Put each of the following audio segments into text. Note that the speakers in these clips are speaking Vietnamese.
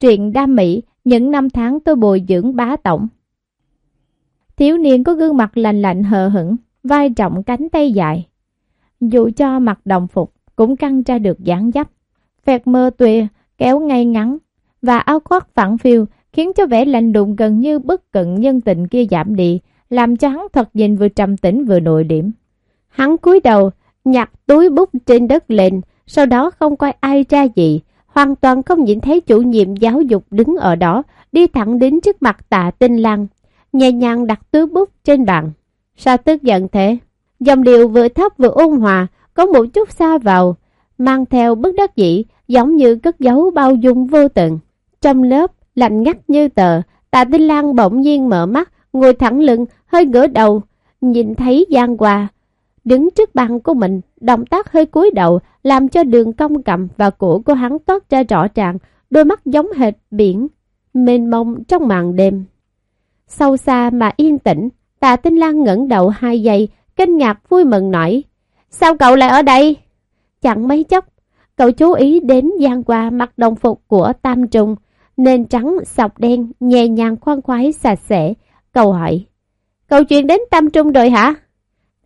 Truyện đam mỹ, những năm tháng tôi bồi dưỡng bá tổng. Thiếu niên có gương mặt lành lạnh hờ hững, vai trọng cánh tay dài. Dù cho mặc đồng phục, cũng căng ra được dáng dấp. Vẹt mơ tuệ, kéo ngay ngắn, và áo khoác phẳng phiu khiến cho vẻ lạnh đùng gần như bất cận nhân tình kia giảm đi, làm cho hắn thật nhìn vừa trầm tĩnh vừa nội điểm. Hắn cúi đầu, nhặt túi bút trên đất lên, sau đó không coi ai ra gì, hoàn toàn không nhìn thấy chủ nhiệm giáo dục đứng ở đó, đi thẳng đến trước mặt tạ tinh lăng, nhẹ nhàng đặt túi bút trên bàn. Sao tức giận thế? Dòng điệu vừa thấp vừa ôn hòa, có một chút xa vào, mang theo bức đắc dĩ, giống như cất giấu bao dung vô tận. Trong lớp, lạnh ngắt như tờ, tạ tinh Lan bỗng nhiên mở mắt, ngồi thẳng lưng, hơi ngửa đầu, nhìn thấy Giang Hoa. Đứng trước bàn của mình, động tác hơi cúi đầu, làm cho đường cong cầm và cổ của hắn toát ra rõ ràng, đôi mắt giống hệt biển, mênh mông trong màn đêm. Sâu xa mà yên tĩnh, tạ tinh Lan ngẩng đầu hai giây, kinh ngạc vui mừng nói, sao cậu lại ở đây? Chẳng mấy chốc, cậu chú ý đến gian qua mặc đồng phục của Tam Trung, nền trắng sọc đen, nhẹ nhàng khoan khoái sạch sẽ. Cậu hỏi, cậu chuyện đến Tam Trung rồi hả?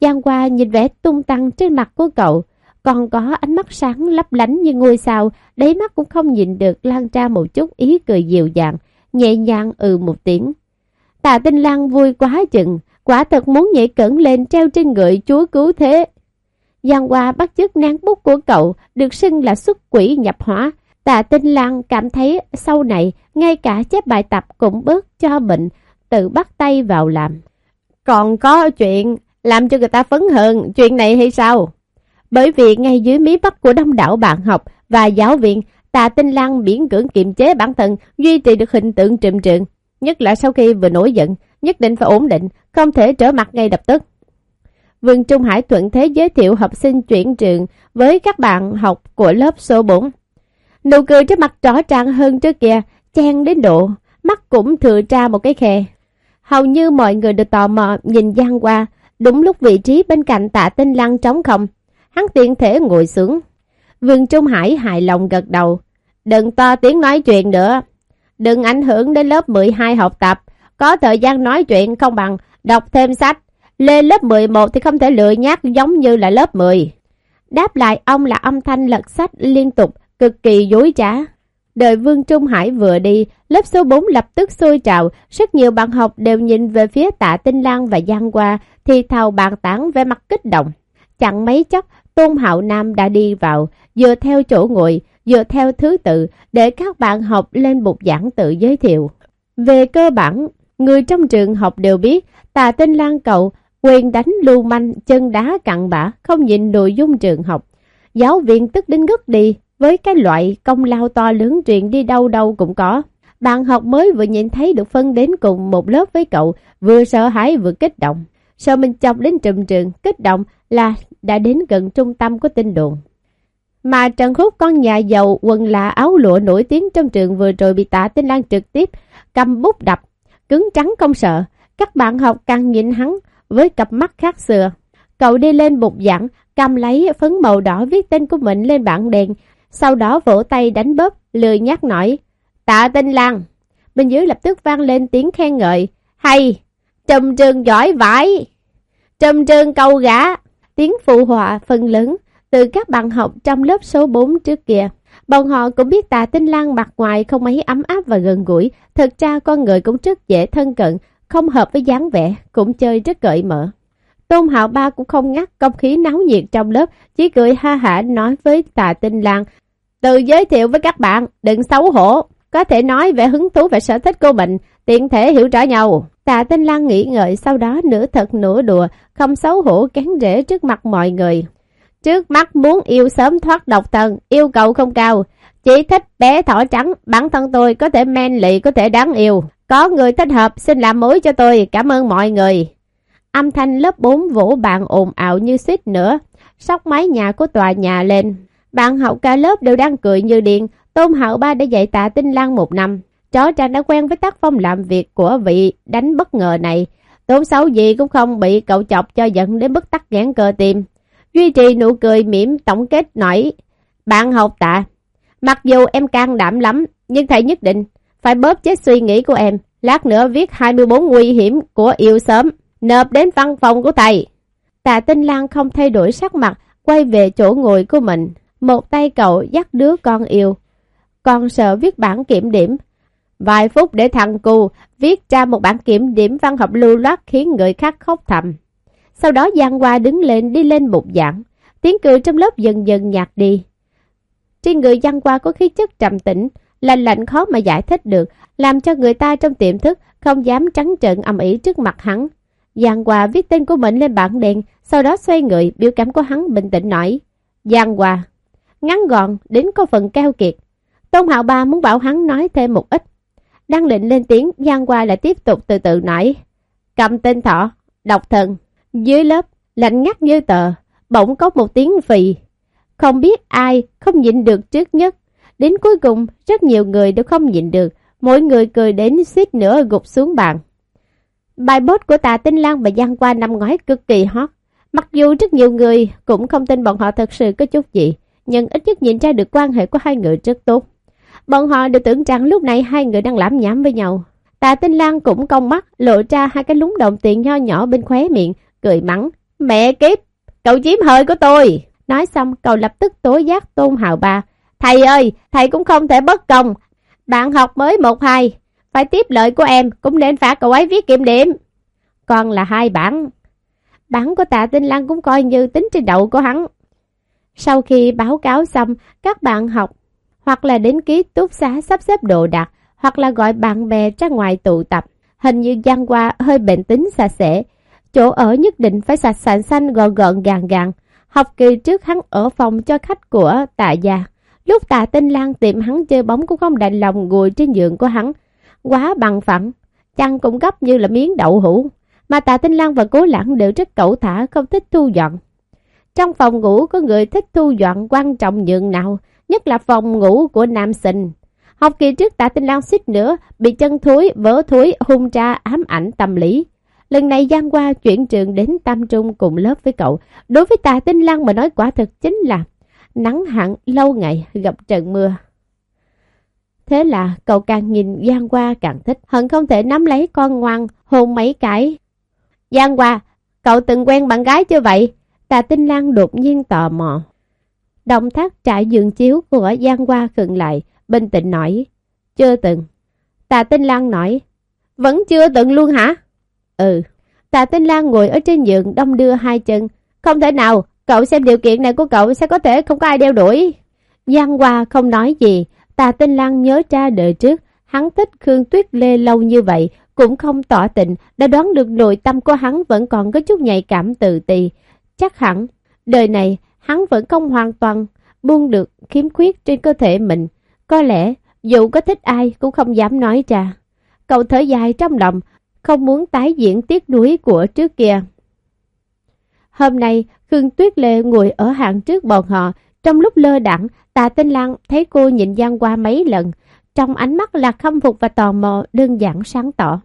Giang Hoa nhìn vẻ tung tăng trên mặt của cậu, còn có ánh mắt sáng lấp lánh như ngôi sao, đáy mắt cũng không nhìn được lan ra một chút ý cười dịu dàng, nhẹ nhàng ừ một tiếng. Tạ Tinh Lan vui quá chừng, quả thật muốn nhảy cẩn lên treo trên người chúa cứu thế. Giang Hoa bắt chước nán bút của cậu, được xưng là xuất quỷ nhập hỏa. Tạ Tinh Lan cảm thấy sau này, ngay cả chép bài tập cũng bớt cho bệnh, tự bắt tay vào làm. Còn có chuyện làm cho người ta phấn hờn chuyện này hay sao? Bởi vì ngay dưới mí mắt của đông đảo bạn học và giáo viên, Tạ Tinh Lan miễn cưỡng kiềm chế bản thân, duy trì được hình tượng trịm trượng. Nhất là sau khi vừa nổi giận, nhất định phải ổn định, không thể trở mặt ngay lập tức. Vương Trung Hải thuận thế giới thiệu học sinh chuyển trường với các bạn học của lớp số 4. Nụ cười trên mặt rõ ràng hơn trước kia, chen đến độ, mắt cũng thừa ra một cái khe. Hầu như mọi người đều tò mò nhìn Giang qua, đúng lúc vị trí bên cạnh tạ tinh lăng trống không. Hắn tiện thể ngồi xuống. Vương Trung Hải hài lòng gật đầu. Đừng to tiếng nói chuyện nữa. Đừng ảnh hưởng đến lớp 12 học tập. Có thời gian nói chuyện không bằng đọc thêm sách. Lên lớp 11 thì không thể lừa nhát giống như là lớp 10. Đáp lại ông là âm thanh lật sách liên tục, cực kỳ dối trá. Đợi Vương Trung Hải vừa đi, lớp số 4 lập tức sôi trào, rất nhiều bạn học đều nhìn về phía tạ Tinh Lan và Giang Hoa, thì thào bàn tán vẻ mặt kích động. Chẳng mấy chốc, Tôn Hạo Nam đã đi vào, dựa theo chỗ ngồi, dựa theo thứ tự, để các bạn học lên một giảng tự giới thiệu. Về cơ bản, người trong trường học đều biết, tạ Tinh Lan cậu quyền đánh lưu manh, chân đá cặn bã, không nhìn nội dung trường học. Giáo viên tức đến ngất đi, với cái loại công lao to lớn truyền đi đâu đâu cũng có. Bạn học mới vừa nhìn thấy được phân đến cùng một lớp với cậu, vừa sợ hãi vừa kích động. Sợ mình chọc đến trùm trường, kích động là đã đến gần trung tâm của tinh đồn. Mà Trần Khúc con nhà giàu quần là áo lụa nổi tiếng trong trường vừa rồi bị tạ tinh lan trực tiếp, cầm bút đập, cứng trắng không sợ. Các bạn học càng nhìn hắn với cặp mắt khác xưa. Cậu đi lên bục giảng, cầm lấy phấn màu đỏ viết tên của mình lên bảng đèn, sau đó vỗ tay đánh bóp, lười nhắc nổi. Tạ tinh lan. Bên dưới lập tức vang lên tiếng khen ngợi. Hay! Trầm trường giỏi vãi! Trầm trường cầu gã! Tiếng phụ họa phần lớn từ các bạn học trong lớp số 4 trước kia. Bọn họ cũng biết Tạ Tinh Lan mặt ngoài không mấy ấm áp và gần gũi. Thật ra con người cũng rất dễ thân cận, không hợp với dáng vẻ, cũng chơi rất cởi mở. Tôn Hạo Ba cũng không ngắt không khí náo nhiệt trong lớp, chỉ cười ha hả nói với Tạ Tinh Lan từ giới thiệu với các bạn, đừng xấu hổ, có thể nói về hứng thú và sở thích của mình, tiện thể hiểu rõ nhau. Tạ Tinh Lan nghĩ ngợi sau đó nửa thật nửa đùa, không xấu hổ cán rễ trước mặt mọi người. Trước mắt muốn yêu sớm thoát độc thần, yêu cầu không cao. Chỉ thích bé thỏ trắng, bản thân tôi có thể men lị, có thể đáng yêu. Có người thích hợp, xin làm mối cho tôi, cảm ơn mọi người. Âm thanh lớp 4 vỗ bàn ồn ào như suýt nữa, sóc mái nhà của tòa nhà lên. Bạn học cả lớp đều đang cười như điện, Tôn Hạo Ba đã dạy tạ Tinh Lan một năm. Chó chàng đã quen với tác phong làm việc của vị đánh bất ngờ này. Tốn xấu gì cũng không bị cậu chọc cho giận đến bức tắc giãn cơ tim. Duy trì nụ cười mỉm tổng kết nổi. Bạn học tạ, Mặc dù em can đảm lắm, nhưng thầy nhất định phải bóp chết suy nghĩ của em. Lát nữa viết 24 nguy hiểm của yêu sớm, nộp đến văn phòng của thầy. Tạ Tinh Lan không thay đổi sắc mặt, quay về chỗ ngồi của mình. Một tay cậu dắt đứa con yêu. Con sợ viết bản kiểm điểm. Vài phút để thằng cu viết ra một bản kiểm điểm văn học lưu loát khiến người khác khóc thầm. Sau đó Giang Hoa đứng lên đi lên bục giảng. Tiếng cười trong lớp dần dần nhạt đi. Trên người Giang Hoa có khí chất trầm tĩnh, lạnh lạnh khó mà giải thích được, làm cho người ta trong tiệm thức không dám trắng trợn ầm ĩ trước mặt hắn. Giang Hoa viết tên của mình lên bảng đèn, sau đó xoay người, biểu cảm của hắn bình tĩnh nói. Giang Hoa, ngắn gọn, đến có phần keo kiệt. Tôn Hạo Ba muốn bảo hắn nói thêm một ít. Đang định lên tiếng, Giang Hoa lại tiếp tục từ từ nói. Cầm tên thọ, độc thần. Dưới lớp, lạnh ngắt như tờ, bỗng có một tiếng phì. Không biết ai không nhịn được trước nhất. Đến cuối cùng, rất nhiều người đều không nhịn được. Mỗi người cười đến suýt nữa gục xuống bàn. Bài post của Tạ Tinh Lan và Giang Qua năm ngoái cực kỳ hot. Mặc dù rất nhiều người cũng không tin bọn họ thật sự có chút gì, nhưng ít nhất nhìn ra được quan hệ của hai người rất tốt. Bọn họ đều tưởng rằng lúc này hai người đang lãm nhảm với nhau. Tạ Tinh Lan cũng cong mắt, lộ ra hai cái lúng đồng tiền nho nhỏ bên khóe miệng, cười mắng. Mẹ kiếp, cậu chiếm hơi của tôi. Nói xong, cậu lập tức tố giác tôn hào ba. Thầy ơi, thầy cũng không thể bất công. Bạn học mới một hai, phải tiếp lợi của em, cũng nên phạt cậu ấy viết kiểm điểm. Còn là hai bản. Bản của tạ Tinh Lan cũng coi như tính trên đầu của hắn. Sau khi báo cáo xong, các bạn học hoặc là đến ký túc xá sắp xếp đồ đạc, hoặc là gọi bạn bè ra ngoài tụ tập. Hình như gian qua hơi bệnh tính xa xẻ, chỗ ở nhất định phải sạch sạch xanh gọn gọn gàng gàng. Học kỳ trước hắn ở phòng cho khách của tạ già. Lúc tạ tinh lan tìm hắn chơi bóng cũng không đành lòng ngồi trên giường của hắn. Quá bằng phẳng, chăn cũng gấp như là miếng đậu hũ. Mà tạ tinh lan và cố lãng đều rất cẩu thả, không thích thu dọn. Trong phòng ngủ có người thích thu dọn quan trọng nhường nào, nhất là phòng ngủ của nam sinh. Học kỳ trước tạ tinh lan xích nữa, bị chân thúi, vỡ thúi, hung tra ám ảnh tâm lý. Lần này Giang qua chuyển trường đến Tam Trung cùng lớp với cậu. Đối với Tạ Tinh Lan mà nói quả thực chính là nắng hạn lâu ngày gặp trận mưa. Thế là cậu càng nhìn Giang Hoa càng thích, hận không thể nắm lấy con ngoan, hôn mấy cái. Giang Hoa, cậu từng quen bạn gái chưa vậy? Tạ Tinh Lan đột nhiên tò mò. Động tác trải giường chiếu của Giang Hoa khựng lại, bình tĩnh nói. Chưa từng. Tạ Tinh Lan nói. Vẫn chưa từng luôn hả? Ừ. Tạ Tinh Lan ngồi ở trên giường đông đưa hai chân. Không thể nào, cậu xem điều kiện này của cậu sẽ có thể không có ai đeo đuổi. Giang Hoa không nói gì. Tạ Tinh Lan nhớ ra đời trước, hắn thích Khương Tuyết Lê lâu như vậy, cũng không tỏ tình, đã đoán được nội tâm của hắn vẫn còn có chút nhạy cảm tự tì. Chắc hẳn, đời này hắn vẫn không hoàn toàn buông được khiếm khuyết trên cơ thể mình. Có lẽ, dù có thích ai cũng không dám nói ra. Cậu thở dài trong lòng, không muốn tái diễn tiếc nuối của trước kia. Hôm nay, Khương Tuyết Lê ngồi ở hàng trước bọn họ, trong lúc lơ đẳng, Tạ Tinh Lan thấy cô nhìn Giang qua mấy lần, trong ánh mắt là khâm phục và tò mò đơn giản sáng tỏ.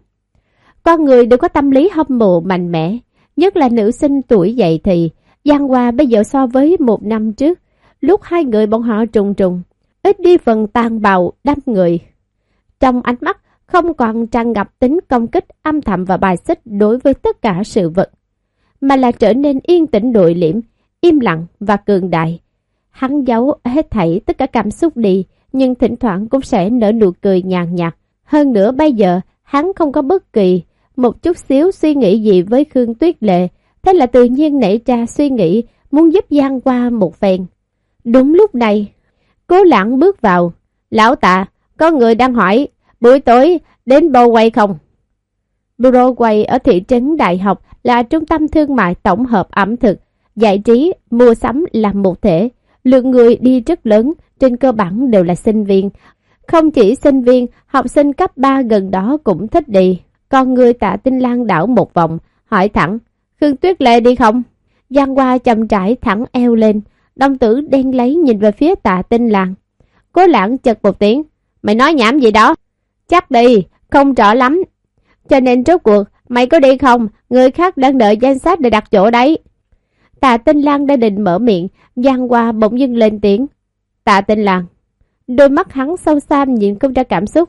Con người đều có tâm lý hâm mộ mạnh mẽ, nhất là nữ sinh tuổi dậy thì, Giang Hoa bây giờ so với một năm trước, lúc hai người bọn họ trùng trùng, ít đi phần tàn bạo đâm người. Trong ánh mắt không còn tràn ngập tính công kích âm thầm và bài xích đối với tất cả sự vật, mà là trở nên yên tĩnh nội liễm, im lặng và cường đại. Hắn giấu hết thảy tất cả cảm xúc đi, nhưng thỉnh thoảng cũng sẽ nở nụ cười nhàn nhạt. Hơn nữa bây giờ, hắn không có bất kỳ một chút xíu suy nghĩ gì với Khương Tuyết Lệ, thế là tự nhiên nảy ra suy nghĩ muốn giúp Giang qua một phen. Đúng lúc này, cố lãng bước vào. Lão tạ, có người đang hỏi, buổi tối đến Broadway không? Broadway ở thị trấn Đại học là trung tâm thương mại tổng hợp ẩm thực, giải trí, mua sắm làm một thể. Lượng người đi rất lớn, trên cơ bản đều là sinh viên. Không chỉ sinh viên, học sinh cấp 3 gần đó cũng thích đi con người tạ tinh lang đảo một vòng, hỏi thẳng, Khương Tuyết Lệ đi không? Giang Hoa chậm rãi thẳng eo lên, đông tử đen lấy nhìn về phía tạ tinh lang. Cố lãng chật một tiếng, mày nói nhảm gì đó? Chắc đi, không rõ lắm. Cho nên rốt cuộc, mày có đi không? Người khác đang đợi danh sách để đặt chỗ đấy. Tạ Tinh Lan đã định mở miệng, Giang Hoa bỗng dưng lên tiếng. Tạ Tinh Lan, Đôi mắt hắn sâu xăm nhìn không ra cảm xúc.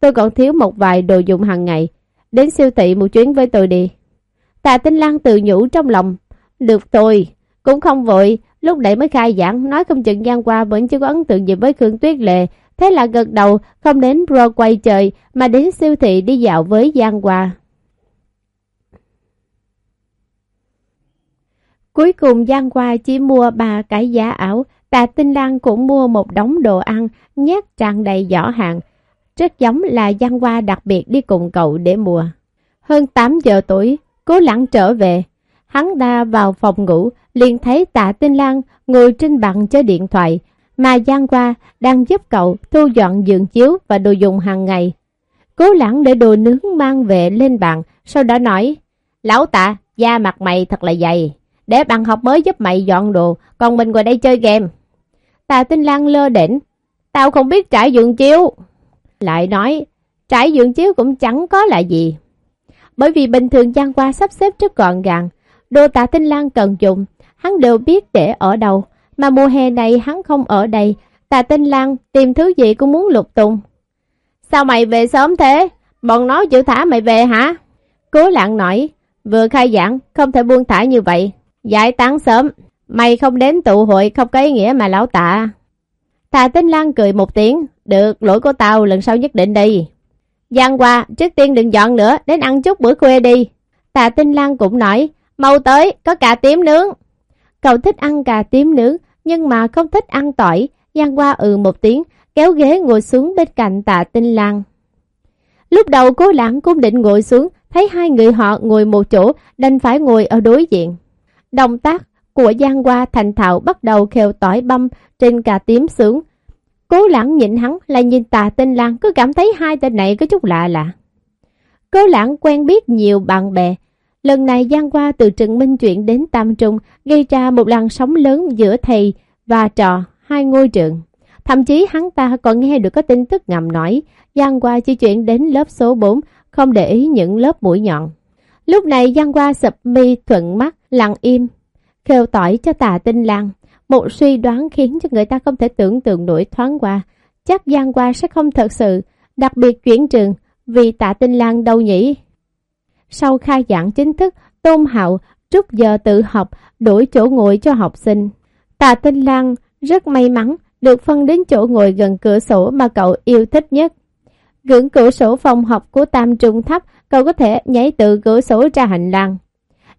Tôi còn thiếu một vài đồ dùng hàng ngày. Đến siêu thị một chuyến với tôi đi. Tạ Tinh Lan tự nhủ trong lòng. Được tôi, cũng không vội, lúc nãy mới khai giảng, nói không chừng gian qua vẫn chưa có ấn tượng gì với Khương Tuyết Lệ. Thế là gật đầu, không đến Broadway trời, mà đến siêu thị đi dạo với Giang Hoa. Cuối cùng Giang Hoa chỉ mua ba cái giá ảo, Tạ Tinh Lan cũng mua một đống đồ ăn, nhét tràn đầy giỏ hàng. Rất giống là Giang Hoa đặc biệt đi cùng cậu để mua. Hơn 8 giờ tối, cố lãng trở về. Hắn đa vào phòng ngủ, liền thấy tạ tinh Lan ngồi trên bàn chơi điện thoại, mà Giang Hoa đang giúp cậu thu dọn giường chiếu và đồ dùng hàng ngày. Cố lãng để đồ nướng mang về lên bàn, sau đó nói, Lão tạ, da mặt mày thật là dày, để bằng học mới giúp mày dọn đồ, còn mình ngồi đây chơi game. Tạ tinh Lan lơ đỉnh, tao không biết trải giường chiếu. Lại nói, trải giường chiếu cũng chẳng có là gì. Bởi vì bình thường Giang qua sắp xếp rất gọn gàng, đồ tạ tinh lang cần dùng, hắn đều biết để ở đâu. Mà mùa hè này hắn không ở đây, tạ tinh lang tìm thứ gì cũng muốn lục tung. Sao mày về sớm thế? Bọn nó chịu thả mày về hả? Cố lạng nói, vừa khai giảng, không thể buông thả như vậy. Giải tán sớm, mày không đến tụ hội không có ý nghĩa mà lão tạ. Tạ tinh lang cười một tiếng, được, lỗi của tao lần sau nhất định đi. Giang qua, trước tiên đừng dọn nữa, đến ăn chút bữa khuya đi. Tạ tinh Lan cũng nói, mau tới, có cà tím nướng. Cậu thích ăn cà tím nướng, nhưng mà không thích ăn tỏi. Giang qua ừ một tiếng, kéo ghế ngồi xuống bên cạnh tạ tinh Lan. Lúc đầu cố lãng cũng định ngồi xuống, thấy hai người họ ngồi một chỗ, đành phải ngồi ở đối diện. Động tác của Giang Hoa thành thạo bắt đầu khều tỏi băm trên cà tím sướng. Cố lãng nhìn hắn là nhìn tà tinh lang cứ cảm thấy hai tên này có chút lạ lạ. Cố lãng quen biết nhiều bạn bè, Lần này Giang qua từ Trần Minh chuyện đến Tam Trung gây ra một làn sóng lớn giữa thầy và trò hai ngôi trường. Thậm chí hắn ta còn nghe được có tin tức ngầm nói Giang qua chỉ chuyện đến lớp số 4, không để ý những lớp mũi nhọn. Lúc này Giang qua sập mi thuận mắt, lặng im, khều tỏi cho tà tinh lang. Một suy đoán khiến cho người ta không thể tưởng tượng nổi thoáng qua. Chắc Giang qua sẽ không thật sự, đặc biệt chuyển trường, vì tạ tinh lang đâu nhỉ? Sau khai giảng chính thức, Tôn Hạo rút giờ tự học, đổi chỗ ngồi cho học sinh. Tạ Tinh Lan rất may mắn được phân đến chỗ ngồi gần cửa sổ mà cậu yêu thích nhất. Gửng cửa sổ phòng học của Tam Trung thấp, cậu có thể nhảy từ cửa sổ ra hành lang.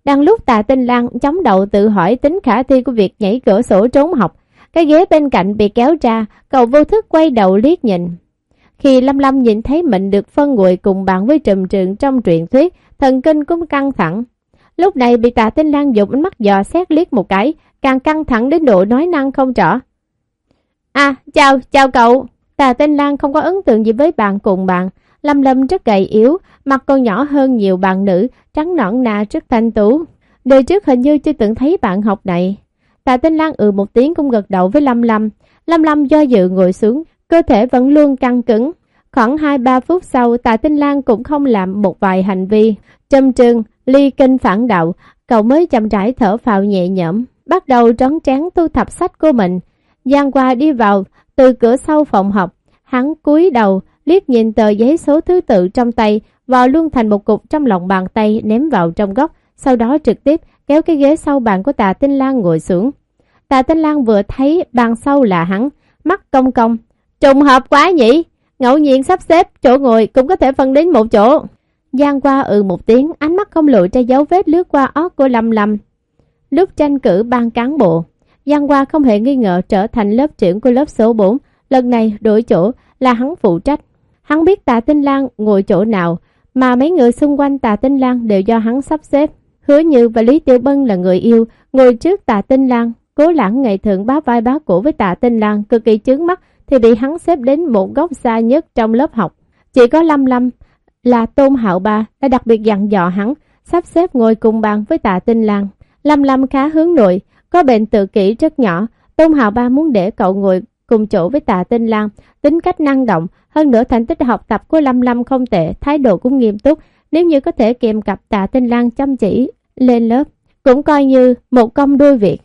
Đang lúc Tà Tinh Lan chống đầu tự hỏi tính khả thi của việc nhảy cửa sổ trốn học, cái ghế bên cạnh bị kéo ra, cậu vô thức quay đầu liếc nhìn. Khi Lâm Lâm nhìn thấy mình được phân nguội cùng bạn với trùm trường trong truyện thuyết, thần kinh cũng căng thẳng. Lúc này bị tạ tinh lang dùng ánh mắt dò xét liếc một cái, càng căng thẳng đến độ nói năng không rõ. À, chào, chào cậu. Tà Tinh Lan không có ấn tượng gì với bạn cùng bạn. Lâm Lâm rất gầy yếu, mặt còn nhỏ hơn nhiều bạn nữ, trắng nõn nà rất thanh tú. Đời trước hình như chưa từng thấy bạn học này. Tạ Tinh Lan ừ một tiếng cũng gật đầu với Lâm Lâm. Lâm Lâm do dự ngồi xuống, cơ thể vẫn luôn căng cứng. Khoảng 2-3 phút sau, Tạ Tinh Lan cũng không làm một vài hành vi. trầm trừng, ly kinh phản đạo, cậu mới chậm rãi thở phào nhẹ nhõm, bắt đầu trón trán thu thập sách của mình. Giang qua đi vào, từ cửa sau phòng học, hắn cúi đầu, liếc nhìn tờ giấy số thứ tự trong tay, vào luôn thành một cục trong lòng bàn tay ném vào trong góc, sau đó trực tiếp kéo cái ghế sau bàn của Tạ Tinh Lan ngồi xuống. Tạ Tinh Lan vừa thấy bàn sau là hắn, mắt cong cong, trùng hợp quá nhỉ, ngẫu nhiên sắp xếp chỗ ngồi cũng có thể phân đến một chỗ. Giang qua ừ một tiếng, ánh mắt không lộ ra dấu vết lướt qua óc của Lâm Lâm. Lúc tranh cử ban cán bộ, Giang qua không hề nghi ngờ trở thành lớp trưởng của lớp số 4, lần này đổi chỗ là hắn phụ trách. Hắn biết Tạ Tinh Lan ngồi chỗ nào, mà mấy người xung quanh Tạ Tinh Lan đều do hắn sắp xếp. Hứa Như và Lý Tiêu Bân là người yêu, ngồi trước Tạ Tinh Lan, cố lãng ngày thường bá vai bá cổ với Tạ Tinh Lan, cực kỳ chướng mắt thì bị hắn xếp đến một góc xa nhất trong lớp học. Chỉ có Lâm Lâm là Tôn Hạo Ba đã đặc biệt dặn dò hắn sắp xếp ngồi cùng bàn với tạ tinh lang. Lâm Lâm khá hướng nội, có bệnh tự kỷ rất nhỏ. Tôn Hạo Ba muốn để cậu ngồi cùng chỗ với tạ tinh Lan, tính cách năng động, hơn nữa thành tích học tập của Lâm Lâm không tệ, thái độ cũng nghiêm túc. Nếu như có thể kèm cặp tạ tinh Lan chăm chỉ lên lớp, cũng coi như một công đôi việc.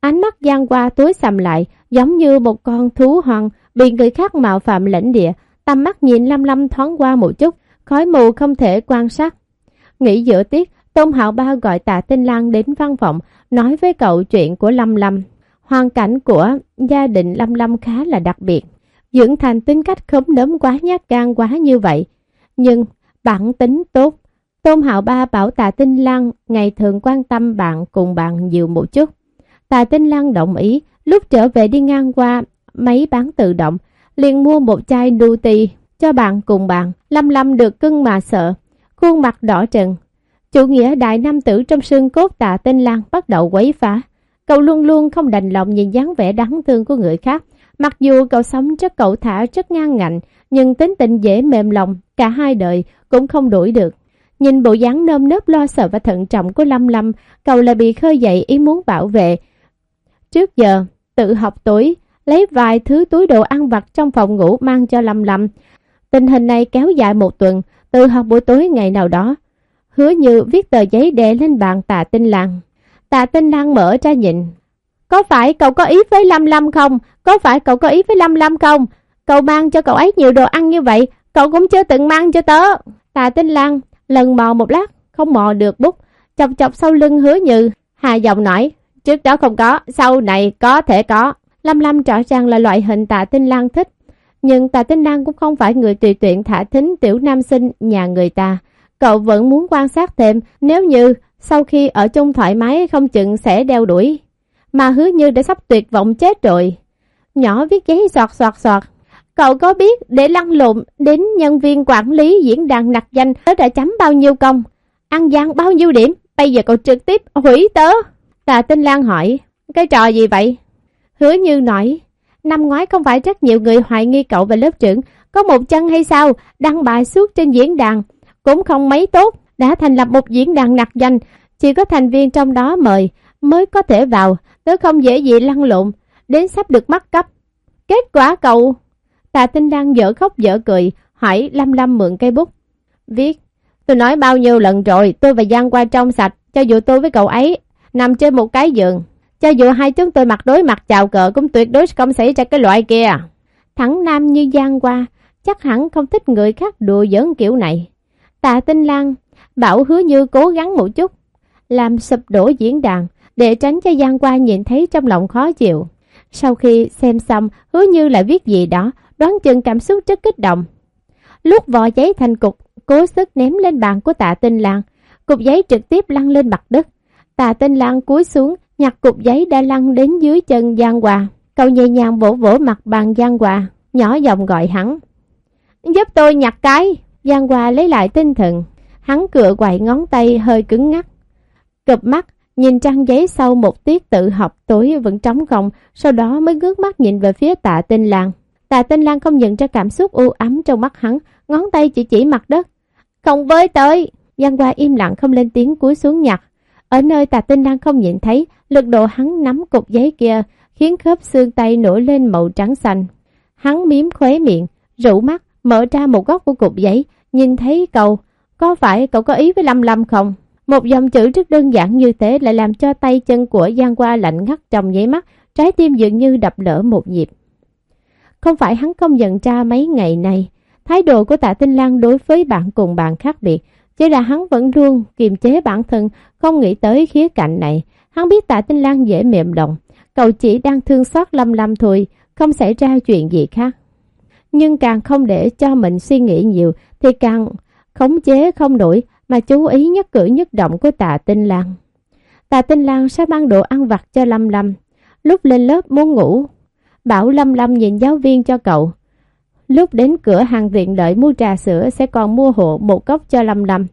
Ánh mắt gian qua tối sầm lại, giống như một con thú hoang bị người khác mạo phạm lãnh địa, tầm mắt nhìn Lâm Lâm thoáng qua một chút, khói mù không thể quan sát. Nghỉ giữa tiết, Tôn Hạo Ba gọi tạ Tinh Lan đến văn phòng, nói với cậu chuyện của Lâm Lâm. Hoàn cảnh của gia đình Lâm Lâm khá là đặc biệt. Dưỡng thành tính cách khống đớm quá nhát gan quá như vậy. Nhưng bản tính tốt. Tôn Hạo Ba bảo tạ Tinh Lan ngày thường quan tâm bạn cùng bạn nhiều một chút. Tạ Tinh Lan đồng ý, lúc trở về đi ngang qua máy bán tự động, liền mua một chai Nuti cho bạn cùng bạn. Lâm Lâm được cưng mà sợ, khuôn mặt đỏ trừng. Chủ nghĩa đại nam tử trong xương cốt tạ Tinh Lan bắt đầu quấy phá. Cậu luôn luôn không đành lòng nhìn dáng vẻ đáng thương của người khác. Mặc dù cậu sống rất cậu thả, rất ngang ngạnh, nhưng tính tình dễ mềm lòng, cả hai đời cũng không đuổi được. Nhìn bộ dáng nơm nớp lo sợ và thận trọng của Lâm Lâm, cậu lại bị khơi dậy ý muốn bảo vệ. Trước giờ, tự học tối, lấy vài thứ túi đồ ăn vặt trong phòng ngủ mang cho Lâm Lâm. Tình hình này kéo dài một tuần, tự học buổi tối ngày nào đó. Hứa như viết tờ giấy đè lên bàn tạ tinh làng. Tạ tinh lang mở ra nhìn. Có phải cậu có ý với Lâm Lâm không? Có phải cậu có ý với Lâm Lâm không? Cậu mang cho cậu ấy nhiều đồ ăn như vậy, cậu cũng chưa từng mang cho tớ. Tạ tinh lang lần mò một lát, không mò được bút, chọc chọc sau lưng hứa như. Hà giọng nói, trước đó không có, sau này có thể có. Lâm Lâm rõ ràng là loại hình tạ tinh lang thích. Nhưng tạ tinh lang cũng không phải người tùy tiện thả thính tiểu nam sinh nhà người ta. Cậu vẫn muốn quan sát thêm nếu như sau khi ở chung thoải mái không chừng sẽ đeo đuổi. Mà hứa như đã sắp tuyệt vọng chết rồi. Nhỏ viết giấy soạt soạt soạt. Cậu có biết để lăn lộn đến nhân viên quản lý diễn đàn nặc danh tớ đã chấm bao nhiêu công? Ăn gian bao nhiêu điểm? Bây giờ cậu trực tiếp hủy tớ. Tà Tinh Lan hỏi, cái trò gì vậy? Hứa như nói, năm ngoái không phải rất nhiều người hoài nghi cậu về lớp trưởng, có một chân hay sao, đăng bài suốt trên diễn đàn, cũng không mấy tốt, đã thành lập một diễn đàn nặc danh, chỉ có thành viên trong đó mời mới có thể vào, tớ không dễ gì lăn lộn, đến sắp được mắc cấp. Kết quả cậu... Tạ Tinh đang dở khóc dở cười, hỏi Lâm Lâm mượn cây bút. Viết, tôi nói bao nhiêu lần rồi, tôi và Giang qua trong sạch, cho dù tôi với cậu ấy nằm trên một cái giường. Cho dù hai chúng tôi mặt đối mặt chào cờ cũng tuyệt đối không xảy ra cái loại kia. Thẳng nam như Giang qua, chắc hẳn không thích người khác đùa giỡn kiểu này. Tạ Tinh Lan bảo hứa như cố gắng một chút, làm sụp đổ diễn đàn, để tránh cho Giang qua nhìn thấy trong lòng khó chịu. Sau khi xem xong, hứa như lại viết gì đó, đoán chừng cảm xúc rất kích động. Lúc vò giấy thành cục, cố sức ném lên bàn của tạ tinh lan, cục giấy trực tiếp lăn lên mặt đất. Tạ tinh lan cúi xuống, nhặt cục giấy đã lăn đến dưới chân Giang Hòa. Cậu nhẹ nhàng vỗ vỗ mặt bàn Giang Hòa, nhỏ giọng gọi hắn. Giúp tôi nhặt cái. Giang Hòa lấy lại tinh thần. Hắn cựa quậy ngón tay hơi cứng ngắc. Cập mắt, nhìn trang giấy sau một tiết tự học tối vẫn trống không, sau đó mới ngước mắt nhìn về phía tạ tinh lang. Tạ tinh lang không nhận ra cảm xúc u ấm trong mắt hắn, ngón tay chỉ chỉ mặt đất. Không với tới! Giang qua im lặng không lên tiếng cúi xuống nhặt. Ở nơi tạ tinh lang không nhìn thấy, lực độ hắn nắm cục giấy kia, khiến khớp xương tay nổi lên màu trắng xanh. Hắn miếm khóe miệng, rũ mắt, mở ra một góc của cục giấy, nhìn thấy câu có phải cậu có ý với Lâm Lâm không? Một dòng chữ rất đơn giản như thế lại làm cho tay chân của Giang Qua lạnh ngắt trong nháy mắt, trái tim dường như đập lỡ một nhịp. Không phải hắn không nhận ra mấy ngày này, thái độ của tạ Tinh Lan đối với bạn cùng bạn khác biệt, chỉ là hắn vẫn luôn kiềm chế bản thân, không nghĩ tới khía cạnh này. Hắn biết tạ Tinh Lan dễ mềm lòng, cậu chỉ đang thương xót lâm lâm thôi, không xảy ra chuyện gì khác. Nhưng càng không để cho mình suy nghĩ nhiều, thì càng khống chế không nổi, mà chú ý nhất cử nhất động của tạ Tinh Lan. Tạ Tinh Lan sẽ mang đồ ăn vặt cho Lâm Lâm. Lúc lên lớp muốn ngủ, bảo Lâm Lâm nhìn giáo viên cho cậu. Lúc đến cửa hàng tiện lợi mua trà sữa sẽ còn mua hộ một cốc cho Lâm Lâm.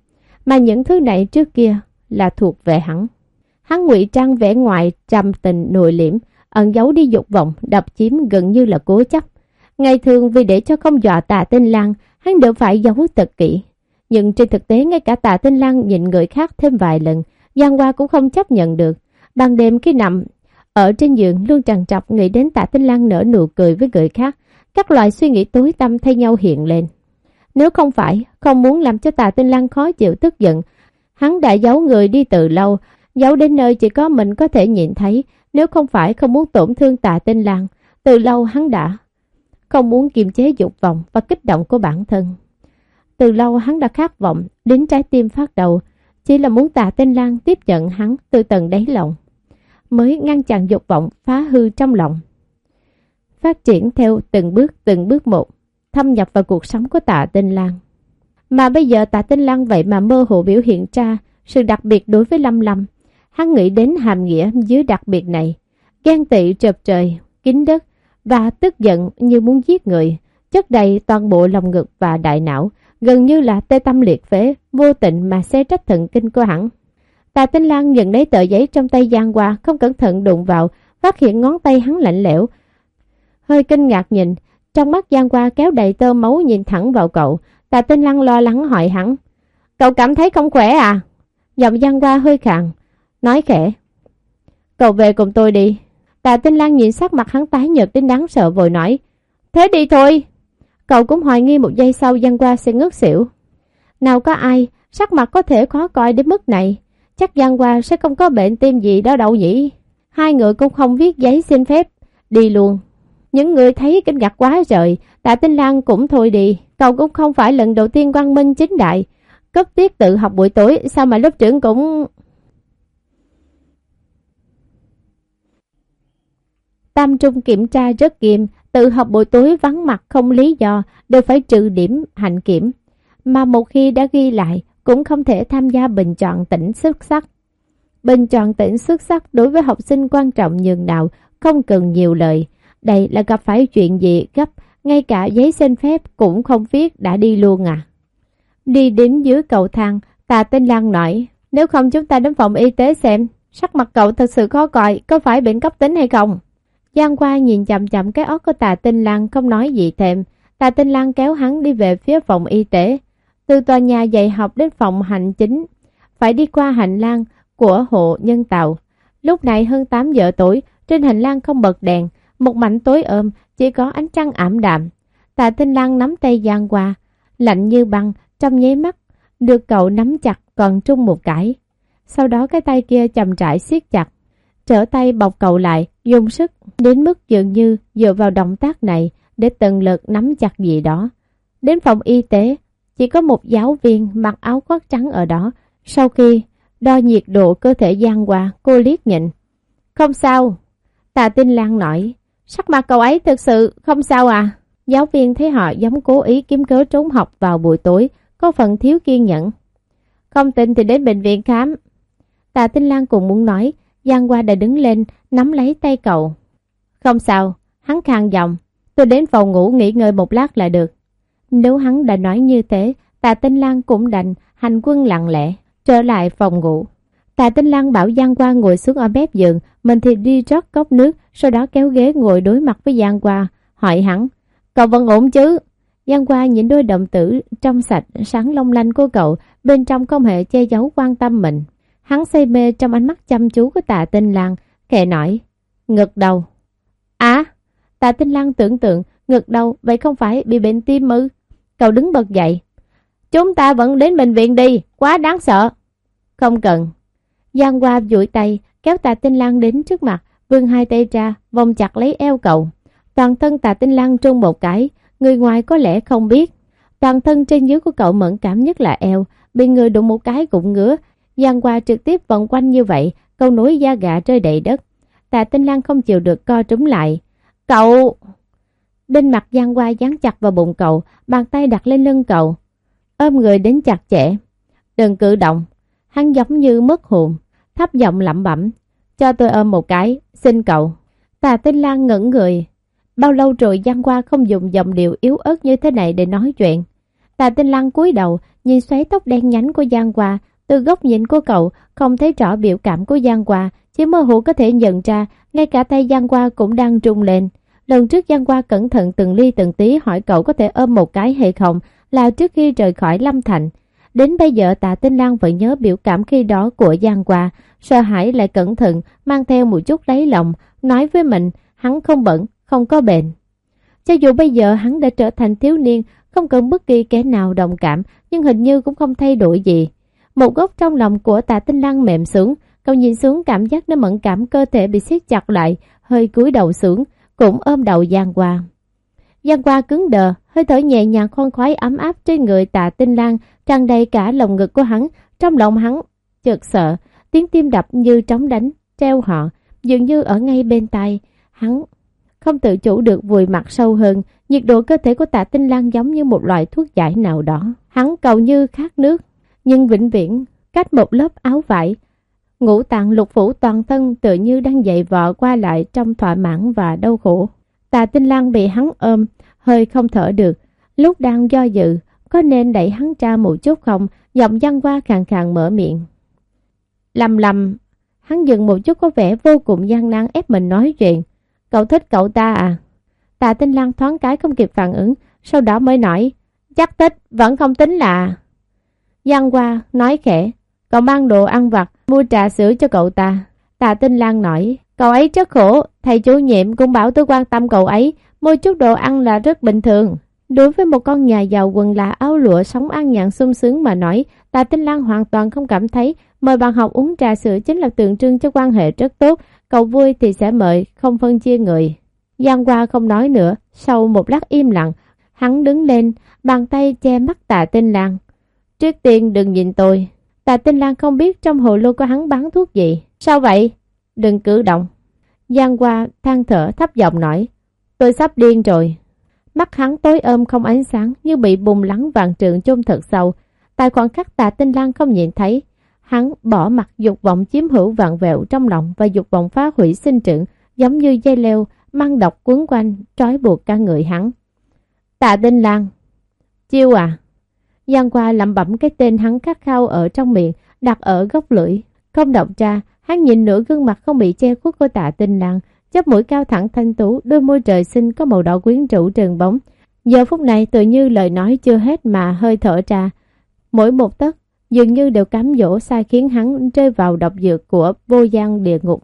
Mà những thứ này trước kia là thuộc về hắn. Hắn ngụy trang vẻ ngoài trầm tình nội liễm, ẩn giấu đi dục vọng, đập chiếm gần như là cố chấp. Ngày thường vì để cho không dọa tạ tinh lan, hắn đều phải giấu thật kỹ. Nhưng trên thực tế ngay cả tạ tinh lăng nhìn người khác thêm vài lần, Giang Hoa cũng không chấp nhận được. Ban đêm khi nằm ở trên giường luôn trằn trọc nghĩ đến tạ tinh lăng nở nụ cười với người khác, các loại suy nghĩ tối tâm thay nhau hiện lên. Nếu không phải, không muốn làm cho tạ tinh lăng khó chịu tức giận, hắn đã giấu người đi từ lâu, giấu đến nơi chỉ có mình có thể nhìn thấy, nếu không phải không muốn tổn thương tạ tinh lăng, từ lâu hắn đã không muốn kiềm chế dục vọng và kích động của bản thân. Từ lâu hắn đã khát vọng đến trái tim phát đầu, chỉ là muốn tạ tên Lan tiếp nhận hắn từ tận đáy lòng, mới ngăn chặn dục vọng phá hư trong lòng. Phát triển theo từng bước từng bước một, thâm nhập vào cuộc sống của tạ tinh Lan. Mà bây giờ tạ tinh Lan vậy mà mơ hồ biểu hiện ra sự đặc biệt đối với Lâm Lâm. Hắn nghĩ đến hàm nghĩa dưới đặc biệt này, ghen tị chập trời, kín đất và tức giận như muốn giết người, chất đầy toàn bộ lòng ngực và đại não, gần như là tê tâm liệt phế, vô tình mà xé trách thần kinh của hắn. Tạ Tinh Lan nhận lấy tờ giấy trong tay Giang qua, không cẩn thận đụng vào, phát hiện ngón tay hắn lạnh lẽo. Hơi kinh ngạc nhìn, trong mắt Giang qua kéo đầy tơ máu nhìn thẳng vào cậu, Tạ Tinh Lan lo lắng hỏi hắn. Cậu cảm thấy không khỏe à? Giọng Giang qua hơi khàn, nói khẽ. Cậu về cùng tôi đi. Tạ Tinh Lan nhìn sắc mặt hắn tái nhợt đến đáng sợ vội nói. Thế đi thôi. Cậu cũng hoài nghi một giây sau Giang qua sẽ ngất xỉu. Nào có ai, sắc mặt có thể khó coi đến mức này. Chắc Giang qua sẽ không có bệnh tim gì đó đâu nhỉ. Hai người cũng không viết giấy xin phép. Đi luôn. Những người thấy kinh ngạc quá rồi, Tạ Tinh Lan cũng thôi đi. Cậu cũng không phải lần đầu tiên quang minh chính đại. Cấp tiết tự học buổi tối, sao mà lớp trưởng cũng... Tam trung kiểm tra rất nghiêm, tự học buổi tối vắng mặt không lý do, đều phải trừ điểm hạnh kiểm. Mà một khi đã ghi lại, cũng không thể tham gia bình chọn tỉnh xuất sắc. Bình chọn tỉnh xuất sắc đối với học sinh quan trọng nhường nào, không cần nhiều lời. Đây là gặp phải chuyện gì gấp, ngay cả giấy xin phép cũng không viết đã đi luôn à. Đi đến dưới cầu thang, tà tên Lan nói, nếu không chúng ta đến phòng y tế xem, sắc mặt cậu thật sự khó coi, có phải bệnh cấp tính hay không? Giang qua nhìn chậm chậm cái óc của tà tinh Lang không nói gì thêm. Tà tinh Lang kéo hắn đi về phía phòng y tế. Từ tòa nhà dạy học đến phòng hành chính, phải đi qua hành lang của hộ nhân tạo. Lúc này hơn 8 giờ tối, trên hành lang không bật đèn, một mảnh tối ôm, chỉ có ánh trăng ảm đạm. Tà tinh Lang nắm tay Giang qua, lạnh như băng, trong nháy mắt, được cậu nắm chặt còn trung một cái. Sau đó cái tay kia chậm rãi siết chặt, trở tay bọc cậu lại, dùng sức, đến mức dường như dựa vào động tác này để tận lực nắm chặt gì đó. Đến phòng y tế, chỉ có một giáo viên mặc áo khoác trắng ở đó. Sau khi đo nhiệt độ cơ thể gian qua, cô liếc nhịn. Không sao. Tà tinh lan nói, sắc mặt cậu ấy thực sự không sao à. Giáo viên thấy họ giống cố ý kiếm cớ trốn học vào buổi tối, có phần thiếu kiên nhẫn. Không tin thì đến bệnh viện khám. Tà tinh lan cũng muốn nói, Giang Hoa đã đứng lên, nắm lấy tay cậu. Không sao, hắn khang giọng, tôi đến phòng ngủ nghỉ ngơi một lát là được. Nếu hắn đã nói như thế, Tạ Tinh Lan cũng đành hành quân lặng lẽ, trở lại phòng ngủ. Tạ Tinh Lan bảo Giang Hoa ngồi xuống ở mép giường, mình thì đi rót cốc nước, sau đó kéo ghế ngồi đối mặt với Giang Hoa, hỏi hắn, cậu vẫn ổn chứ? Giang Hoa nhìn đôi động tử trong sạch, sáng long lanh của cậu, bên trong không hề che giấu quan tâm mình. Hắn say mê trong ánh mắt chăm chú của tạ tinh lang, kệ nói, ngực đầu. Á, tạ tinh lang tưởng tượng, ngực đầu, vậy không phải bị bệnh tim ư? Cậu đứng bật dậy. Chúng ta vẫn đến bệnh viện đi, quá đáng sợ. Không cần. Giang qua duỗi tay, kéo tạ tinh lang đến trước mặt, vươn hai tay ra, vòng chặt lấy eo cậu. Toàn thân tạ tinh lang trung một cái, người ngoài có lẽ không biết. Toàn thân trên dưới của cậu mẫn cảm nhất là eo, bị người đụng một cái cũng ngứa, Giang qua trực tiếp vòng quanh như vậy, câu nối da gà rơi đầy đất. Tạ Tinh Lan không chịu được co trúng lại. Cậu! Bên mặt Giang qua dán chặt vào bụng cậu, bàn tay đặt lên lưng cậu. Ôm người đến chặt chẽ. Đừng cử động. Hắn giống như mất hồn, thấp giọng lẩm bẩm. Cho tôi ôm một cái, xin cậu. Tà Tinh Lan ngẩn người. Bao lâu rồi Giang qua không dùng giọng điệu yếu ớt như thế này để nói chuyện. Tà Tinh Lan cúi đầu, nhìn xoáy tóc đen nhánh của Giang qua, từ góc nhìn của cậu, không thấy rõ biểu cảm của Giang Hoa, chỉ mơ hồ có thể nhận ra, ngay cả tay Giang Hoa cũng đang rung lên. Lần trước Giang Hoa cẩn thận từng ly từng tí hỏi cậu có thể ôm một cái hay không, là trước khi rời khỏi Lâm Thành. Đến bây giờ tạ Tinh Lan vẫn nhớ biểu cảm khi đó của Giang Hoa, sợ hãi lại cẩn thận, mang theo một chút lấy lòng, nói với mình, hắn không bẩn không có bệnh. Cho dù bây giờ hắn đã trở thành thiếu niên, không cần bất kỳ kẻ nào đồng cảm, nhưng hình như cũng không thay đổi gì. Một góc trong lòng của tạ tinh lăng mềm xuống, cậu nhìn xuống cảm giác nó mẫn cảm cơ thể bị siết chặt lại, hơi cúi đầu xuống, cũng ôm đầu Giang qua. Giang qua cứng đờ, hơi thở nhẹ nhàng khoan khoái ấm áp trên người tạ tinh lang, tràn đầy cả lồng ngực của hắn. Trong lòng hắn chợt sợ, tiếng tim đập như trống đánh, treo họ, dường như ở ngay bên tai. Hắn không tự chủ được vùi mặt sâu hơn, nhiệt độ cơ thể của tạ tinh lang giống như một loại thuốc giải nào đó. Hắn cầu như khát nước, nhưng vĩnh viễn cách một lớp áo vải. Ngũ tạng lục phủ toàn thân tự như đang dậy vọ qua lại trong thỏa mãn và đau khổ. Tà tinh lang bị hắn ôm, hơi không thở được. Lúc đang do dự, có nên đẩy hắn ra một chút không? Giọng văn qua khàn khàn mở miệng. Lầm lầm, hắn dừng một chút có vẻ vô cùng gian nan ép mình nói chuyện. Cậu thích cậu ta à? Tà tinh lang thoáng cái không kịp phản ứng, sau đó mới nói. Chắc thích, vẫn không tính là... Giang qua, nói khẽ. Cậu mang đồ ăn vặt, mua trà sữa cho cậu ta. Tạ tinh Lan nói. Cậu ấy rất khổ, thầy chủ nhiệm cũng bảo tôi quan tâm cậu ấy, mua chút đồ ăn là rất bình thường. Đối với một con nhà giàu quần là áo lụa sống ăn nhàn sung sướng mà nói, Tạ Tinh Lan hoàn toàn không cảm thấy mời bạn học uống trà sữa chính là tượng trưng cho quan hệ rất tốt, cậu vui thì sẽ mời, không phân chia người. Giang Hoa không nói nữa, sau một lát im lặng, hắn đứng lên, bàn tay che mắt Tạ Tinh Lan. Trước tiên đừng nhìn tôi. Tạ Tinh Lan không biết trong hồ lô có hắn bán thuốc gì. Sao vậy? Đừng cử động. Giang Hoa than thở thấp giọng nói. Tôi sắp điên rồi. Mắt hắn tối ôm không ánh sáng như bị bùng lắng vàng trượng chôn thật sâu. Tại khoảng khắc tạ tinh lan không nhìn thấy. Hắn bỏ mặt dục vọng chiếm hữu vạn vẹo trong lòng và dục vọng phá hủy sinh trưởng, giống như dây leo mang độc quấn quanh, trói buộc cả người hắn. Tạ tinh lan. Chiêu à. Giang qua lẩm bẩm cái tên hắn khát khao ở trong miệng đặt ở góc lưỡi. Không động ra, hắn nhìn nửa gương mặt không bị che khuất của tạ tinh lặng chóp mũi cao thẳng thanh tú, đôi môi trời xinh có màu đỏ quyến rũ trơn bóng. Giờ phút này tự như lời nói chưa hết mà hơi thở ra. Mỗi một tấc dường như đều cám dỗ sai khiến hắn rơi vào độc dược của vô gian địa ngục.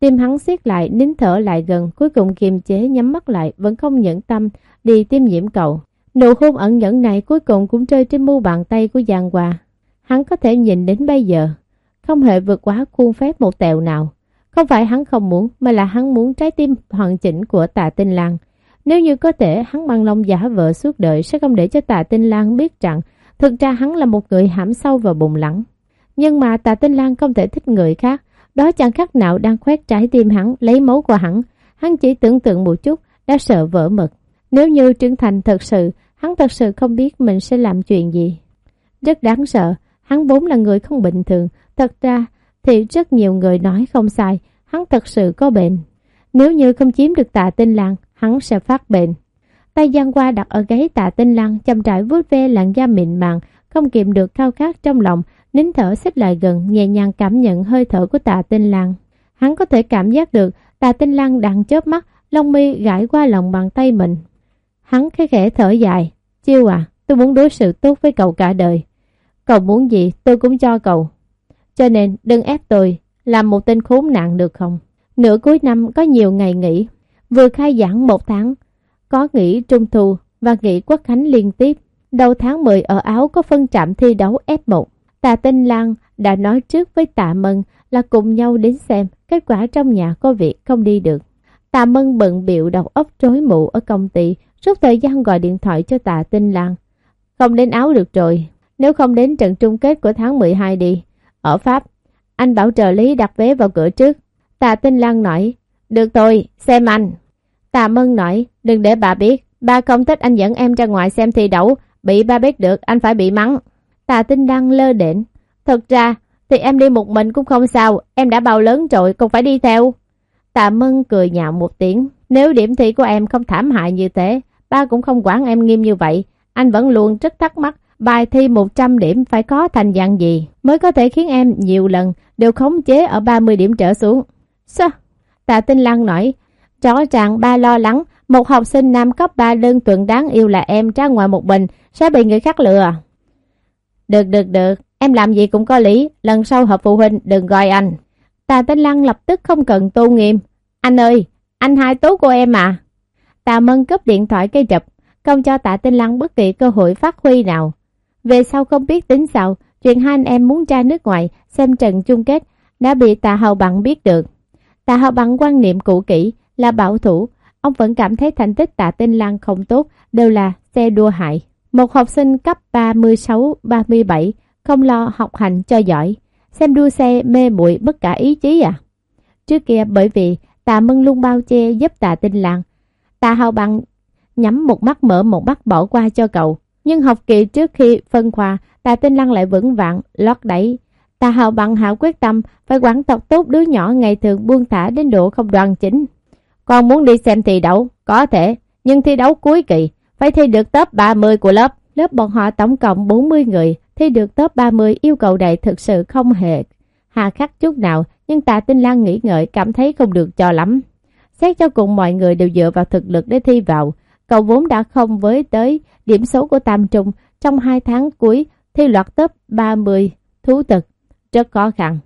Tim hắn siết lại, nín thở lại gần, cuối cùng kiềm chế nhắm mắt lại, vẫn không nhẫn tâm đi tiêm nhiễm cậu. Nụ hôn ẩn nhẫn này cuối cùng cũng rơi trên mu bàn tay của Giang Hòa. Hắn có thể nhìn đến bây giờ, không hề vượt quá khuôn phép một tẹo nào. Không phải hắn không muốn, mà là hắn muốn trái tim hoàn chỉnh của tạ tinh lang. Nếu như có thể, hắn bằng lòng giả vợ suốt đời sẽ không để cho tạ tinh lang biết rằng thực ra hắn là một người hãm sâu và bùng lẳng. Nhưng mà tạ tinh lang không thể thích người khác, đó chẳng khác nào đang khoét trái tim hắn, lấy máu của hắn. Hắn chỉ tưởng tượng một chút, đã sợ vỡ mật. Nếu như Trương Thành thật sự, hắn thật sự không biết mình sẽ làm chuyện gì. Rất đáng sợ, hắn vốn là người không bình thường, thật ra thì rất nhiều người nói không sai, hắn thật sự có bệnh. Nếu như không chiếm được tạ tinh lăng, hắn sẽ phát bệnh. Tay giang qua đặt ở gáy tạ tinh lăng, chậm rãi vuốt ve làn da mịn màng, không kiềm được khao khát trong lòng, nín thở xích lại gần, nhẹ nhàng cảm nhận hơi thở của tạ tinh lăng. Hắn có thể cảm giác được tạ tinh lăng đang chớp mắt, lông mi gãi qua lòng bàn tay mình. Hắn khẽ khẽ thở dài. Chiêu à, tôi muốn đối xử tốt với cậu cả đời. Cậu muốn gì tôi cũng cho cậu. Cho nên đừng ép tôi làm một tên khốn nạn được không? Nửa cuối năm có nhiều ngày nghỉ. Vừa khai giảng một tháng, có nghỉ trung thu và nghỉ quốc khánh liên tiếp. Đầu tháng 10 ở Áo có phân trạm thi đấu F1. Tạ Tinh Lan đã nói trước với Tạ Mân là cùng nhau đến xem kết quả trong nhà có việc không đi được. Tạ Mân bận biểu đầu óc rối mụ ở công ty, Suốt thời gian gọi điện thoại cho Tạ Tinh Lan. Không đến Áo được rồi, nếu không đến trận chung kết của tháng 12 đi. Ở Pháp, anh bảo trợ lý đặt vé vào cửa trước. Tạ Tinh Lan nói, được thôi, xem anh. Tạ Mân nói, đừng để bà biết, ba không thích anh dẫn em ra ngoài xem thi đấu, bị ba biết được anh phải bị mắng. Tạ Tinh Đăng lơ đễnh, thật ra thì em đi một mình cũng không sao, em đã bao lớn rồi, không phải đi theo. Tạ Mân cười nhạo một tiếng, nếu điểm thi của em không thảm hại như thế, ba cũng không quản em nghiêm như vậy, anh vẫn luôn rất thắc mắc Bài thi 100 điểm phải có thành dạng gì mới có thể khiến em nhiều lần đều khống chế ở 30 điểm trở xuống. Sao? Tạ Tinh Lăng nói, rõ ràng ba lo lắng một học sinh nam cấp 3 đơn tuần đáng yêu là em ra ngoài một bình sẽ bị người khác lừa. Được được được, em làm gì cũng có lý, lần sau họp phụ huynh đừng gọi anh. Tạ Tinh Lăng lập tức không cần tô nghiêm. Anh ơi, anh hai tố của em à? Tạ Mân cấp điện thoại cây chụp, không cho Tạ Tinh Lăng bất kỳ cơ hội phát huy nào. Về sau không biết tính sao, chuyện hai anh em muốn ra nước ngoài xem trận chung kết đã bị Tạ Hậu Bằng biết được. Tạ Hậu Bằng quan niệm cũ kỹ là bảo thủ, ông vẫn cảm thấy thành tích tạ tinh lăng không tốt, đều là xe đua hại. Một học sinh cấp 36-37 không lo học hành cho giỏi, xem đua xe mê muội bất cả ý chí à. Trước kia bởi vì tạ mưng luôn bao che giúp tạ tinh lặng. tạ hào bằng nhắm một mắt mở một mắt bỏ qua cho cậu. Nhưng học kỳ trước khi phân khoa, tạ tinh lăng lại vững vàng, lót đẩy. Tạ hào bằng hảo quyết tâm phải quản tộc tốt đứa nhỏ ngày thường buông thả đến độ không đoàn chính. Con muốn đi xem thi đấu, có thể, nhưng thi đấu cuối kỳ, phải thi được top 30 của lớp. Lớp bọn họ tổng cộng 40 người, thi được top 30 yêu cầu này thực sự không hề hà khắc chút nào, nhưng tạ tinh lan nghĩ ngợi cảm thấy không được cho lắm. Xét cho cùng mọi người đều dựa vào thực lực để thi vào, cậu vốn đã không với tới điểm số của Tam Trung trong 2 tháng cuối thi loạt top 30 thú thực, rất khó khăn.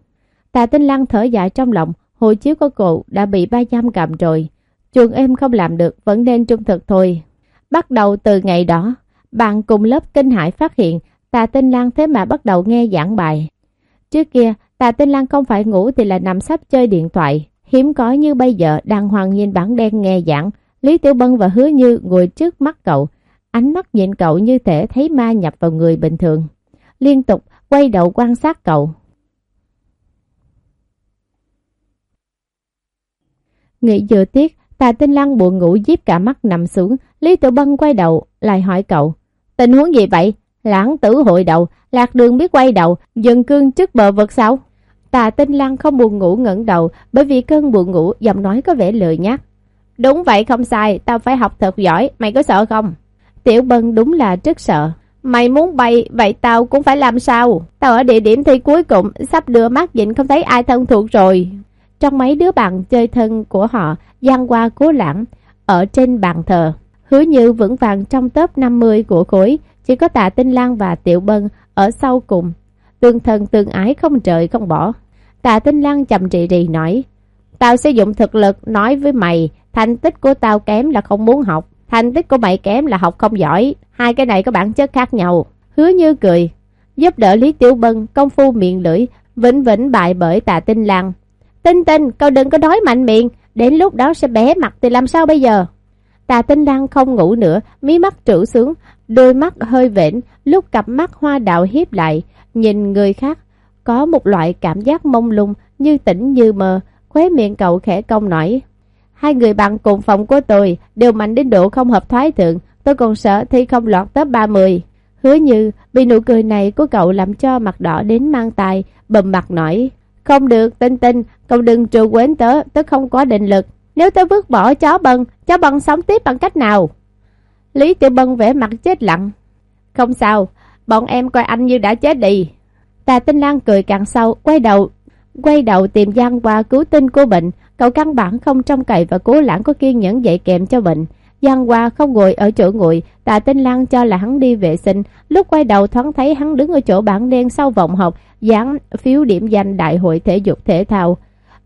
Tạ Tinh Lan thở dài trong lòng, hộ chiếu của cụ đã bị ba giam cầm rồi. Trường em không làm được, vẫn nên trung thực thôi. Bắt đầu từ ngày đó, bạn cùng lớp kinh hải phát hiện Tạ Tinh Lan thế mà bắt đầu nghe giảng bài. Trước kia, Tạ Tinh Lan không phải ngủ thì là nằm sắp chơi điện thoại. Hiếm có như bây giờ đang hoàng nhìn bản đen nghe giảng. Lý Tiểu Bân và Hứa Như ngồi trước mắt cậu. Ánh mắt nhìn cậu như thể thấy ma nhập vào người bình thường. Liên tục quay đầu quan sát cậu. Nghĩ vừa tiếc Tà Tinh Lan buồn ngủ díp cả mắt nằm xuống, Lý Tiểu Bân quay đầu, lại hỏi cậu. Tình huống gì vậy? Lãng tử hội đầu, lạc đường biết quay đầu, dần cương trước bờ vực sao? Tà Tinh Lăng không buồn ngủ ngẩng đầu, bởi vì cơn buồn ngủ, giọng nói có vẻ lười nhát. Đúng vậy không sai, tao phải học thật giỏi, mày có sợ không? Tiểu Bân đúng là rất sợ. Mày muốn bay, vậy tao cũng phải làm sao? Tao ở địa điểm thi cuối cùng, sắp đưa mắt nhìn không thấy ai thân thuộc rồi. Trong mấy đứa bạn chơi thân của họ, gian qua cố lãng, ở trên bàn thờ. Hứa như vững vàng trong top 50 của khối, chỉ có tạ tinh lang và tiểu bân ở sau cùng. Tương thân tương ái không trời không bỏ. Tạ tinh lang chậm trị rì nói, Tao sẽ dùng thực lực nói với mày, thành tích của tao kém là không muốn học, thành tích của mày kém là học không giỏi, hai cái này có bản chất khác nhau. Hứa như cười, giúp đỡ Lý Tiểu Bân công phu miệng lưỡi, vĩnh vĩnh bại bởi tạ tinh lang. Tinh tinh, cậu đừng có nói mạnh miệng, đến lúc đó sẽ bé mặt thì làm sao bây giờ? Tà tinh đang không ngủ nữa, mí mắt trữ sướng, đôi mắt hơi vện, lúc cặp mắt hoa đạo hiếp lại, nhìn người khác, có một loại cảm giác mông lung, như tỉnh như mơ, khóe miệng cậu khẽ cong nổi. Hai người bạn cùng phòng của tôi đều mạnh đến độ không hợp thoái thượng, tôi còn sợ thi không lọt top 30. Hứa như, bị nụ cười này của cậu làm cho mặt đỏ đến mang tài, bầm mặt nổi. Không được, tinh tinh, cậu đừng trù quến tớ, tớ không có định lực. Nếu tôi vứt bỏ chó bần, chó bần sống tiếp bằng cách nào? Lý Tiểu Bân vẻ mặt chết lặng. Không sao, bọn em coi anh như đã chết đi. Tà Tinh Lan cười càng sâu, quay đầu, quay đầu tìm Giang qua cứu tinh của bệnh. Cậu căn bản không trông cậy và cố lãng có kiên nhẫn dạy kèm cho bệnh. Giang Hoa không ngồi ở chỗ ngồi, Tà Tinh Lan cho là hắn đi vệ sinh, lúc quay đầu thoáng thấy hắn đứng ở chỗ bảng đen sau vòng học, dán phiếu điểm danh đại hội thể dục thể thao.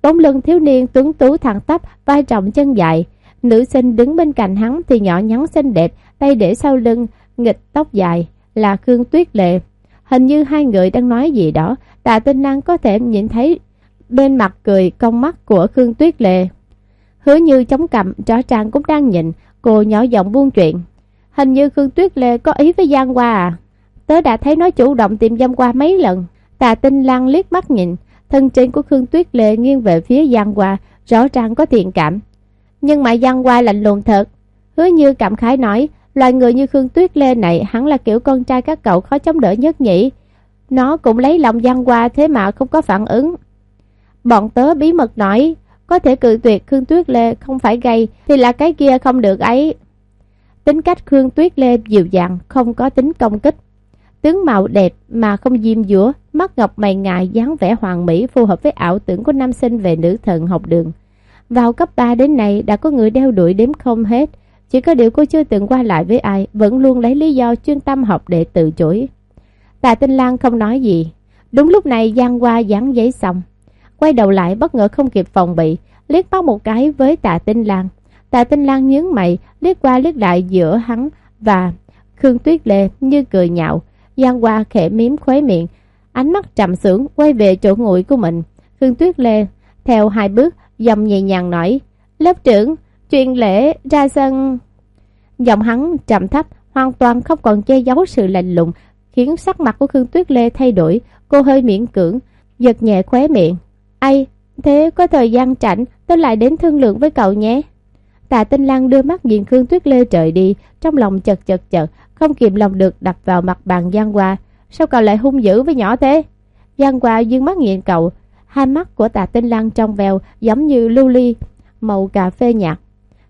Bóng lưng thiếu niên tuấn tú thẳng tắp, vai rộng chân dài. Nữ sinh đứng bên cạnh hắn thì nhỏ nhắn xinh đẹp, tay để sau lưng, nghịch tóc dài, là Khương Tuyết Lệ. Hình như hai người đang nói gì đó, Tạ Tinh Năng có thể nhìn thấy bên mặt cười cong mắt của Khương Tuyết Lệ. Hứa như chống cầm, rõ ràng cũng đang nhìn, cô nhỏ giọng buông chuyện. Hình như Khương Tuyết Lệ có ý với Giang Hoa à? Tớ đã thấy nó chủ động tìm Giang Hoa mấy lần. Tà tinh lăng liếc mắt nhìn, thân trên của Khương Tuyết Lệ nghiêng về phía Giang Hoa, rõ ràng có thiện cảm. Nhưng mà Giang Hoa lạnh lùng thật. Hứa như cảm khái nói, loài người như Khương Tuyết Lê này hẳn là kiểu con trai các cậu khó chống đỡ nhất nhỉ. Nó cũng lấy lòng Giang Hoa thế mà không có phản ứng. Bọn tớ bí mật nói, có thể cự tuyệt Khương Tuyết Lê không phải gay thì là cái kia không được ấy. Tính cách Khương Tuyết Lê dịu dàng, không có tính công kích. Tướng mạo đẹp mà không diêm dúa, mắt ngọc mày ngài dáng vẻ hoàng mỹ phù hợp với ảo tưởng của nam sinh về nữ thần học đường. Vào cấp 3 đến nay đã có người đeo đuổi đếm không hết, chỉ có điều cô chưa từng qua lại với ai, vẫn luôn lấy lý do chuyên tâm học để từ chối. Tạ Tinh Lan không nói gì. Đúng lúc này Giang qua dán giấy xong. Quay đầu lại bất ngờ không kịp phòng bị, liếc mắt một cái với Tạ Tinh Lan. Tạ Tinh Lan nhướng mày, liếc qua liếc lại giữa hắn và Khương Tuyết Lê như cười nhạo. Giang qua khẽ miếm khuấy miệng, ánh mắt trầm sưởng quay về chỗ ngồi của mình. Khương Tuyết Lê theo hai bước, dòng nhẹ nhàng nói, lớp trưởng, truyền lễ ra sân. Giọng hắn trầm thấp, hoàn toàn không còn che giấu sự lạnh lùng, khiến sắc mặt của Khương Tuyết Lê thay đổi, cô hơi miễn cưỡng, giật nhẹ khóe miệng. Ai, thế có thời gian rảnh, tôi lại đến thương lượng với cậu nhé. Tạ Tinh Lan đưa mắt nhìn Khương Tuyết Lê trời đi, trong lòng chật chật chật, không kìm lòng được đập vào mặt bàn Giang Hoa. Sao cậu lại hung dữ với nhỏ thế? Giang Hoa dương mắt nhìn cậu, hai mắt của Tạ Tinh Lăng trong veo giống như lưu ly, màu cà phê nhạt.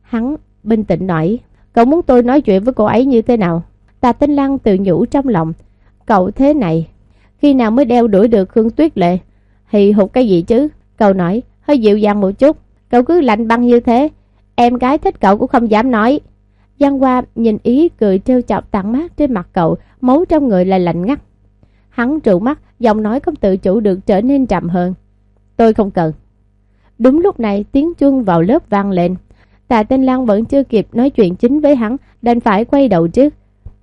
Hắn bình tĩnh nói, cậu muốn tôi nói chuyện với cô ấy như thế nào? Tạ Tinh Lăng tự nhủ trong lòng, cậu thế này, khi nào mới đeo đuổi được Khương Tuyết Lệ? Thì hụt cái gì chứ? Cậu nói, hơi dịu dàng một chút, cậu cứ lạnh băng như thế, em gái thích cậu cũng không dám nói. Giang Hoa nhìn ý cười trêu chọc tặng mát trên mặt cậu, máu trong người lại lạnh ngắt. Hắn trụ mắt, giọng nói không tự chủ được trở nên trầm hơn. Tôi không cần. Đúng lúc này tiếng chuông vào lớp vang lên. Tạ Tinh Lan vẫn chưa kịp nói chuyện chính với hắn, đành phải quay đầu trước.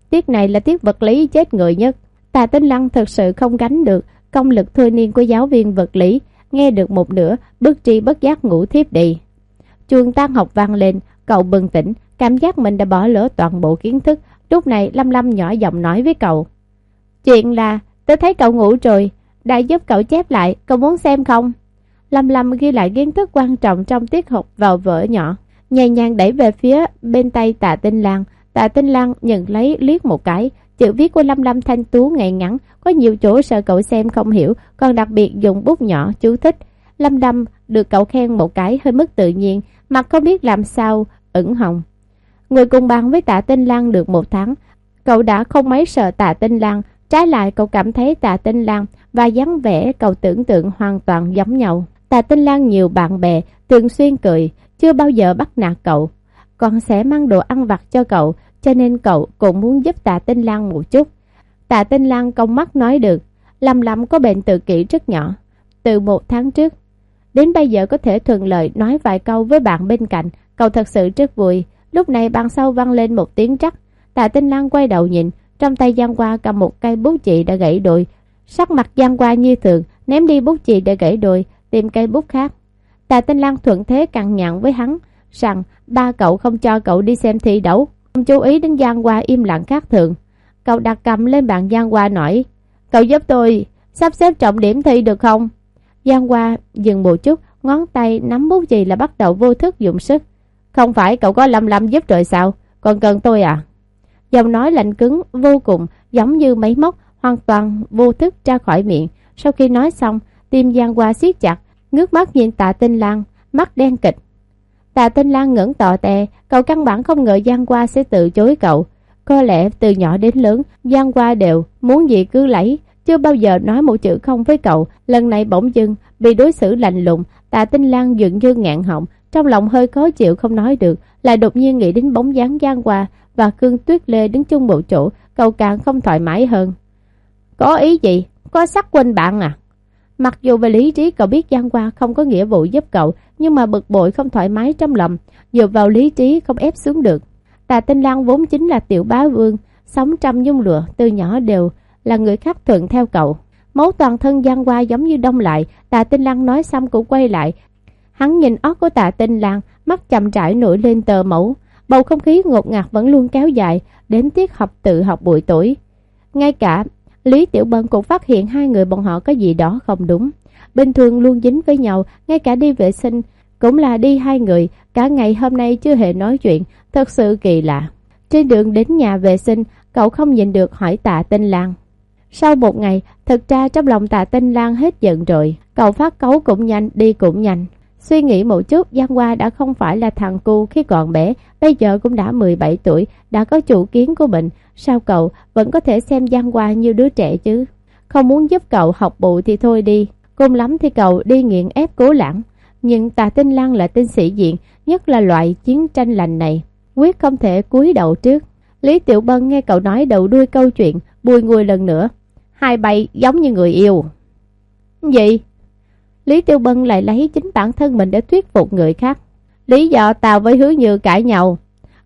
Tiết này là tiết vật lý chết người nhất. Tạ Tinh Lăng thật sự không gánh được công lực thôi niên của giáo viên vật lý, nghe được một nửa, bất tri bất giác ngủ thiếp đi. Chuông tan học vang lên, cậu bừng tỉnh, cảm giác mình đã bỏ lỡ toàn bộ kiến thức. Lúc này Lâm Lâm nhỏ giọng nói với cậu. Chuyện là, tôi thấy cậu ngủ rồi, đã giúp cậu chép lại, cậu muốn xem không? Lâm Lâm ghi lại kiến thức quan trọng trong tiết học vào vở nhỏ, nhẹ nhàng đẩy về phía bên tay tạ tinh lang. Tạ tinh lang nhận lấy liếc một cái, chữ viết của Lâm Lâm thanh tú ngày ngắn, có nhiều chỗ sợ cậu xem không hiểu, còn đặc biệt dùng bút nhỏ chú thích. Lâm Lâm được cậu khen một cái hơi mất tự nhiên, mặt không biết làm sao, ửng hồng. Người cùng bàn với tạ tinh lang được một tháng, cậu đã không mấy sợ tạ tinh lang, trái lại cậu cảm thấy tạ tinh Lan và dáng vẻ cậu tưởng tượng hoàn toàn giống nhau. Tạ Tinh Lan nhiều bạn bè, thường xuyên cười, chưa bao giờ bắt nạt cậu. Còn sẽ mang đồ ăn vặt cho cậu, cho nên cậu cũng muốn giúp Tạ Tinh Lan một chút. Tạ Tinh Lan công mắt nói được, Lâm Lâm có bệnh tự kỷ rất nhỏ, từ một tháng trước. Đến bây giờ có thể thuận lợi nói vài câu với bạn bên cạnh, cậu thật sự rất vui. Lúc này bàn sau vang lên một tiếng chắc. Tạ Tinh Lan quay đầu nhìn, trong tay Giang Qua cầm một cây bút chì đã gãy đôi. Sắc mặt Giang Qua như thường, ném đi bút chì đã gãy đôi, tìm cây bút khác. Tạ Tinh Lan thuận thế cằn nhặn với hắn rằng ba cậu không cho cậu đi xem thi đấu. Không chú ý đến Giang Hoa im lặng khác thường. Cậu đặt cầm lên bàn Giang Hoa nói Cậu giúp tôi sắp xếp trọng điểm thi được không? Giang Hoa dừng một chút, ngón tay nắm bút gì là bắt đầu vô thức dùng sức. Không phải cậu có lâm lâm giúp rồi sao? Còn cần tôi à? Giọng nói lạnh cứng vô cùng giống như máy móc hoàn toàn vô thức ra khỏi miệng. Sau khi nói xong, tim Giang Hoa siết chặt, ngước mắt nhìn tạ tinh lan mắt đen kịch. Tạ tinh lan ngẩng tò tè, cậu căn bản không ngờ Giang Hoa sẽ từ chối cậu. Có lẽ từ nhỏ đến lớn, Giang Hoa đều muốn gì cứ lấy, chưa bao giờ nói một chữ không với cậu. Lần này bỗng dưng, bị đối xử lạnh lùng, tạ tinh lan dường như ngạn họng, trong lòng hơi khó chịu không nói được, lại đột nhiên nghĩ đến bóng dáng Giang Hoa và Cương Tuyết Lê đứng chung một chỗ, cậu càng không thoải mái hơn. Có ý gì? Có sắc quên bạn à? Mặc dù về lý trí cậu biết Giang Hoa không có nghĩa vụ giúp cậu, nhưng mà bực bội không thoải mái trong lòng, dựa vào lý trí không ép xuống được. Tà Tinh Lan vốn chính là tiểu bá vương, sống trăm nhung lụa, từ nhỏ đều là người khác thuận theo cậu. Máu toàn thân Giang Hoa giống như đông lại, Tà Tinh Lan nói xong cũng quay lại. Hắn nhìn óc của Tà Tinh Lan, mắt chậm rãi nổi lên tờ mẫu. Bầu không khí ngột ngạt vẫn luôn kéo dài, đến tiết học tự học buổi tối. Ngay cả Lý Tiểu Bân cũng phát hiện hai người bọn họ có gì đó không đúng. Bình thường luôn dính với nhau, ngay cả đi vệ sinh, cũng là đi hai người, cả ngày hôm nay chưa hề nói chuyện, thật sự kỳ lạ. Trên đường đến nhà vệ sinh, cậu không nhìn được hỏi tạ tinh lang. Sau một ngày, thực ra trong lòng tạ tinh lang hết giận rồi, cậu phát cấu cũng nhanh, đi cũng nhanh. Suy nghĩ một chút, Giang Hoa đã không phải là thằng cu khi còn bé, bây giờ cũng đã 17 tuổi, đã có chủ kiến của mình. Sao cậu vẫn có thể xem Giang Hoa như đứa trẻ chứ? Không muốn giúp cậu học bù thì thôi đi. Cùng lắm thì cậu đi nghiện ép cố lãng. Nhưng tà tinh lăng là tinh sĩ diện, nhất là loại chiến tranh lành này. Quyết không thể cúi đầu trước. Lý Tiểu Bân nghe cậu nói đầu đuôi câu chuyện, bùi ngùi lần nữa. Hai bay giống như người yêu. Gì? Lý Tiêu Bân lại lấy chính bản thân mình để thuyết phục người khác. Lý do Tào với Hứa Như cãi nhau.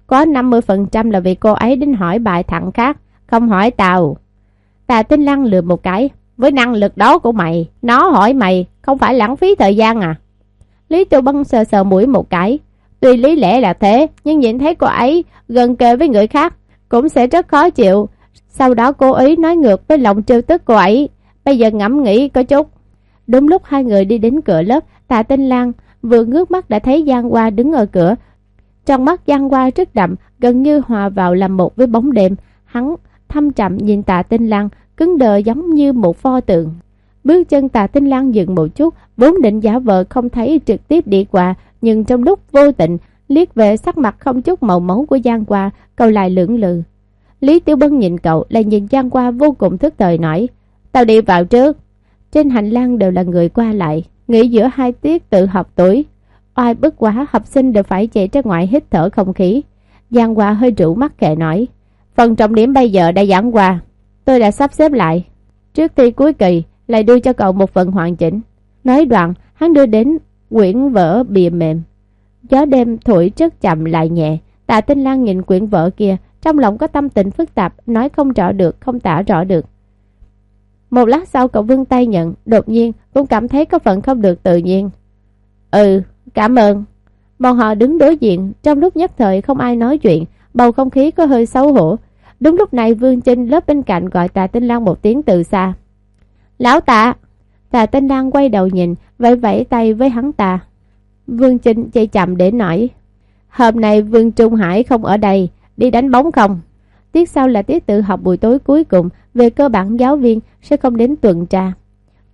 Có 50% là vì cô ấy đến hỏi bài thẳng khác, không hỏi Tào. Tà Tinh Lăng lừa một cái. Với năng lực đó của mày, nó hỏi mày, không phải lãng phí thời gian à? Lý Tiêu Bân sờ sờ mũi một cái. Tuy lý lẽ là thế, nhưng nhìn thấy cô ấy gần kề với người khác, cũng sẽ rất khó chịu. Sau đó cố ý nói ngược với lòng trêu tức cô ấy. Bây giờ ngẫm nghĩ có chút. Đúng lúc hai người đi đến cửa lớp, tạ tinh Lan vừa ngước mắt đã thấy Giang Hoa đứng ở cửa. Trong mắt Giang Hoa rất đậm, gần như hòa vào làm một với bóng đêm. Hắn thâm trầm nhìn tạ tinh Lan cứng đờ giống như một pho tượng. Bước chân tạ tinh Lan dừng một chút, vốn định giả vờ không thấy trực tiếp đi qua, nhưng trong lúc vô tình, liếc về sắc mặt không chút màu máu của Giang Hoa, cậu lại lưỡng lự. Lý Tiểu Bân nhìn cậu, lại nhìn Giang Hoa vô cùng thức thời nói, tao đi vào trước. Trên hành lang đều là người qua lại, nghỉ giữa hai tiết tự học tuổi. Oai bức quá, học sinh đều phải chạy ra ngoài hít thở không khí. Giang Hoa hơi rủ mắt kệ nói, phần trọng điểm bây giờ đã giảng qua, tôi đã sắp xếp lại. Trước thi cuối kỳ, lại đưa cho cậu một phần hoàn chỉnh. Nói đoạn, hắn đưa đến quyển vở bìa mềm. Gió đêm thổi rất chậm lại nhẹ, tạ tinh lan nhìn quyển vở kia, trong lòng có tâm tình phức tạp, nói không rõ được, không tả rõ được. Một lát sau cậu vươn tay nhận, đột nhiên cũng cảm thấy có phần không được tự nhiên. Ừ, cảm ơn. Bọn họ đứng đối diện, trong lúc nhất thời không ai nói chuyện, bầu không khí có hơi xấu hổ. Đúng lúc này Vương Trinh lớp bên cạnh gọi Tạ Tinh Lan một tiếng từ xa. Lão tạ! Tạ Tinh Lan quay đầu nhìn, vẫy vẫy tay với hắn ta. Vương Trinh chạy chậm để nói. Hôm nay Vương Trung Hải không ở đây, đi đánh bóng không? Tiết sau là tiết tự học buổi tối cuối cùng, về cơ bản giáo viên sẽ không đến tuần tra.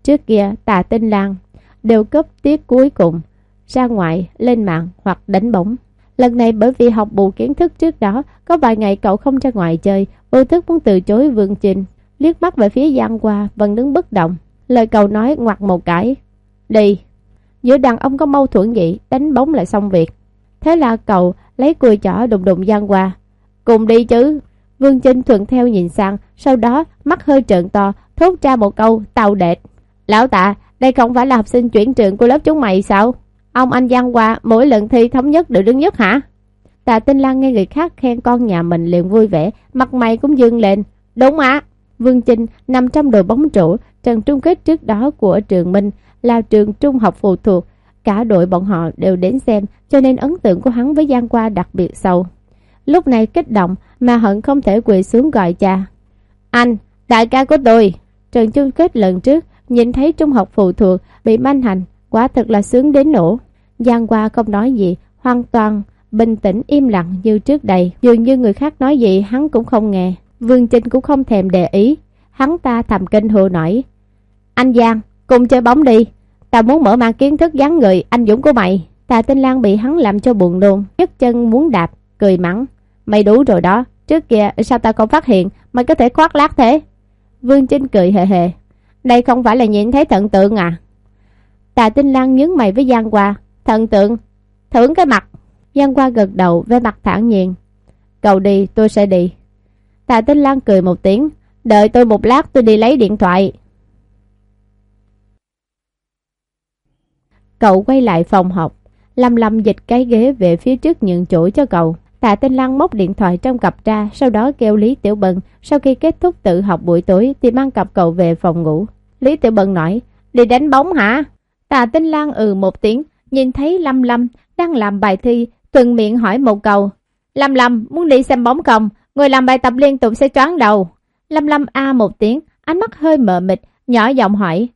Trước kia, tà Tinh Lan đều cấp tiết cuối cùng, ra ngoài, lên mạng hoặc đánh bóng. Lần này bởi vì học bù kiến thức trước đó, có vài ngày cậu không ra ngoài chơi, vô thức muốn từ chối Vương trình Liếc mắt về phía Giang Hoa, vẫn đứng bất động. Lời cậu nói ngoặt một cái. Đi! Giữa đàn ông có mâu thuẫn gì, đánh bóng lại xong việc. Thế là cậu lấy cùi chỏ đùng đùng Giang Hoa. Cùng đi chứ! Vương Trinh thuận theo nhìn sang, sau đó mắt hơi trợn to, thốt ra một câu tàu đệt. Lão tạ, đây không phải là học sinh chuyển trường của lớp chúng mày sao? Ông anh Giang Hoa mỗi lần thi thống nhất đều đứng nhất hả? Tạ Tinh Lan nghe người khác khen con nhà mình liền vui vẻ, mặt mày cũng dương lên. Đúng ạ. Vương Trinh nằm trong đội bóng rổ, trận trung kết trước đó của trường Minh là trường trung học phụ thuộc. Cả đội bọn họ đều đến xem, cho nên ấn tượng của hắn với Giang Qua đặc biệt sâu. Lúc này kích động mà hận không thể quỳ xuống gọi cha. Anh, đại ca của tôi. Trận chung kết lần trước, nhìn thấy trung học phụ thuộc bị manh hành, quả thật là sướng đến nổ. Giang Qua không nói gì, hoàn toàn bình tĩnh im lặng như trước đây. Dường như người khác nói gì hắn cũng không nghe. Vương Trinh cũng không thèm để ý. Hắn ta thầm kinh hồ nổi. Anh Giang, cùng chơi bóng đi. Tao muốn mở mang kiến thức dáng người anh Dũng của mày. Tà Tinh Lan bị hắn làm cho buồn nôn, nhấc chân muốn đạp, cười mắng. Mày đủ rồi đó, trước kia sao tao không phát hiện, mày có thể khoác lác thế. Vương Trinh cười hề hề. Đây không phải là nhìn thấy thần tượng à? Tà Tinh Lan nhướng mày với Giang Hoa. Thần tượng, thưởng cái mặt. Giang Hoa gật đầu với mặt thản nhiên. Cậu đi, tôi sẽ đi. Tạ Tinh Lan cười một tiếng. Đợi tôi một lát tôi đi lấy điện thoại. Cậu quay lại phòng học. Lâm Lâm dịch cái ghế về phía trước nhường chỗ cho cậu. Tạ Tinh Lan móc điện thoại trong cặp ra, sau đó kêu Lý Tiểu Bân. Sau khi kết thúc tự học buổi tối thì mang cặp cậu về phòng ngủ. Lý Tiểu Bân nói, đi đánh bóng hả? Tạ Tinh Lan ừ một tiếng, nhìn thấy Lâm Lâm đang làm bài thi, thuận miệng hỏi một câu. Lâm Lâm, muốn đi xem bóng không? Người làm bài tập liên tục sẽ choáng đầu. Lâm Lâm a một tiếng, ánh mắt hơi mờ mịt, nhỏ giọng hỏi.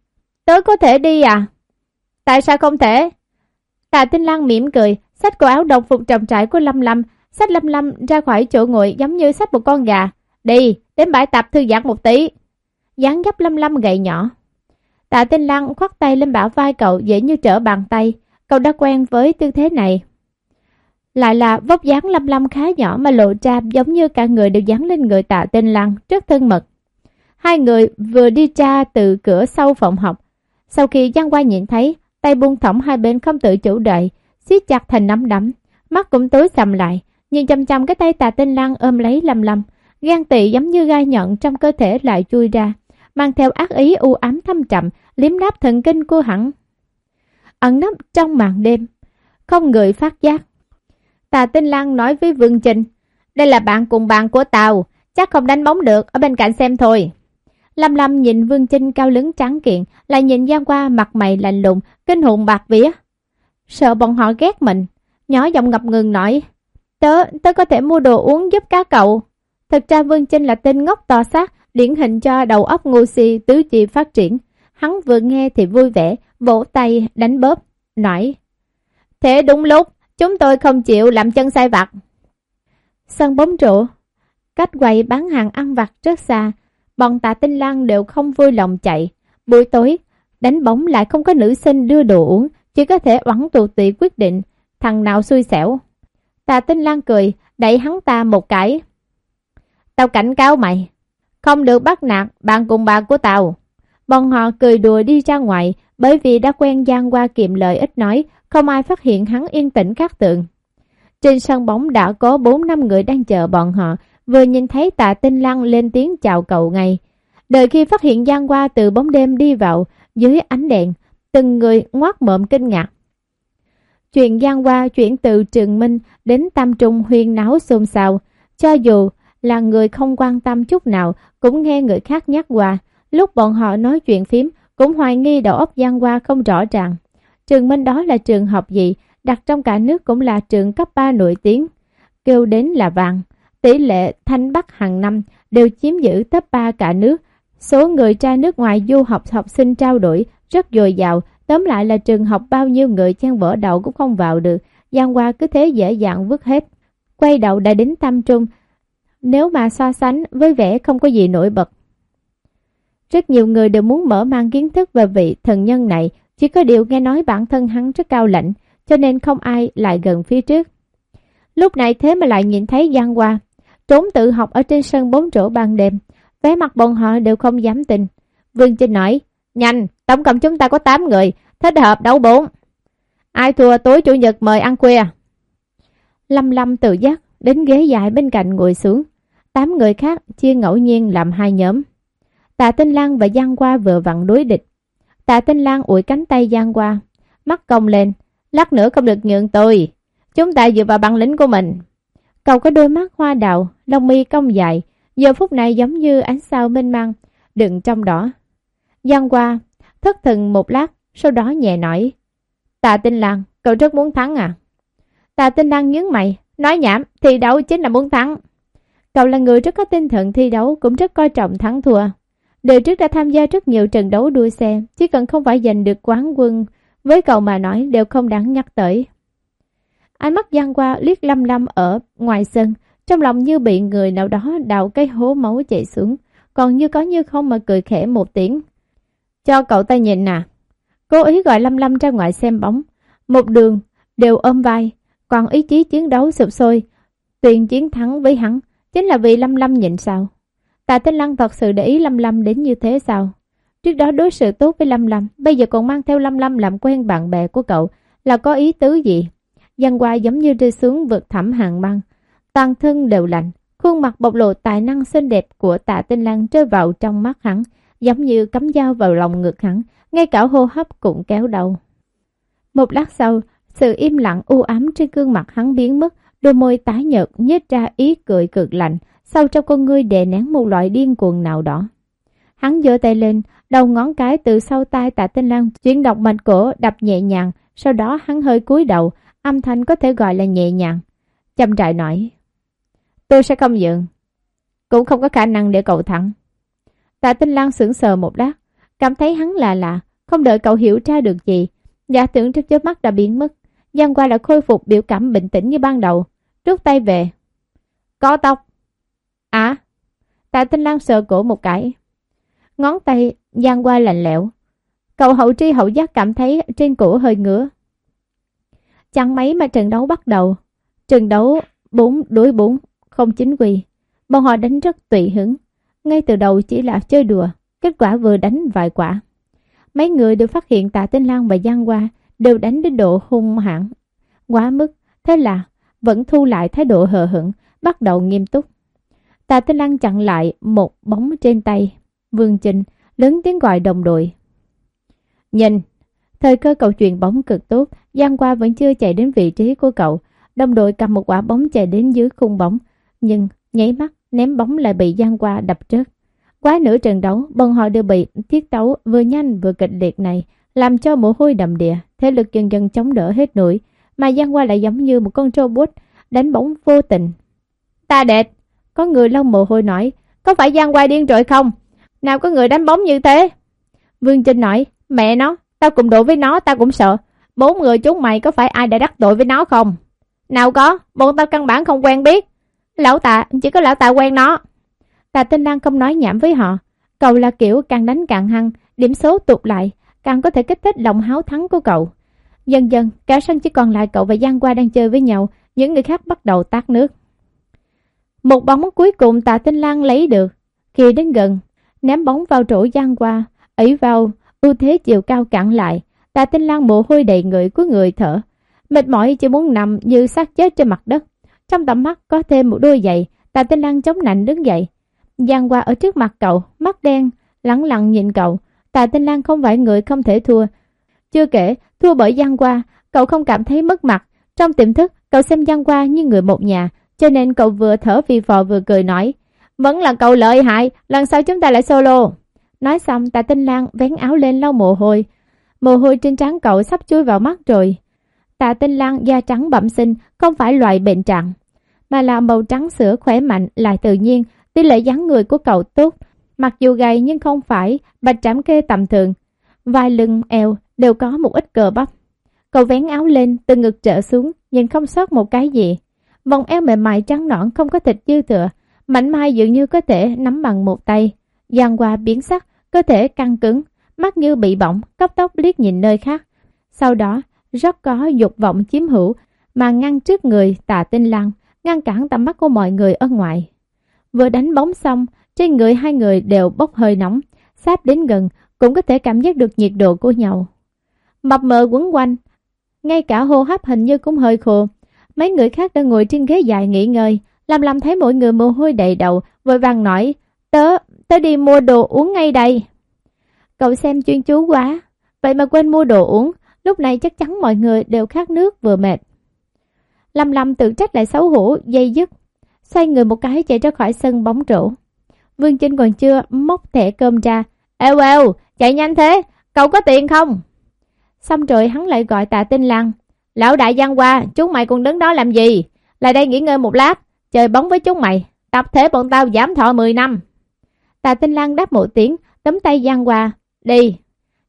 Tớ có thể đi à? Tại sao không thể? Tạ Tinh Lan mỉm cười, xách cổ áo đồng phục trầm trải của Lâm Lâm, sách Lâm Lâm ra khỏi chỗ ngồi giống như sách một con gà. Đi, đến bãi tập thư giãn một tí. gián dấp Lâm Lâm gậy nhỏ. Tạ Tinh lăng khoát tay lên bả vai cậu dễ như trở bàn tay. Cậu đã quen với tư thế này. Lại là vóc dáng Lâm Lâm khá nhỏ mà lộ ra giống như cả người đều dán lên người tạ Tinh lăng rất thân mật. Hai người vừa đi ra từ cửa sau phòng học. Sau khi Giang Qua nhìn thấy, tay buông thõng hai bên không tự chủ đợi, siết chặt thành nắm đấm, mắt cũng tối sầm lại, nhìn chăm chăm cái tay tà Tinh lăng ôm lấy Lâm Lâm, gan tị giống như gai nhọn trong cơ thể lại chui ra, mang theo ác ý u ám thâm trầm, liếm đáp thần kinh cô hẳn. Ẩn nấp trong màn đêm, không người phát giác. Tà Tinh lăng nói với Vương Trình, đây là bạn cùng bạn của Tàu, chắc không đánh bóng được, ở bên cạnh xem thôi. Lâm Lâm nhìn Vương Trinh cao lớn trắng kiện, lại nhìn Giang qua mặt mày lạnh lùng, kinh hồn bạc vía. Sợ bọn họ ghét mình. Nhỏ giọng ngập ngừng nói, tớ, tớ có thể mua đồ uống giúp cá cậu. Thật ra Vương Trinh là tên ngốc to xác, điển hình cho đầu óc ngu si tứ chi phát triển. Hắn vừa nghe thì vui vẻ, vỗ tay, đánh bóp, nói. Thế đúng lúc, chúng tôi không chịu làm chân sai vặt. Sân bóng rổ, cách quầy bán hàng ăn vặt rất xa, bọn tạ tinh lang đều không vui lòng chạy. Buổi tối, đánh bóng lại không có nữ sinh đưa đồ uống, chỉ có thể oắn tù tị quyết định, thằng nào xui xẻo. Tà tinh Lan cười, đẩy hắn ta một cái. Tao cảnh cáo mày, không được bắt nạt bạn cùng bà của tao. Bọn họ cười đùa đi ra ngoài, bởi vì đã quen gian qua kiệm lời ít nói, không ai phát hiện hắn yên tĩnh khác tượng. Trên sân bóng đã có 4 năm người đang chờ bọn họ, vừa nhìn thấy tạ tinh lăng lên tiếng chào cậu ngay. Đợi khi phát hiện Gian qua từ bóng đêm đi vào, dưới ánh đèn, từng người ngoác mộm kinh ngạc. Chuyện gian qua chuyển từ Trường Minh đến Tam Trung huyên náo xôn xao, cho dù là người không quan tâm chút nào cũng nghe người khác nhắc qua. Lúc bọn họ nói chuyện phím cũng hoài nghi đầu óc gian qua không rõ ràng. Trường Minh đó là trường học gì, đặt trong cả nước cũng là trường cấp 3 nổi tiếng. Kêu đến là vàng, tỷ lệ thanh bắc hàng năm đều chiếm giữ top 3 cả nước. Số người ra nước ngoài du học học sinh trao đổi rất dồi dào, tóm lại là trường học bao nhiêu người chen vỡ đầu cũng không vào được, Giang Hoa cứ thế dễ dàng vứt hết. Quay đầu đã đến Tam Trung, nếu mà so sánh với vẻ không có gì nổi bật. Rất nhiều người đều muốn mở mang kiến thức về vị thần nhân này, chỉ có điều nghe nói bản thân hắn rất cao lãnh, cho nên không ai lại gần phía trước. Lúc này thế mà lại nhìn thấy Giang Hoa, trốn tự học ở trên sân bốn chỗ ban đêm, vẻ mặt bọn họ đều không dám tin. Vương Trinh nói, nhanh, tổng cộng chúng ta có 8 người, thích hợp đấu 4. Ai thua tối chủ nhật mời ăn khuya. Lâm Lâm tự giác, đến ghế dài bên cạnh ngồi xuống. Tám người khác chia ngẫu nhiên làm hai nhóm. Tạ Tinh Lan và Giang qua vừa vặn đối địch. Tạ Tinh Lan ủi cánh tay Giang qua mắt cong lên, lát nữa không được nhượng tôi. Chúng ta dựa vào bản lĩnh của mình. Cậu có đôi mắt hoa đào, lông mi cong dài, giờ phút này giống như ánh sao mênh mang, đựng trong đó. Giang qua, thất thần một lát, sau đó nhẹ nói. Tạ Tinh Lan, cậu rất muốn thắng à? Tạ Tinh Lan nhướng mày, nói nhảm, thi đấu chính là muốn thắng. Cậu là người rất có tinh thần thi đấu, cũng rất coi trọng thắng thua. Đời trước đã tham gia rất nhiều trận đấu đua xe, chỉ cần không phải giành được quán quân, với cậu mà nói đều không đáng nhắc tới. Ánh mắt giăng qua liếc lâm lâm ở ngoài sân, trong lòng như bị người nào đó đào cái hố máu chạy xuống, còn như có như không mà cười khẽ một tiếng. Cho cậu ta nhìn nè. Cố ý gọi lâm lâm ra ngoài xem bóng. Một đường, đều ôm vai, còn ý chí chiến đấu sụp sôi. Tuyền chiến thắng với hắn, chính là vì lâm lâm nhịn sao. Tạ Tinh Lăng thật sự để ý Lâm Lâm đến như thế sao? Trước đó đối xử tốt với Lâm Lâm, bây giờ còn mang theo Lâm Lâm làm quen bạn bè của cậu, là có ý tứ gì? Giang qua giống như rơi xuống vực thẳm hàng băng, toàn thân đều lạnh, khuôn mặt bộc lộ tài năng xinh đẹp của Tạ Tinh Lăng rơi vào trong mắt hắn, giống như cắm dao vào lòng ngực hắn, ngay cả hô hấp cũng kéo đầu. Một lát sau, sự im lặng u ám trên gương mặt hắn biến mất, đôi môi tái nhợt nhếch ra ý cười cực lạnh, sau trong con ngươi đè nén một loại điên cuồng nào đó. Hắn giơ tay lên, đầu ngón cái từ sau tai tạ tinh lang chuyển động mạch cổ đập nhẹ nhàng, sau đó hắn hơi cúi đầu, âm thanh có thể gọi là nhẹ nhàng. Chăm trại nói, tôi sẽ không dựng, cũng không có khả năng để cậu thắng. Tạ tinh Lan sững sờ một lát, cảm thấy hắn lạ lạ, không đợi cậu hiểu ra được gì. Giả tưởng trước chớp mắt đã biến mất, Giang qua đã khôi phục biểu cảm bình tĩnh như ban đầu, rút tay về. Có tóc. À, tạ tinh Lan sờ cổ một cái. Ngón tay giang qua lạnh lẽo. Cậu hậu tri hậu giác cảm thấy trên cổ hơi ngứa. Chẳng mấy mà trận đấu bắt đầu. Trận đấu 4 đối 4, không chính quy. Bọn họ đánh rất tùy hứng. Ngay từ đầu chỉ là chơi đùa, kết quả vừa đánh vài quả. Mấy người đều phát hiện tạ tinh lang và giang qua đều đánh đến độ hung hãn, quá mức. Thế là vẫn thu lại thái độ hờ hững, bắt đầu nghiêm túc. Tạ Tinh Lan chặn lại một bóng trên tay. Vương Trình lớn tiếng gọi đồng đội. Nhìn, thời cơ cậu chuyền bóng cực tốt, Giang qua vẫn chưa chạy đến vị trí của cậu. Đồng đội cầm một quả bóng chạy đến dưới khung bóng, nhưng nháy mắt ném bóng lại bị Giang qua đập trước. Quá nửa trận đấu, bọn họ đều bị tiết tấu vừa nhanh vừa kịch liệt này, làm cho mồ hôi đầm đìa, thế lực dần dần chống đỡ hết nổi. mà Giang Qua lại giống như một con robot đánh bóng vô tình. Ta đẹp, có người lông mồ hôi nói, có phải Giang Qua điên rồi không? Nào có người đánh bóng như thế? Vương Trinh nói, mẹ nó, tao cùng đội với nó, tao cũng sợ. Bốn người chúng mày có phải ai đã đắc tội với nó không? Nào có, bọn tao căn bản không quen biết. Lão tạ, chỉ có lão tạ quen nó. Tạ Tinh Lan không nói nhảm với họ. Cậu là kiểu càng đánh càng hăng, điểm số tụt lại, càng có thể kích thích lòng háo thắng của cậu. Dần dần, cả sân chỉ còn lại cậu và Giang Qua đang chơi với nhau, những người khác bắt đầu tát nước. Một bóng cuối cùng Tạ Tinh Lan lấy được. Khi đến gần, ném bóng vào chỗ Giang Qua, ấy vào, ưu thế chiều cao cản lại. Tạ Tinh Lan mồ hôi đầy người của người thở. Mệt mỏi chỉ muốn nằm như xác chết trên mặt đất. Trong tầm mắt có thêm một đôi giày, Tạ Tinh Lăng chống nạnh đứng dậy. Giang qua ở trước mặt cậu, mắt đen, lẳng lặng nhìn cậu. Tạ Tinh Lan không phải người không thể thua. Chưa kể, thua bởi Giang qua, cậu không cảm thấy mất mặt. Trong tiềm thức, cậu xem Giang qua như người một nhà, cho nên cậu vừa thở vì phò vừa cười nói. Vẫn là cậu lợi hại, lần sau chúng ta lại solo. Nói xong, Tạ Tinh Lan vén áo lên lau mồ hôi. Mồ hôi trên trán cậu sắp chui vào mắt rồi. Tạ Tinh Lan da trắng bẩm sinh, không phải loại bệnh trạng, mà là màu trắng sữa khỏe mạnh lại tự nhiên, tỷ lệ dáng người của cậu tốt, mặc dù gầy nhưng không phải bạch trảm kê tầm thường. Vai lưng, eo đều có một ít cờ bắp. Cậu vén áo lên, từ ngực trở xuống, nhìn không sót một cái gì. Vòng eo mềm mại trắng nõn không có thịt dư thừa, mảnh mai dường như có thể nắm bằng một tay. Giang qua biến sắc, cơ thể căng cứng, mắt như bị bỏng, cấp tốc liếc nhìn nơi khác. Sau đó, rất có dục vọng chiếm hữu mà ngăn trước người tà tinh lăng, ngăn cản tầm mắt của mọi người ở ngoài. Vừa đánh bóng xong, trên người hai người đều bốc hơi nóng, sát đến gần cũng có thể cảm giác được nhiệt độ của nhau. Mập mờ quấn quanh, ngay cả hô hấp hình như cũng hơi khô. Mấy người khác đang ngồi trên ghế dài nghỉ ngơi, làm làm thấy mỗi người mồ hôi đầy đầu, vội vàng nói, tớ, tớ đi mua đồ uống ngay đây. Cậu xem chuyên chú quá, vậy mà quên mua đồ uống, lúc này chắc chắn mọi người đều khát nước vừa mệt. Lâm Lâm tự trách lại xấu hổ, dây dứt, xoay người một cái chạy ra khỏi sân bóng rổ. Vương Trinh còn chưa móc thẻ cơm ra. Eo eo, chạy nhanh thế, cậu có tiền không? Xong rồi hắn lại gọi tạ tinh lăng. Lão đại giang qua, chúng mày còn đứng đó làm gì? Lại đây nghỉ ngơi một lát, chơi bóng với chúng mày. Tập thể bọn tao giảm thọ 10 năm. Tạ tinh lăng đáp một tiếng, tấm tay Giang qua. Đi.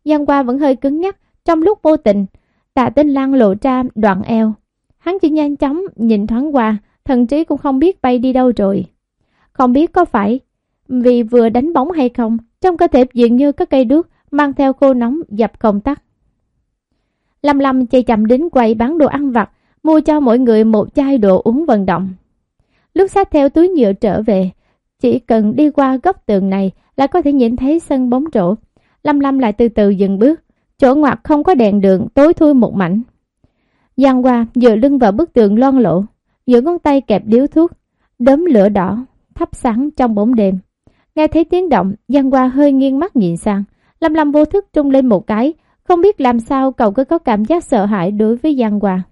Giang qua vẫn hơi cứng nhắc, trong lúc vô tình. Tạ tinh lăng lộ ra đoạn eo. Hắn chỉ nhanh chóng nhìn thoáng qua, thần trí cũng không biết bay đi đâu rồi. Không biết có phải vì vừa đánh bóng hay không, trong cơ thể dường như có cây đuốc mang theo khô nóng dập không tắt. Lâm Lâm chạy chậm đến quầy bán đồ ăn vặt, mua cho mỗi người một chai đồ uống vận động. Lúc sát theo túi nhựa trở về, chỉ cần đi qua góc tường này là có thể nhìn thấy sân bóng rổ. Lâm Lâm lại từ từ dừng bước, chỗ ngoặt không có đèn đường, tối thui một mảnh. Giang Hoa dựa lưng vào bức tường loan lộ, giữa ngón tay kẹp điếu thuốc, đốm lửa đỏ, thắp sáng trong bóng đêm. Nghe thấy tiếng động, Giang Hoa hơi nghiêng mắt nhìn sang, Lâm Lâm vô thức trung lên một cái, không biết làm sao cậu cứ có cảm giác sợ hãi đối với Giang Hoa.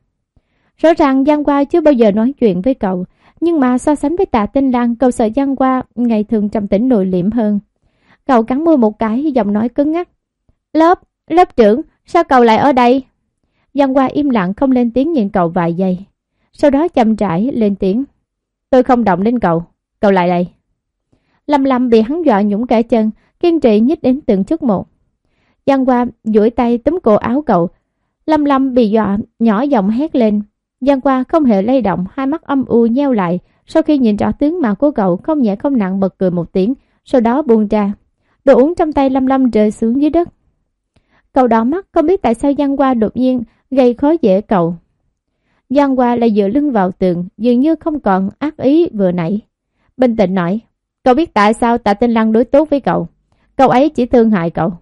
Rõ ràng Giang Hoa chưa bao giờ nói chuyện với cậu, nhưng mà so sánh với tạ tinh lan, cậu sợ Giang Hoa ngày thường trầm tĩnh nội liễm hơn. Cậu cắn môi một cái, giọng nói cứng ngắc. Lớp, lớp trưởng, sao cậu lại ở đây? Giang Hoa im lặng không lên tiếng nhìn cậu vài giây. Sau đó chậm rãi lên tiếng. Tôi không động đến cậu, cậu lại đây. Lâm Lâm bị hắn dọa nhũng cả chân, kiên trì nhích đến từng chút một. Giang Hoa duỗi tay túm cổ áo cậu. Lâm Lâm bị dọa, nhỏ giọng hét lên. Giang Hoa không hề lay động, hai mắt âm u nheo lại. Sau khi nhìn rõ tướng mạo của cậu, không nhẹ không nặng bật cười một tiếng, sau đó buông ra. Đồ uống trong tay Lâm Lâm rơi xuống dưới đất. Cậu đỏ mắt, không biết tại sao Giang Hoa đột nhiên gây khó dễ cậu. Giang Hoa lại dựa lưng vào tường, dường như không còn ác ý vừa nãy. Bình tĩnh nói, cậu biết tại sao tạ tinh lăng đối tốt với cậu. Cậu ấy chỉ thương hại cậu.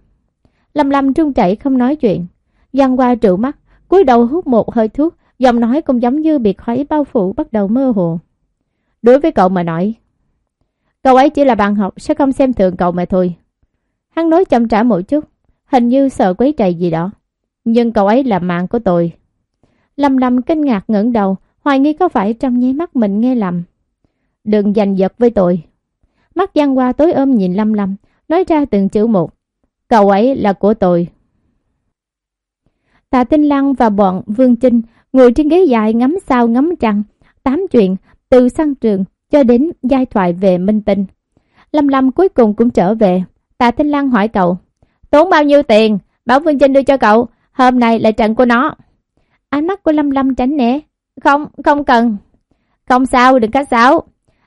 Lâm Lâm trung chảy không nói chuyện. Giang qua trợn mắt, cúi đầu hút một hơi thuốc, giọng nói cũng giống như bị khói bao phủ bắt đầu mơ hồ. Đối với cậu mà nói, cậu ấy chỉ là bạn học, sẽ không xem thường cậu mà thôi. Hắn nói chậm trả một chút, hình như sợ quấy trầy gì đó. Nhưng cậu ấy là mạng của tôi. Lâm Lâm kinh ngạc ngẩng đầu, hoài nghi có phải trong nháy mắt mình nghe lầm. Đừng giành giật với tôi. Mắt Giang qua tối ôm nhìn Lâm Lâm, nói ra từng chữ một. Cậu ấy là của tôi. Tạ Tinh Lăng và bọn Vương Trinh ngồi trên ghế dài ngắm sao ngắm trăng, tám chuyện từ săn trường cho đến giai thoại về minh tinh. Lâm Lâm cuối cùng cũng trở về. Tạ Tinh Lăng hỏi cậu, tốn bao nhiêu tiền? Bảo Vương Trinh đưa cho cậu, hôm nay là trận của nó. Ánh mắt của Lâm Lâm tránh né. Không, không cần. Không sao, đừng khách sáo.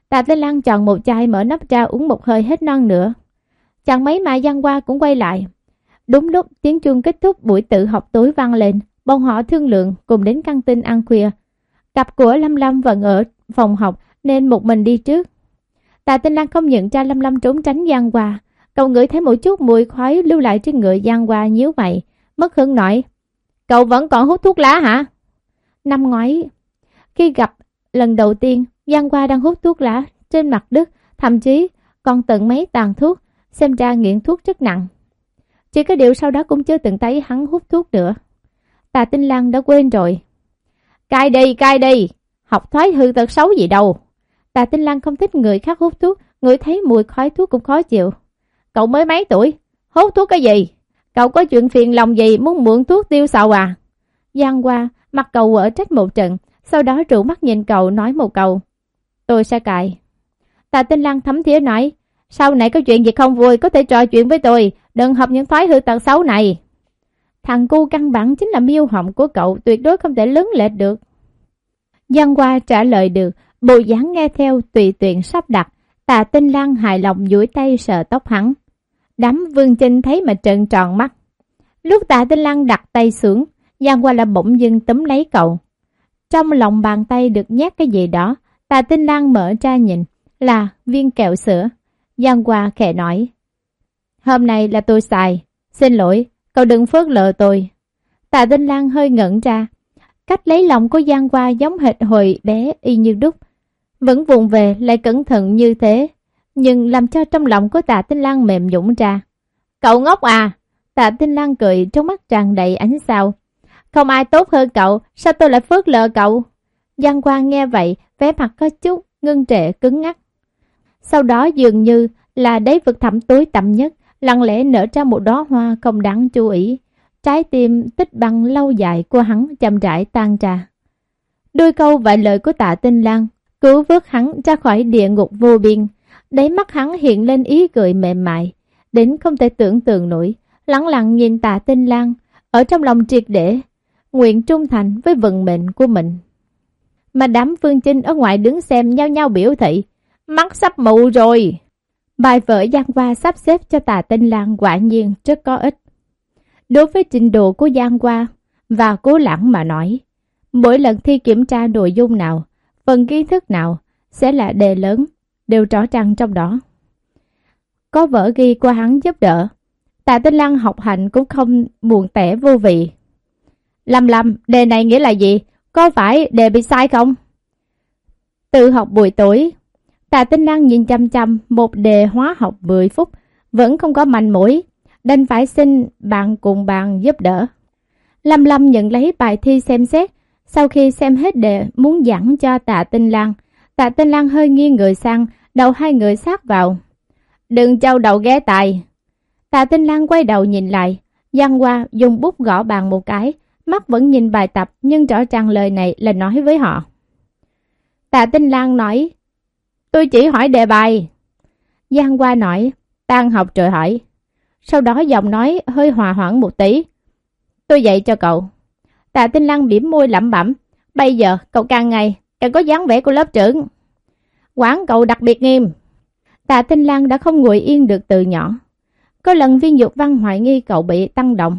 Tạ Tinh lan chọn một chai mở nắp ra uống một hơi hết non nữa. Chẳng mấy mà Giang qua cũng quay lại. Đúng lúc tiếng chuông kết thúc buổi tự học tối vang lên, bọn họ thương lượng cùng đến căng tin ăn khuya. Cặp của Lâm Lâm vẫn ở phòng học nên một mình đi trước. Tạ Tinh Lan không nhận ra Lâm Lâm trốn tránh Giang Hoa. Cậu ngửi thấy một chút mùi khói lưu lại trên người Giang Hoa nhíu mày, mất hứng nói. Cậu vẫn còn hút thuốc lá hả? Năm ngoái, khi gặp lần đầu tiên, Giang Hoa đang hút thuốc lá trên mặt đất, thậm chí còn tận mấy tàn thuốc, xem ra nghiện thuốc rất nặng. Chỉ có điều sau đó cũng chưa từng thấy hắn hút thuốc nữa. Tà Tinh Lan đã quên rồi. Cai đi, cai đi, học thoái hư tật xấu gì đâu. Tà Tinh Lan không thích người khác hút thuốc, người thấy mùi khói thuốc cũng khó chịu. Cậu mới mấy tuổi, Hốt thuốc cái gì? Cậu có chuyện phiền lòng gì muốn mượn thuốc tiêu sầu à? Giang qua, mặt cậu ở trách một trận, sau đó rủ mắt nhìn cậu nói một câu. Tôi sẽ cài. tạ Tinh Lan thấm thía nói, sau này có chuyện gì không vui có thể trò chuyện với tôi, đừng học những thói hư tật xấu này. Thằng cu căn bản chính là miêu họng của cậu, tuyệt đối không thể lớn lệch được. Giang qua trả lời được, bộ dáng nghe theo tùy tiện sắp đặt, tạ tinh lan hài lòng duỗi tay sờ tóc hắn. Đám vương chinh thấy mà trợn tròn mắt. Lúc tạ tinh lăng đặt tay xuống, Giang Hoa là bỗng dưng tấm lấy cậu. Trong lòng bàn tay được nhét cái gì đó, tà tinh lăng mở ra nhìn, là viên kẹo sữa. Giang Hoa khẽ nói, Hôm nay là tôi xài, xin lỗi, cậu đừng phớt lờ tôi. Tạ Tinh lăng hơi ngẩn ra, cách lấy lòng của Giang Hoa giống hệt hồi bé y như đúc. Vẫn vùng về lại cẩn thận như thế, nhưng làm cho trong lòng của tạ Tinh Lan mềm nhũng ra. Cậu ngốc à! Tạ Tinh Lan cười trong mắt tràn đầy ánh sao. Không ai tốt hơn cậu, sao tôi lại phớt lờ cậu? Giang Quang nghe vậy, vẻ mặt có chút, ngưng trệ cứng ngắc. Sau đó dường như là đáy vực thẳm tối tăm nhất, lặng lẽ nở ra một đóa hoa không đáng chú ý. Trái tim tích băng lâu dài của hắn chậm rãi tan ra. Đôi câu vài lời của tạ tinh lang cứu vớt hắn ra khỏi địa ngục vô biên. Đáy mắt hắn hiện lên ý cười mềm mại, đến không thể tưởng tượng nổi, lặng lặng nhìn tạ tinh lang ở trong lòng triệt để, nguyện trung thành với vận mệnh của mình. Mà đám phương chinh ở ngoài đứng xem nhau nhau biểu thị, mắt sắp mù rồi. Bài vở Giang Hoa sắp xếp cho tà tinh lang quả nhiên rất có ích. Đối với trình độ của Giang Hoa và cố lãng mà nói, mỗi lần thi kiểm tra nội dung nào, phần kiến thức nào sẽ là đề lớn, đều rõ ràng trong đó. Có vở ghi qua hắn giúp đỡ, tạ tinh Lăng học hành cũng không buồn tẻ vô vị. Lâm lâm, đề này nghĩa là gì? Có phải đề bị sai không? Tự học buổi tối, Tạ Tinh Lăng nhìn chăm chăm một đề hóa học 10 phút, vẫn không có manh mũi đành phải xin bạn cùng bạn giúp đỡ. Lâm Lâm nhận lấy bài thi xem xét, sau khi xem hết đề muốn giảng cho Tạ Tinh Lan, Tạ Tinh Lan hơi nghiêng người sang, đầu hai người sát vào. Đừng trao đầu ghé tài. Tạ Tinh Lan quay đầu nhìn lại, Giang qua dùng bút gõ bàn một cái, mắt vẫn nhìn bài tập nhưng rõ ràng lời này là nói với họ. Tạ Tinh Lan nói, Tôi chỉ hỏi đề bài. Giang Hoa nói, tan học trời hỏi. Sau đó giọng nói hơi hòa hoãn một tí. Tôi dạy cho cậu. Tạ Tinh Lan bỉm môi lẩm bẩm. Bây giờ cậu càng ngày càng có dáng vẻ của lớp trưởng. Quán cậu đặc biệt nghiêm. Tạ Tinh Lan đã không ngồi yên được từ nhỏ. Có lần viên dục văn hoài nghi cậu bị tăng động.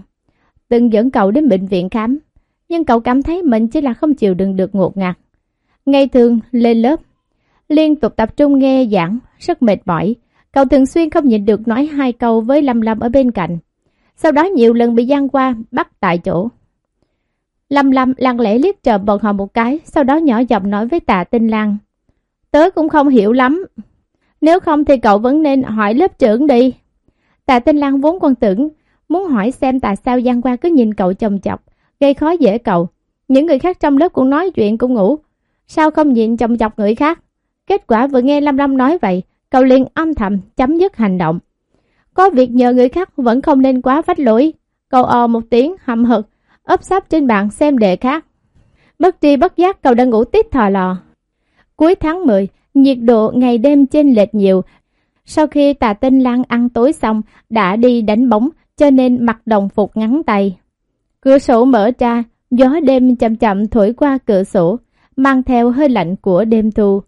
Từng dẫn cậu đến bệnh viện khám. Nhưng cậu cảm thấy mình chỉ là không chịu đựng được ngột ngạt. Ngày thường lên lớp, liên tục tập trung nghe giảng, rất mệt mỏi. Cậu thường xuyên không nhịn được nói hai câu với Lâm Lâm ở bên cạnh. Sau đó nhiều lần bị Gian qua, bắt tại chỗ. Lâm Lâm lặng lẽ liếc chờ bọn họ một cái, sau đó nhỏ giọng nói với tạ tinh lang. Tớ cũng không hiểu lắm. Nếu không thì cậu vẫn nên hỏi lớp trưởng đi. Tạ tinh lang vốn còn tưởng, muốn hỏi xem tại sao Giang Qua cứ nhìn cậu chồng chọc, gây khó dễ cậu. Những người khác trong lớp cũng nói chuyện cũng ngủ. Sao không nhìn chồng chọc người khác? Kết quả vừa nghe Lâm Lâm nói vậy, cậu liền âm thầm chấm dứt hành động. Có việc nhờ người khác vẫn không nên quá vách lỗi. Cậu ò một tiếng hậm hực, ấp sắp trên bàn xem đề khác. Bất tri bất giác cậu đã ngủ tít thò lò. Cuối tháng 10, nhiệt độ ngày đêm trên lệch nhiều. Sau khi tà tinh lang ăn tối xong, đã đi đánh bóng, cho nên mặc đồng phục ngắn tay. Cửa sổ mở ra, gió đêm chậm chậm thổi qua cửa sổ, mang theo hơi lạnh của đêm thu.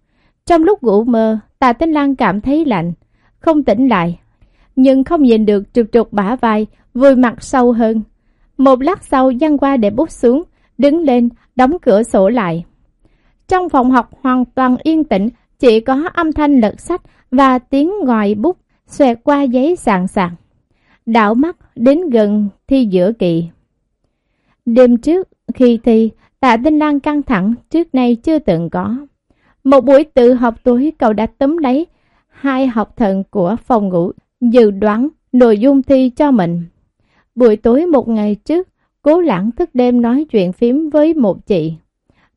Trong lúc ngủ mơ, tà tinh lang cảm thấy lạnh, không tỉnh lại, nhưng không nhìn được trục trục bả vai, vùi mặt sâu hơn. Một lát sau giăng qua để bút xuống, đứng lên, đóng cửa sổ lại. Trong phòng học hoàn toàn yên tĩnh, chỉ có âm thanh lật sách và tiếng ngòi bút xoẹt qua giấy sàn sàn. Đảo mắt đến gần thi giữa kỳ. Đêm trước, khi thi, tạ tinh Lan căng thẳng trước nay chưa từng có. Một buổi tự học tối cậu đã tấm lấy hai học thần của phòng ngủ dự đoán nội dung thi cho mình. Buổi tối một ngày trước, cố lãng thức đêm nói chuyện phím với một chị.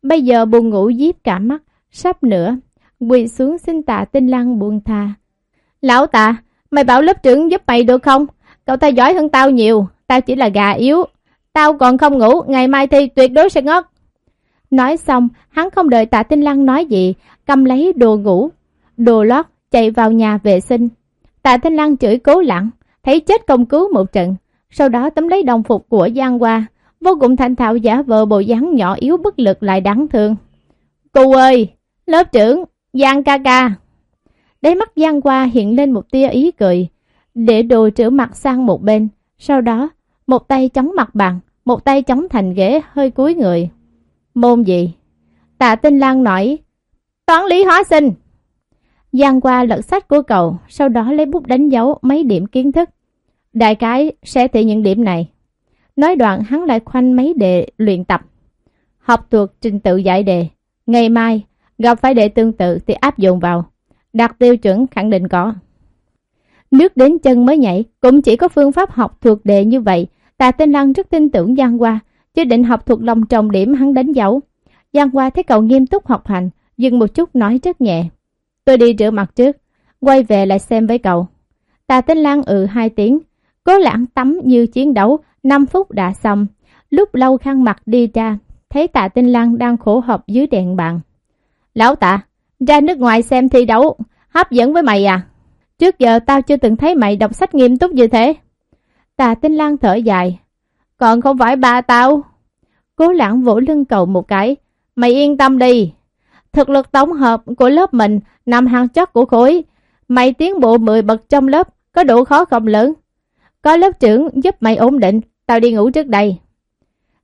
Bây giờ buồn ngủ díp cả mắt, sắp nữa, quỳ xuống xin tạ tinh lăng buồn tha. Lão tạ, mày bảo lớp trưởng giúp mày được không? Cậu ta giỏi hơn tao nhiều, tao chỉ là gà yếu. Tao còn không ngủ, ngày mai thi tuyệt đối sẽ ngất. Nói xong, hắn không đợi tạ tinh lăng nói gì, cầm lấy đồ ngủ, đồ lót, chạy vào nhà vệ sinh. Tạ tinh lăng chửi cố lặng, thấy chết công cứu một trận, sau đó tấm lấy đồng phục của Giang Hoa, vô cùng thành thạo giả vờ bộ dáng nhỏ yếu bất lực lại đáng thương. Cô ơi, lớp trưởng, Giang ca ca. Đáy mắt Giang Hoa hiện lên một tia ý cười, để đồ trữ mặt sang một bên, sau đó một tay chống mặt bằng, một tay chống thành ghế hơi cúi người. Môn gì? Tạ Tinh Lan nói, toán lý hóa sinh. Giang qua lật sách của cậu, sau đó lấy bút đánh dấu mấy điểm kiến thức. Đại cái sẽ thể những điểm này. Nói đoạn hắn lại khoanh mấy đề luyện tập. Học thuộc trình tự giải đề. Ngày mai, gặp phải đề tương tự thì áp dụng vào. Đạt tiêu chuẩn khẳng định có. Nước đến chân mới nhảy, cũng chỉ có phương pháp học thuộc đề như vậy. Tạ Tinh Lăng rất tin tưởng Giang Hoa, chứ định học thuộc lòng trọng điểm hắn đánh dấu. Giang Hoa thấy cậu nghiêm túc học hành, dừng một chút nói rất nhẹ. Tôi đi rửa mặt trước, quay về lại xem với cậu. Tạ Tinh Lan ừ hai tiếng, cố lãng tắm như chiến đấu, 5 phút đã xong. Lúc lâu khăn mặt đi ra, thấy tạ Tinh Lan đang khổ họp dưới đèn bàn. Lão tạ, ra nước ngoài xem thi đấu, hấp dẫn với mày à? Trước giờ tao chưa từng thấy mày đọc sách nghiêm túc như thế. Tạ Tinh Lan thở dài. Còn không phải ba tao. Cố lãng vỗ lưng cậu một cái. Mày yên tâm đi. Thực lực tổng hợp của lớp mình nằm hàng chót của khối. Mày tiến bộ 10 bậc trong lớp, có độ khó không lớn. Có lớp trưởng giúp mày ổn định, tao đi ngủ trước đây.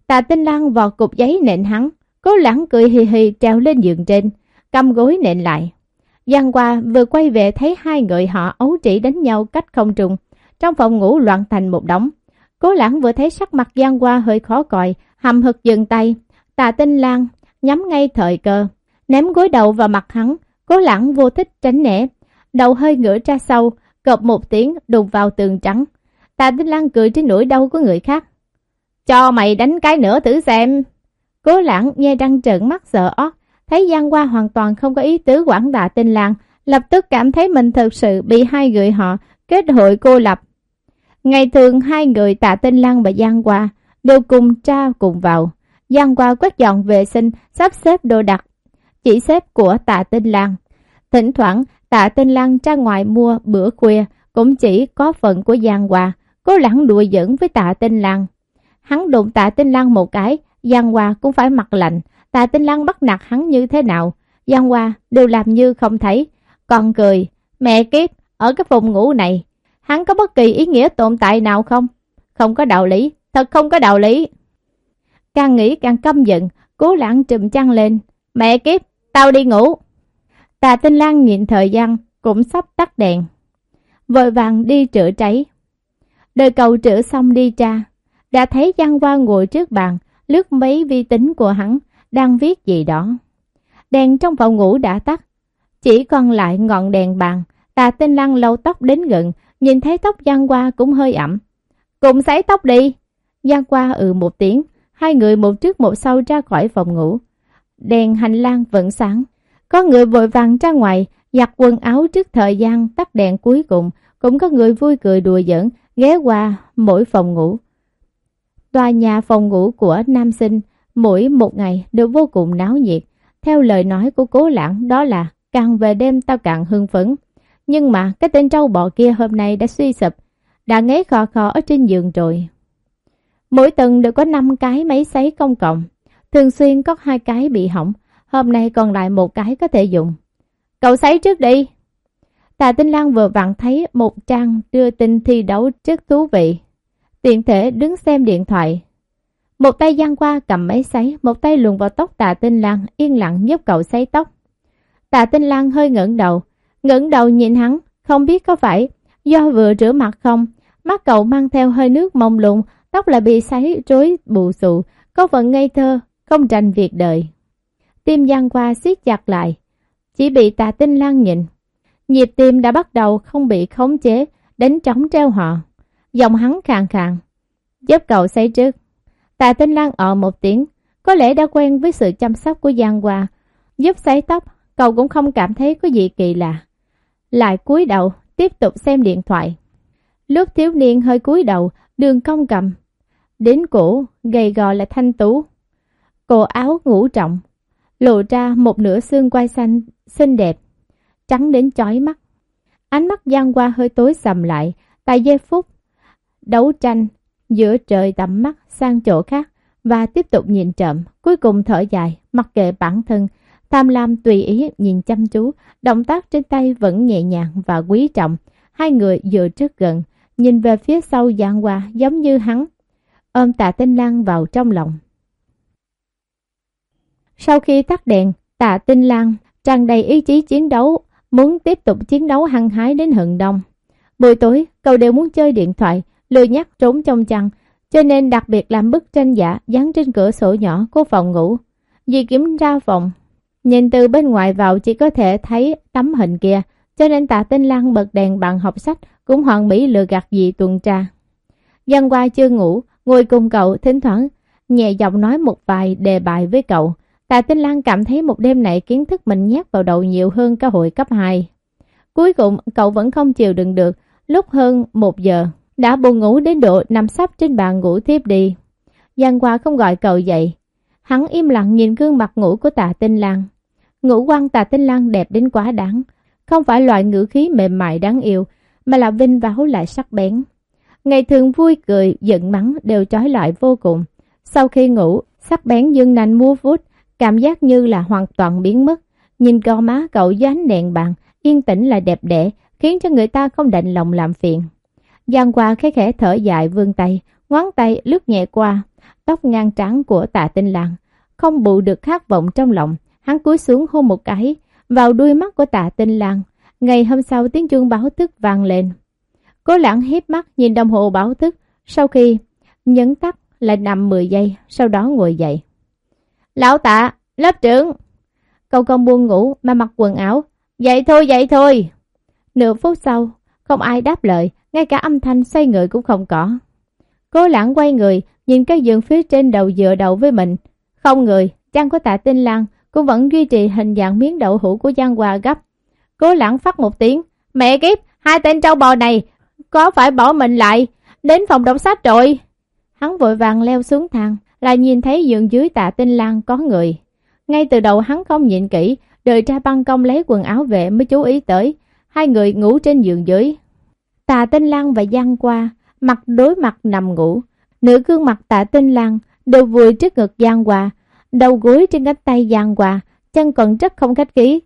Tà tinh lăng vò cục giấy nện hắn, cố lãng cười hì hì treo lên giường trên, cầm gối nện lại. Giang qua vừa quay về thấy hai người họ ấu trĩ đánh nhau cách không trùng, trong phòng ngủ loạn thành một đống. Cố lãng vừa thấy sắc mặt Giang qua hơi khó coi, hầm hực dừng tay. Tà tinh lang nhắm ngay thời cơ, ném gối đầu vào mặt hắn, cố lãng vô thích tránh né. Đầu hơi ngửa ra sau, cộp một tiếng đụng vào tường trắng. Tà tinh lang cười trên nỗi đau của người khác. Cho mày đánh cái nữa thử xem. Cố lãng nghe răng trợn mắt sợ ót, thấy Giang Hoa hoàn toàn không có ý tứ quản tạ tinh lang, lập tức cảm thấy mình thực sự bị hai người họ kết hội cô lập. Ngày thường hai người tạ tinh lang và Giang Hoa đều cùng tra cùng vào. Giang Hoa quét dọn vệ sinh, sắp xếp đồ đạc chỉ xếp của tạ tinh lang. Thỉnh thoảng, tạ tinh lang ra ngoài mua bữa khuya, cũng chỉ có phần của Giang Hoa, cố lẳng đùa giỡn với tạ tinh lang. Hắn đụng tạ tinh lang một cái, Giang Hoa cũng phải mặt lạnh, tạ tinh lang bắt nạt hắn như thế nào. Giang Hoa đều làm như không thấy, còn cười, mẹ kiếp, ở cái phòng ngủ này, hắn có bất kỳ ý nghĩa tồn tại nào không? Không có đạo lý, thật không có đạo lý. Càng nghĩ càng căm giận, cố lãng trùm chăn lên. Mẹ kiếp, tao đi ngủ. tạ tinh lang nhìn thời gian, cũng sắp tắt đèn. Vội vàng đi chữa cháy. Đời cầu rửa xong đi ra, đã thấy Giang Hoa ngồi trước bàn, lướt mấy vi tính của hắn, đang viết gì đó. Đèn trong phòng ngủ đã tắt, chỉ còn lại ngọn đèn bàn. Tà tinh lăng lâu tóc đến gần, nhìn thấy tóc Giang Hoa cũng hơi ẩm. Cùng sấy tóc đi. Giang Hoa ừ một tiếng, hai người một trước một sau ra khỏi phòng ngủ. Đèn hành lang vẫn sáng. Có người vội vàng ra ngoài, giặt quần áo trước thời gian tắt đèn cuối cùng. Cũng có người vui cười đùa giỡn, ghé qua mỗi phòng ngủ. Tòa nhà phòng ngủ của nam sinh mỗi một ngày đều vô cùng náo nhiệt. Theo lời nói của cố lãng đó là càng về đêm tao càng hưng phấn. Nhưng mà cái tên trâu bò kia hôm nay đã suy sụp, đã ngáy khò khò ở trên giường rồi. Mỗi tầng đều có 5 cái máy sấy công cộng, thường xuyên có hai cái bị hỏng, hôm nay còn lại một cái có thể dùng. Cậu sấy trước đi. Tạ Tinh Lan vừa vặn thấy một trang đưa tin thi đấu rất thú vị. Tiện thể đứng xem điện thoại. Một tay giang qua cầm máy sấy, một tay luồn vào tóc Tạ Tinh Lan, yên lặng giúp cậu sấy tóc. Tạ Tinh Lan hơi ngẩng đầu, ngẩng đầu nhìn hắn, không biết có phải do vừa rửa mặt không, mắt cậu mang theo hơi nước mông lung, tóc lại bị sấy rối bù xù, có phần ngây thơ, không tranh việc đời. Tim giang qua siết chặt lại, chỉ bị Tạ Tinh Lan nhìn. Nhịp tim đã bắt đầu không bị khống chế, đánh trống treo họ. Giọng hắn khàn khàn, giúp cậu xây trước. Tạ Tinh Lan ở một tiếng, có lẽ đã quen với sự chăm sóc của Giang Hoa. Giúp sấy tóc, cậu cũng không cảm thấy có gì kỳ lạ. Lại cúi đầu, tiếp tục xem điện thoại. Lúc thiếu niên hơi cúi đầu, đường cong cầm. Đến cổ, gầy gò là thanh tú. Cổ áo ngủ trọng, lộ ra một nửa xương quai xanh xinh đẹp, trắng đến chói mắt. Ánh mắt Giang Hoa hơi tối sầm lại, tại giây phút đấu tranh giữa trời tầm mắt sang chỗ khác và tiếp tục nhìn trộm, cuối cùng thở dài, mặc kệ bản thân, tham lam tùy ý nhìn chăm chú, động tác trên tay vẫn nhẹ nhàng và quý trọng, hai người dựa trước gần, nhìn về phía sau Giang Hoa giống như hắn, ôm tạ tinh lang vào trong lòng. Sau khi tắt đèn, tạ tinh lang tràn đầy ý chí chiến đấu, muốn tiếp tục chiến đấu hăng hái đến hận đông. Buổi tối, cậu đều muốn chơi điện thoại, lười nhắc trốn trong chăn, cho nên đặc biệt làm bức tranh giả dán trên cửa sổ nhỏ của phòng ngủ. vì kiểm ra phòng, nhìn từ bên ngoài vào chỉ có thể thấy tấm hình kia, cho nên tạ tinh lang bật đèn bằng học sách cũng hoàn mỹ lừa gạt dị tuần tra. Dân qua chưa ngủ, ngồi cùng cậu thỉnh thoảng nhẹ giọng nói một vài đề bài với cậu. Tạ Tinh Lan cảm thấy một đêm này kiến thức mình nhét vào đầu nhiều hơn cả hội cấp 2. Cuối cùng cậu vẫn không chịu đựng được, lúc hơn một giờ, đã buồn ngủ đến độ nằm sắp trên bàn ngủ tiếp đi. Giang Hoa không gọi cậu dậy. Hắn im lặng nhìn gương mặt ngủ của tạ tinh lan. Ngũ quan tạ tinh lan đẹp đến quá đáng. Không phải loại ngữ khí mềm mại đáng yêu, mà là vinh váo lại sắc bén. Ngày thường vui cười, giận mắng đều trói lại vô cùng. Sau khi ngủ, sắc bén dương nành mua vút, cảm giác như là hoàn toàn biến mất. Nhìn gò má cậu dán đèn bàn, yên tĩnh là đẹp đẽ, khiến cho người ta không đành lòng làm phiền. Giang qua khẽ khẽ thở dài vươn tay, ngón tay lướt nhẹ qua, tóc ngang trắng của tạ tinh lang. Không bù được khát vọng trong lòng, hắn cúi xuống hôn một cái, vào đuôi mắt của tạ tinh lang. Ngày hôm sau tiếng chuông báo thức vang lên. Cố lãng hiếp mắt nhìn đồng hồ báo thức, sau khi nhấn tắt lại nằm 10 giây, sau đó ngồi dậy. Lão tạ, lớp trưởng. Cậu không buông ngủ mà mặc quần áo. Dậy thôi, dậy thôi. Nửa phút sau, không ai đáp lời, ngay cả âm thanh xoay người cũng không có. Cố lãng quay người, nhìn cái giường phía trên đầu dựa đầu với mình. Không người, chăn của tạ tinh lang cũng vẫn duy trì hình dạng miếng đậu hũ của Giang Hòa gấp. Cố lãng phát một tiếng, mẹ kiếp, hai tên trâu bò này, có phải bỏ mình lại, đến phòng đọc sách rồi. Hắn vội vàng leo xuống thang, là nhìn thấy giường dưới tạ tinh lang có người. Ngay từ đầu hắn không nhìn kỹ, đợi ra băng công lấy quần áo về mới chú ý tới, hai người ngủ trên giường dưới. Tạ Tinh Lan và Giang Qua mặt đối mặt nằm ngủ. Nửa gương mặt Tạ Tinh Lan đều vùi trước ngực Giang Qua, đầu gối trên cánh tay Giang Qua, chân còn rất không khách khí.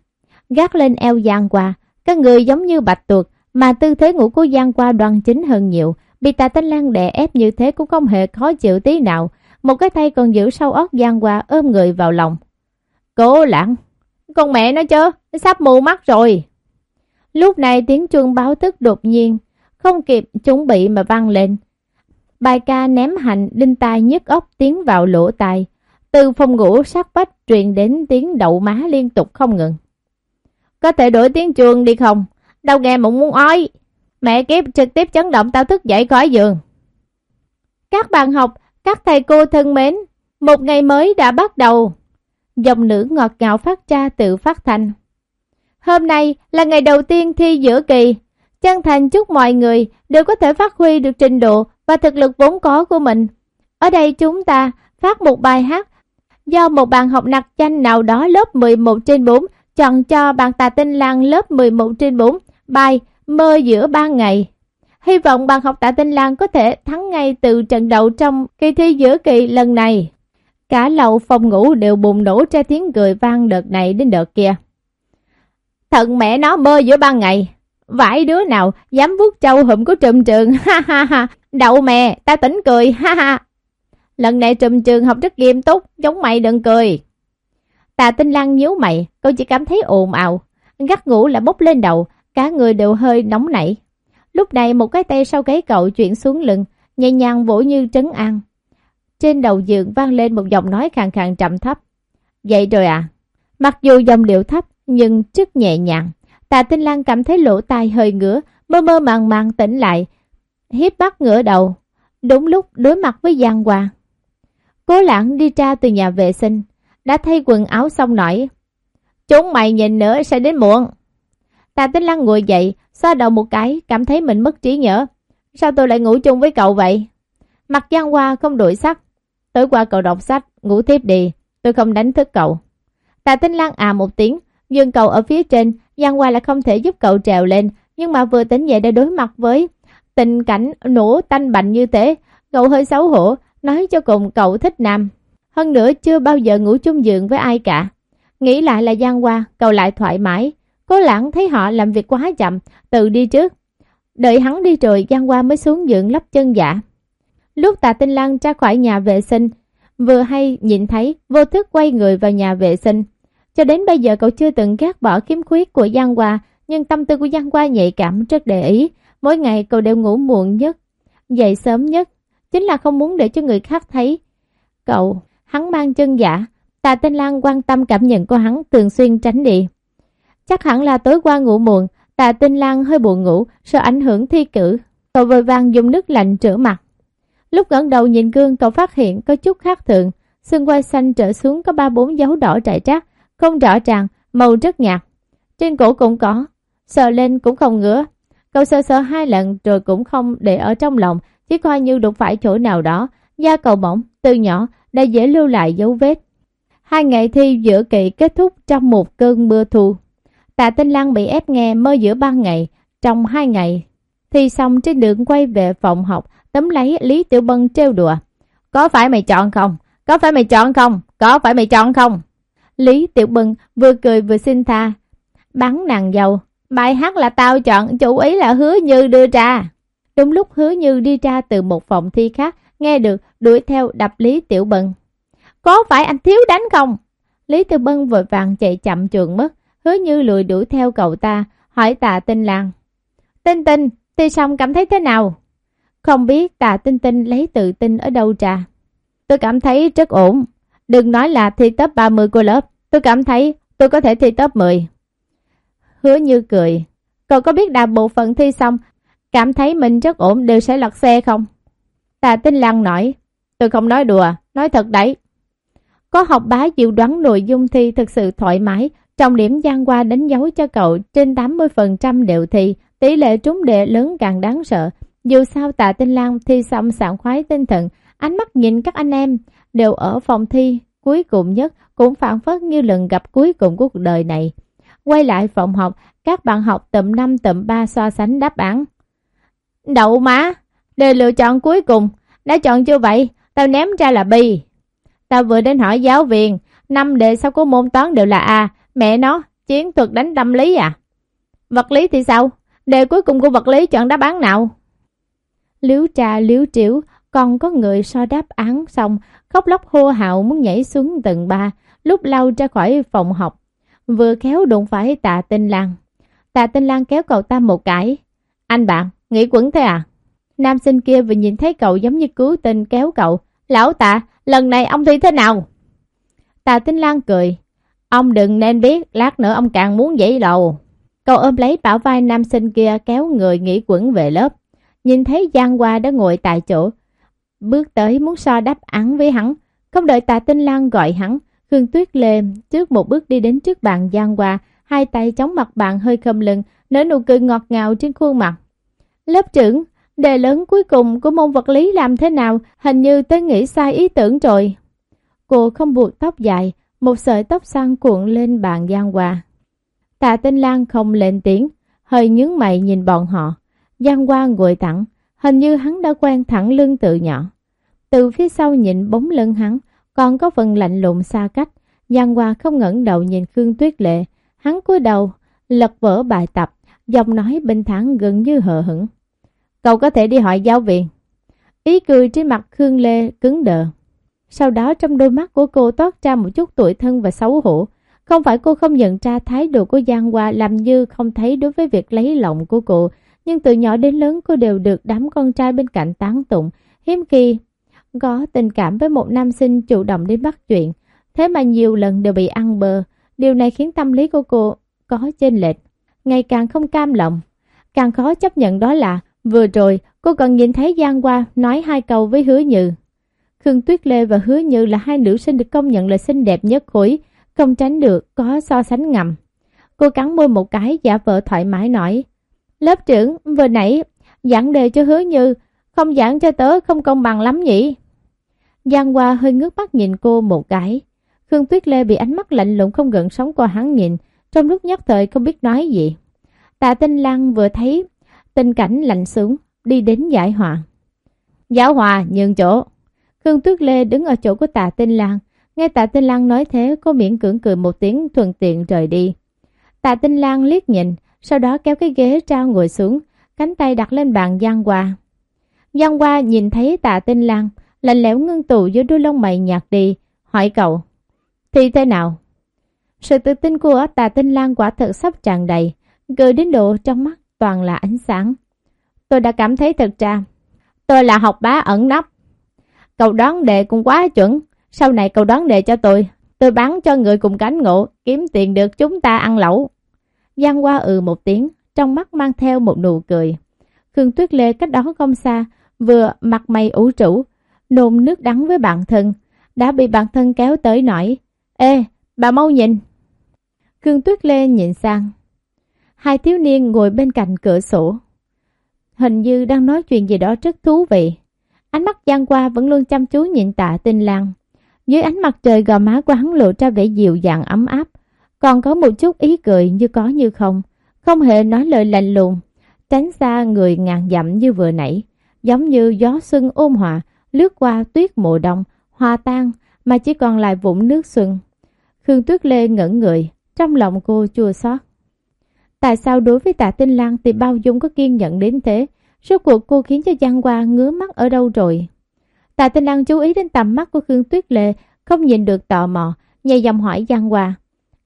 Gác lên eo Giang Qua, các người giống như bạch tuộc, mà tư thế ngủ của Giang Qua đoan chính hơn nhiều. Bị Tạ Tinh Lan đè ép như thế cũng không hề khó chịu tí nào. Một cái tay còn giữ sau óc Giang Qua ôm người vào lòng. Cố lãng, con mẹ nó chứ, sắp mù mắt rồi. Lúc này tiếng chuông báo thức đột nhiên không kịp chuẩn bị mà vang lên. Bài ca ném hành đinh tai nhức óc tiến vào lỗ tai. Từ phòng ngủ sát vách truyền đến tiếng đậu má liên tục không ngừng. Có thể đổi tiếng chuông đi không? Đâu nghe mụn muốn ói. Mẹ kiếp trực tiếp chấn động tao thức dậy khỏi giường. Các bạn học, các thầy cô thân mến, một ngày mới đã bắt đầu. Dòng nữ ngọt ngào phát ra tự phát thanh. Hôm nay là ngày đầu tiên thi giữa kỳ, Chân thành chúc mọi người đều có thể phát huy được trình độ và thực lực vốn có của mình. Ở đây chúng ta phát một bài hát do một bạn học nặc danh nào đó lớp 11 trên 4 chọn cho bạn Tà Tinh Lan lớp 11 trên 4 bài Mơ giữa ban ngày. Hy vọng bạn học Tạ Tinh Lan có thể thắng ngay từ trận đầu trong kỳ thi giữa kỳ lần này. Cả lầu phòng ngủ đều bùng nổ ra tiếng cười vang đợt này đến đợt kia. Thần mẹ nó mơ giữa ban ngày. Vãi đứa nào dám vuốt trâu hụm của trùm trường, ha ha ha. Đậu mè, ta tỉnh cười, ha ha. Lần này trùm trường học rất nghiêm túc, giống mày đừng cười. Tà tinh lăng nhíu mày, cô chỉ cảm thấy ồn ào. Gắt ngủ là bốc lên đầu, cả người đều hơi nóng nảy. Lúc này một cái tay sau gáy cậu chuyển xuống lưng, nhẹ nhàng vỗ như trấn an. Trên đầu giường vang lên một giọng nói khàn khàn trầm thấp. Vậy rồi à? Mặc dù dòng điệu thấp nhưng rất nhẹ nhàng. Tạ Tinh Lan cảm thấy lỗ tai hơi ngứa, mơ mơ màng màng tỉnh lại. Hiếp bắt ngửa đầu. Đúng lúc đối mặt với Giang Hoa. Cố lãng đi ra từ nhà vệ sinh. Đã thay quần áo xong nổi. Chúng mày nhìn nữa sẽ đến muộn. Tạ Tinh Lăng ngồi dậy, xoa đầu một cái, cảm thấy mình mất trí nhớ. Sao tôi lại ngủ chung với cậu vậy? Mặt Giang Hoa không đổi sắc. Tối qua cậu đọc sách, ngủ tiếp đi, tôi không đánh thức cậu. Tạ Tinh Lăng à một tiếng, dừng cậu ở phía trên, Giang Hoa là không thể giúp cậu trèo lên, nhưng mà vừa tỉnh dậy đã đối mặt với tình cảnh nổ tanh bành như thế, cậu hơi xấu hổ, nói cho cùng cậu thích nam. Hơn nữa chưa bao giờ ngủ chung giường với ai cả. Nghĩ lại là Giang Hoa, cậu lại thoải mái. Cố lãng thấy họ làm việc quá chậm, tự đi trước. Đợi hắn đi rồi Giang Hoa mới xuống giường lắp chân giả. Lúc tạ tinh Lan ra khỏi nhà vệ sinh, vừa hay nhìn thấy vô thức quay người vào nhà vệ sinh. Cho đến bây giờ cậu chưa từng gác bỏ khiếm khuyết của Giang Hoa, nhưng tâm tư của Giang Hoa nhạy cảm rất để ý. Mỗi ngày cậu đều ngủ muộn nhất, dậy sớm nhất, chính là không muốn để cho người khác thấy. Cậu, hắn mang chân giả, Tạ Tinh Lan quan tâm cảm nhận của hắn thường xuyên tránh đi. Chắc hẳn là tối qua ngủ muộn, Tạ Tinh Lan hơi buồn ngủ, sợ ảnh hưởng thi cử. Cậu vội vàng dùng nước lạnh rửa mặt. Lúc ngẩng đầu nhìn gương cậu phát hiện có chút khác thường, xương quai xanh trở xuống có ba bốn dấu đỏ trải trác, không rõ ràng, màu rất nhạt. Trên cổ cũng có, sờ lên cũng không ngứa. Cậu sờ sờ hai lần rồi cũng không để ở trong lòng, chỉ coi như đụng phải chỗ nào đó. Da cầu mỏng, từ nhỏ, đã dễ lưu lại dấu vết. Hai ngày thi giữa kỳ kết thúc trong một cơn mưa thu. Tạ Tinh Lan bị ép nghe mơ giữa ban ngày, trong hai ngày. Thi xong trên đường quay về phòng học, tấm lấy Lý Tiểu Bân trêu đùa. Có phải mày chọn không? Có phải mày chọn không? Có phải mày chọn không? Lý Tiểu Bân vừa cười vừa xin tha. Bắn nàng dâu. Bài hát là tao chọn, chủ ý là hứa như đưa ra. Đúng lúc hứa như đi ra từ một phòng thi khác, nghe được đuổi theo đập Lý Tiểu Bân. Có phải anh thiếu đánh không? Lý Tiểu Bân vội vàng chạy chậm trường mất, hứa như lùi đuổi theo cậu ta, hỏi tạ tinh lang. Tinh tinh, thi xong cảm thấy thế nào? Không biết tạ tinh tinh lấy tự tin ở đâu trà Tôi cảm thấy rất ổn. Đừng nói là thi top 30 của lớp. Tôi cảm thấy tôi có thể thi top 10. Hứa như cười. Cậu có biết đạt bộ phận thi xong, cảm thấy mình rất ổn đều sẽ lật xe không? Tạ tinh lăng nói. Tôi không nói đùa, nói thật đấy. Có học bá dự đoán nội dung thi thực sự thoải mái, trọng điểm gian qua đánh dấu cho cậu trên 80% đều thi, tỷ lệ trúng đề lớn càng đáng sợ. Dù sao tạ tinh lang thi xong sảng khoái tinh thần, ánh mắt nhìn các anh em đều ở phòng thi cuối cùng nhất cũng phản phất như lần gặp cuối cùng của cuộc đời này. Quay lại phòng học, các bạn học tầm 5 tầm 3 so sánh đáp án. Đậu má, đề lựa chọn cuối cùng, đã chọn chưa vậy? Tao ném ra là bi. Tao vừa đến hỏi giáo viên, năm đề sau của môn toán đều là A, mẹ nó, chiến thuật đánh tâm lý à? Vật lý thì sao? Đề cuối cùng của vật lý chọn đáp án nào? Liếu trà liếu triểu, còn có người so đáp án xong, khóc lóc hô hào muốn nhảy xuống tầng 3, lúc lau ra khỏi phòng học. Vừa khéo đụng phải tạ tinh lan. Tạ tinh lan kéo cậu ta một cái. Anh bạn, nghĩ quẩn thế à? Nam sinh kia vừa nhìn thấy cậu giống như cứu tinh kéo cậu. Lão tạ, lần này ông thi thế nào? Tạ tinh lan cười. Ông đừng nên biết, lát nữa ông càng muốn dậy đầu. Cậu ôm lấy bảo vai nam sinh kia kéo người nghỉ quẩn về lớp. Nhìn thấy Giang Hoa đã ngồi tại chỗ. Bước tới muốn so đáp án với hắn. Không đợi tạ tinh lan gọi hắn. Khương Tuyết Lê trước một bước đi đến trước bàn Giang Hoa. Hai tay chống mặt bàn hơi khâm lưng, nở nụ cười ngọt ngào trên khuôn mặt. Lớp trưởng, Đề lớn cuối cùng của môn vật lý làm thế nào, hình như tới nghĩ sai ý tưởng rồi. Cô không buộc tóc dài, một sợi tóc xanh cuộn lên bàn Giang Hoa. Tạ Tinh Lan không lên tiếng, hơi nhướng mày nhìn bọn họ. Giang Hoa ngồi thẳng, hình như hắn đã quen thẳng lưng tự nhỏ. Từ phía sau nhìn bóng lưng hắn, còn có phần lạnh lùng xa cách. Giang Hoa không ngẩng đầu nhìn Khương Tuyết Lệ, hắn cúi đầu, lật vỡ bài tập, giọng nói bình thản gần như hờ hững. Cậu có thể đi hỏi giáo viên. Ý cười trên mặt Khương Lê cứng đờ. Sau đó trong đôi mắt của cô toát ra một chút tuổi thân và xấu hổ. Không phải cô không nhận ra thái độ của Giang Hoa làm như không thấy đối với việc lấy lòng của cô, nhưng từ nhỏ đến lớn cô đều được đám con trai bên cạnh tán tụng, hiếm khi có tình cảm với một nam sinh chủ động đến bắt chuyện, thế mà nhiều lần đều bị ăn bờ. Điều này khiến tâm lý của cô có chênh lệch, ngày càng không cam lòng. Càng khó chấp nhận đó là vừa rồi cô còn nhìn thấy Giang Hoa nói hai câu với Hứa Như. Khương Tuyết Lê và Hứa Như là hai nữ sinh được công nhận là xinh đẹp nhất khối, không tránh được có so sánh ngầm. Cô cắn môi một cái giả vợ thoải mái nói. Lớp trưởng vừa nãy giảng đề cho Hứa Như, không giảng cho tớ không công bằng lắm nhỉ? Giang Hoa hơi ngước mắt nhìn cô một cái. Khương Tuyết Lê bị ánh mắt lạnh lùng không gần sống qua hắn nhìn, trong lúc nhất thời không biết nói gì. Tạ Tinh Lan vừa thấy tình cảnh lạnh xuống, đi đến giải hòa. Giáo hòa nhường chỗ. Khương Tuyết Lê đứng ở chỗ của Tạ Tinh Lan. nghe Tạ Tinh Lan nói thế, cô miễn cưỡng cười một tiếng thuận tiện rời đi. Tạ Tinh Lan liếc nhìn, sau đó kéo cái ghế trao ngồi xuống, cánh tay đặt lên bàn Giang Hoa. Giang Hoa nhìn thấy Tạ Tinh Lan, lạnh lẽo ngưng tụ giữa đôi lông mày nhạt đi, hỏi cậu. Thì thế nào? Sự tự tin của Tạ Tinh Lan quả thật sắp tràn đầy, cười đến độ trong mắt toàn là ánh sáng. Tôi đã cảm thấy thật ra, tôi là học bá ẩn nấp. Cậu đoán đề cũng quá chuẩn, sau này cậu đoán đề cho tôi, tôi bán cho người cùng cánh ngộ, kiếm tiền được chúng ta ăn lẩu. Giang qua ừ một tiếng, trong mắt mang theo một nụ cười. Khương Tuyết Lê cách đó không xa, vừa mặt mày ủ trũ, nôn nước đắng với bạn thân, đã bị bạn thân kéo tới nổi. Ê, bà mau nhìn. Khương Tuyết Lê nhìn sang. Hai thiếu niên ngồi bên cạnh cửa sổ. Hình như đang nói chuyện gì đó rất thú vị. Ánh mắt Giang qua vẫn luôn chăm chú nhìn tạ tinh lang. Dưới ánh mặt trời gò má của hắn lộ ra vẻ dịu dàng ấm áp. Còn có một chút ý cười như có như không. Không hề nói lời lạnh lùng. Tránh xa người ngàn dặm như vừa nãy. Giống như gió xuân ôm hòa lướt qua tuyết mùa đông, hòa tan mà chỉ còn lại vũng nước xuân. Khương Tuyết Lê ngẩn người, trong lòng cô chua xót. Tại sao đối với tạ tinh Lan thì bao dung có kiên nhẫn đến thế? Rốt cuộc cô khiến cho Giang Hoa ngứa mắt ở đâu rồi? Tạ tinh Lan chú ý đến tầm mắt của Khương Tuyết Lê, không nhìn được tò mò, nhẹ giọng hỏi Giang Hoa.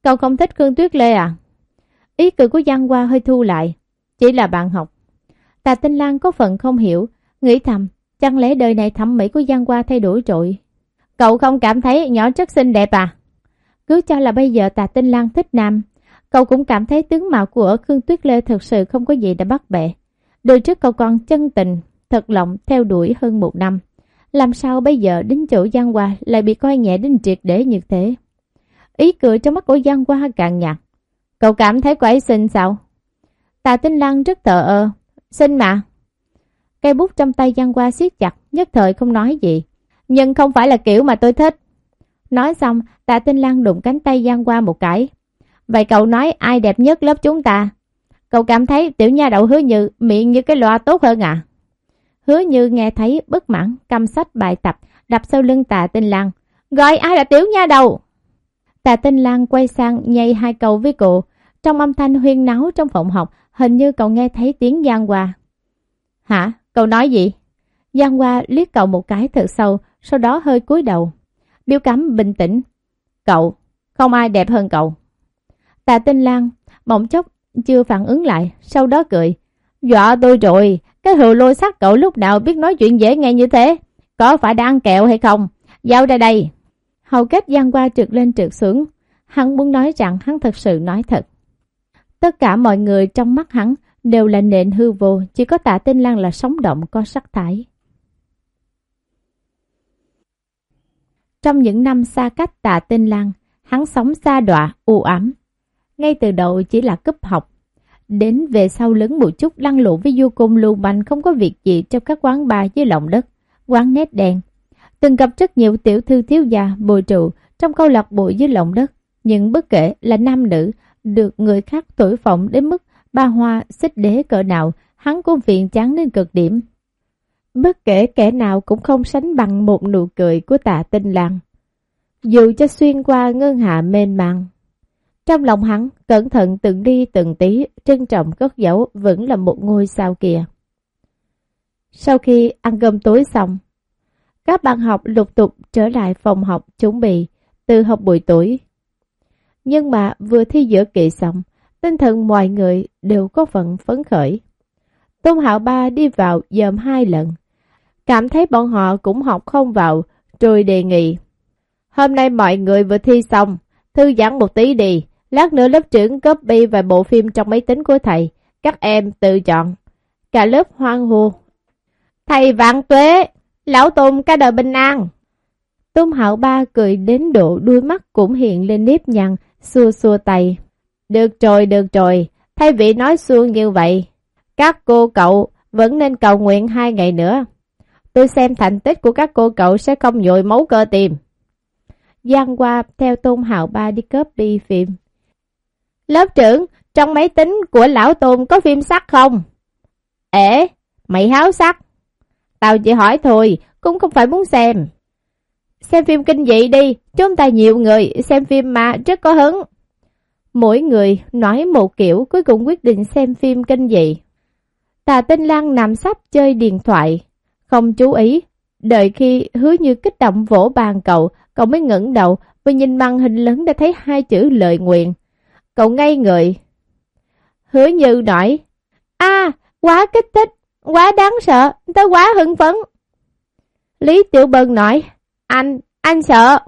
Cậu không thích Khương Tuyết Lê à? Ý cười của Giang Hoa hơi thu lại. Chỉ là bạn học. Tạ tinh Lan có phần không hiểu, nghĩ thầm, chẳng lẽ đời này thẩm mỹ của Giang Hoa thay đổi rồi? Cậu không cảm thấy nhỏ rất xinh đẹp à? Cứ cho là bây giờ Tạ Tinh Lan thích nam, cậu cũng cảm thấy tướng mạo của Khương Tuyết Lê thật sự không có gì đã bắt bẻ. Đời trước cậu còn chân tình, thật lòng theo đuổi hơn một năm. Làm sao bây giờ đến chỗ Giang Hoa lại bị coi nhẹ đến triệt để như thế? Ý cười trong mắt của Giang Hoa càng nhạt. Cậu cảm thấy cô ấy xinh sao? Tạ Tinh Lan rất thờ ơ. Xinh mà. Cây bút trong tay Giang Hoa siết chặt, nhất thời không nói gì. Nhưng không phải là kiểu mà tôi thích. Nói xong, tạ tinh Lan đụng cánh tay Giang Hoa một cái. Vậy cậu nói ai đẹp nhất lớp chúng ta? Cậu cảm thấy tiểu nha đậu hứa như miệng như cái loa tốt hơn à? Hứa như nghe thấy bất mãn, cầm sách bài tập, đập sau lưng tạ tinh lang Gọi ai là tiểu nha đầu? Tạ tinh lang quay sang nhây hai câu với cụ. Trong âm thanh huyên náo trong phòng học, hình như cậu nghe thấy tiếng Giang Hoa. Hả? Cậu nói gì? Giang Hoa liếc cậu một cái thật sâu, sau đó hơi cúi đầu. biểu cảm bình tĩnh. Cậu, không ai đẹp hơn cậu. Tạ Tinh Lan, mộng chốc, chưa phản ứng lại, sau đó cười. Dọa tôi rồi, cái hừa lôi sắc cậu lúc nào biết nói chuyện dễ nghe như thế. Có phải đang kẹo hay không? Giao ra đây. Hầu kết Giang qua trượt lên trượt xuống. Hắn muốn nói rằng hắn thật sự nói thật. Tất cả mọi người trong mắt hắn đều là nền hư vô, chỉ có tạ tinh lan là sống động có sắc thái. Trong những năm xa cách tạ tinh lan, hắn sống xa đọa, u ám. Ngay từ đầu chỉ là cấp học. Đến về sau lớn một chút lăn lộn với du cung lưu manh không có việc gì trong các quán bar dưới lòng đất, quán nét đèn. Từng gặp rất nhiều tiểu thư thiếu gia bồi trụ trong câu lạc bộ dưới lòng đất, nhưng bất kể là nam nữ, được người khác thổi phỏng đến mức ba hoa xích đế cỡ nào, hắn cũng phiền chán đến cực điểm. Bất kể kẻ nào cũng không sánh bằng một nụ cười của tạ tinh lang. Dù cho xuyên qua ngân hạ mênh mang. Trong lòng hắn, cẩn thận từng đi từng tí, trân trọng cất giấu vẫn là một ngôi sao kìa. Sau khi ăn cơm tối xong, các bạn học lục tục trở lại phòng học chuẩn bị từ học buổi tối. Nhưng mà vừa thi giữa kỳ xong, tinh thần mọi người đều có phần phấn khởi. Tôn Hạo Ba đi vào dòm hai lần, cảm thấy bọn họ cũng học không vào, rồi đề nghị. Hôm nay mọi người vừa thi xong, thư giãn một tí đi, lát nữa lớp trưởng copy vài bộ phim trong máy tính của thầy, các em tự chọn. Cả lớp hoang hô. Thầy vạn tuế, lão Tôn cả đời bình an. Tôn Hạo Ba cười đến độ đuôi mắt cũng hiện lên nếp nhăn, xua xua tay. Được rồi, được rồi, thay vì nói xuông như vậy, các cô cậu vẫn nên cầu nguyện hai ngày nữa. Tôi xem thành tích của các cô cậu sẽ không nhồi máu cơ tìm Giang qua theo Tôn Hạo Ba đi copy phim. Lớp trưởng, trong máy tính của lão Tôn có phim sắc không? Ế, mày háo sắc. Tao chỉ hỏi thôi, cũng không phải muốn xem. Xem phim kinh dị đi, chúng ta nhiều người xem phim mà rất có hứng. Mỗi người nói một kiểu cuối cùng quyết định xem phim kinh dị. Tà Tinh Lan nằm sắp chơi điện thoại, không chú ý. Đợi khi hứa như kích động vỗ bàn cậu, cậu mới ngẩng đầu và nhìn màn hình lớn đã thấy hai chữ lời nguyện. Cậu ngây người. Hứa như nói, a quá kích thích, quá đáng sợ, tớ quá hưng phấn. Lý Tiểu Bân nói, anh, anh sợ.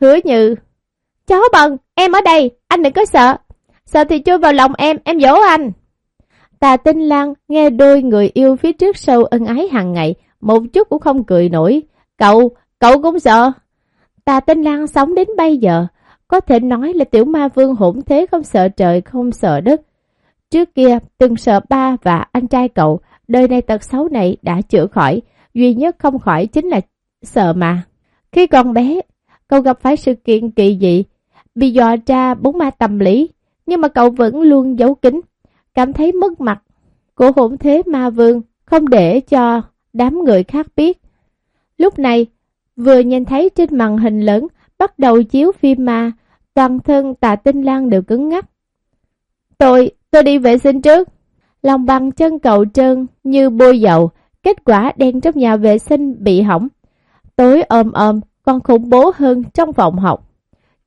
Hứa như, cháu bần, em ở đây, anh đừng có sợ. Sợ thì chui vào lòng em, em dỗ anh. Tà Tinh Lan nghe đôi người yêu phía trước sâu ân ái hàng ngày, một chút cũng không cười nổi. Cậu, cậu cũng sợ. Tà Tinh Lan sống đến bây giờ, có thể nói là tiểu ma vương hỗn thế không sợ trời không sợ đất. Trước kia từng sợ ba và anh trai cậu, đời này tật xấu này đã chữa khỏi, duy nhất không khỏi chính là sợ mà. Khi còn bé, cậu gặp phải sự kiện kỳ dị, bị dò ra bốn ma tâm lý, nhưng mà cậu vẫn luôn giấu kín, cảm thấy mất mặt của hỗn thế ma vương, không để cho đám người khác biết. Lúc này, vừa nhìn thấy trên màn hình lớn bắt đầu chiếu phim ma, toàn thân tạ tinh lang đều cứng ngắc. Tôi, tôi đi vệ sinh trước. Lòng bằng chân cậu trơn như bôi dầu, kết quả đen trong nhà vệ sinh bị hỏng. Tối ôm ôm, còn khủng bố hơn trong phòng học.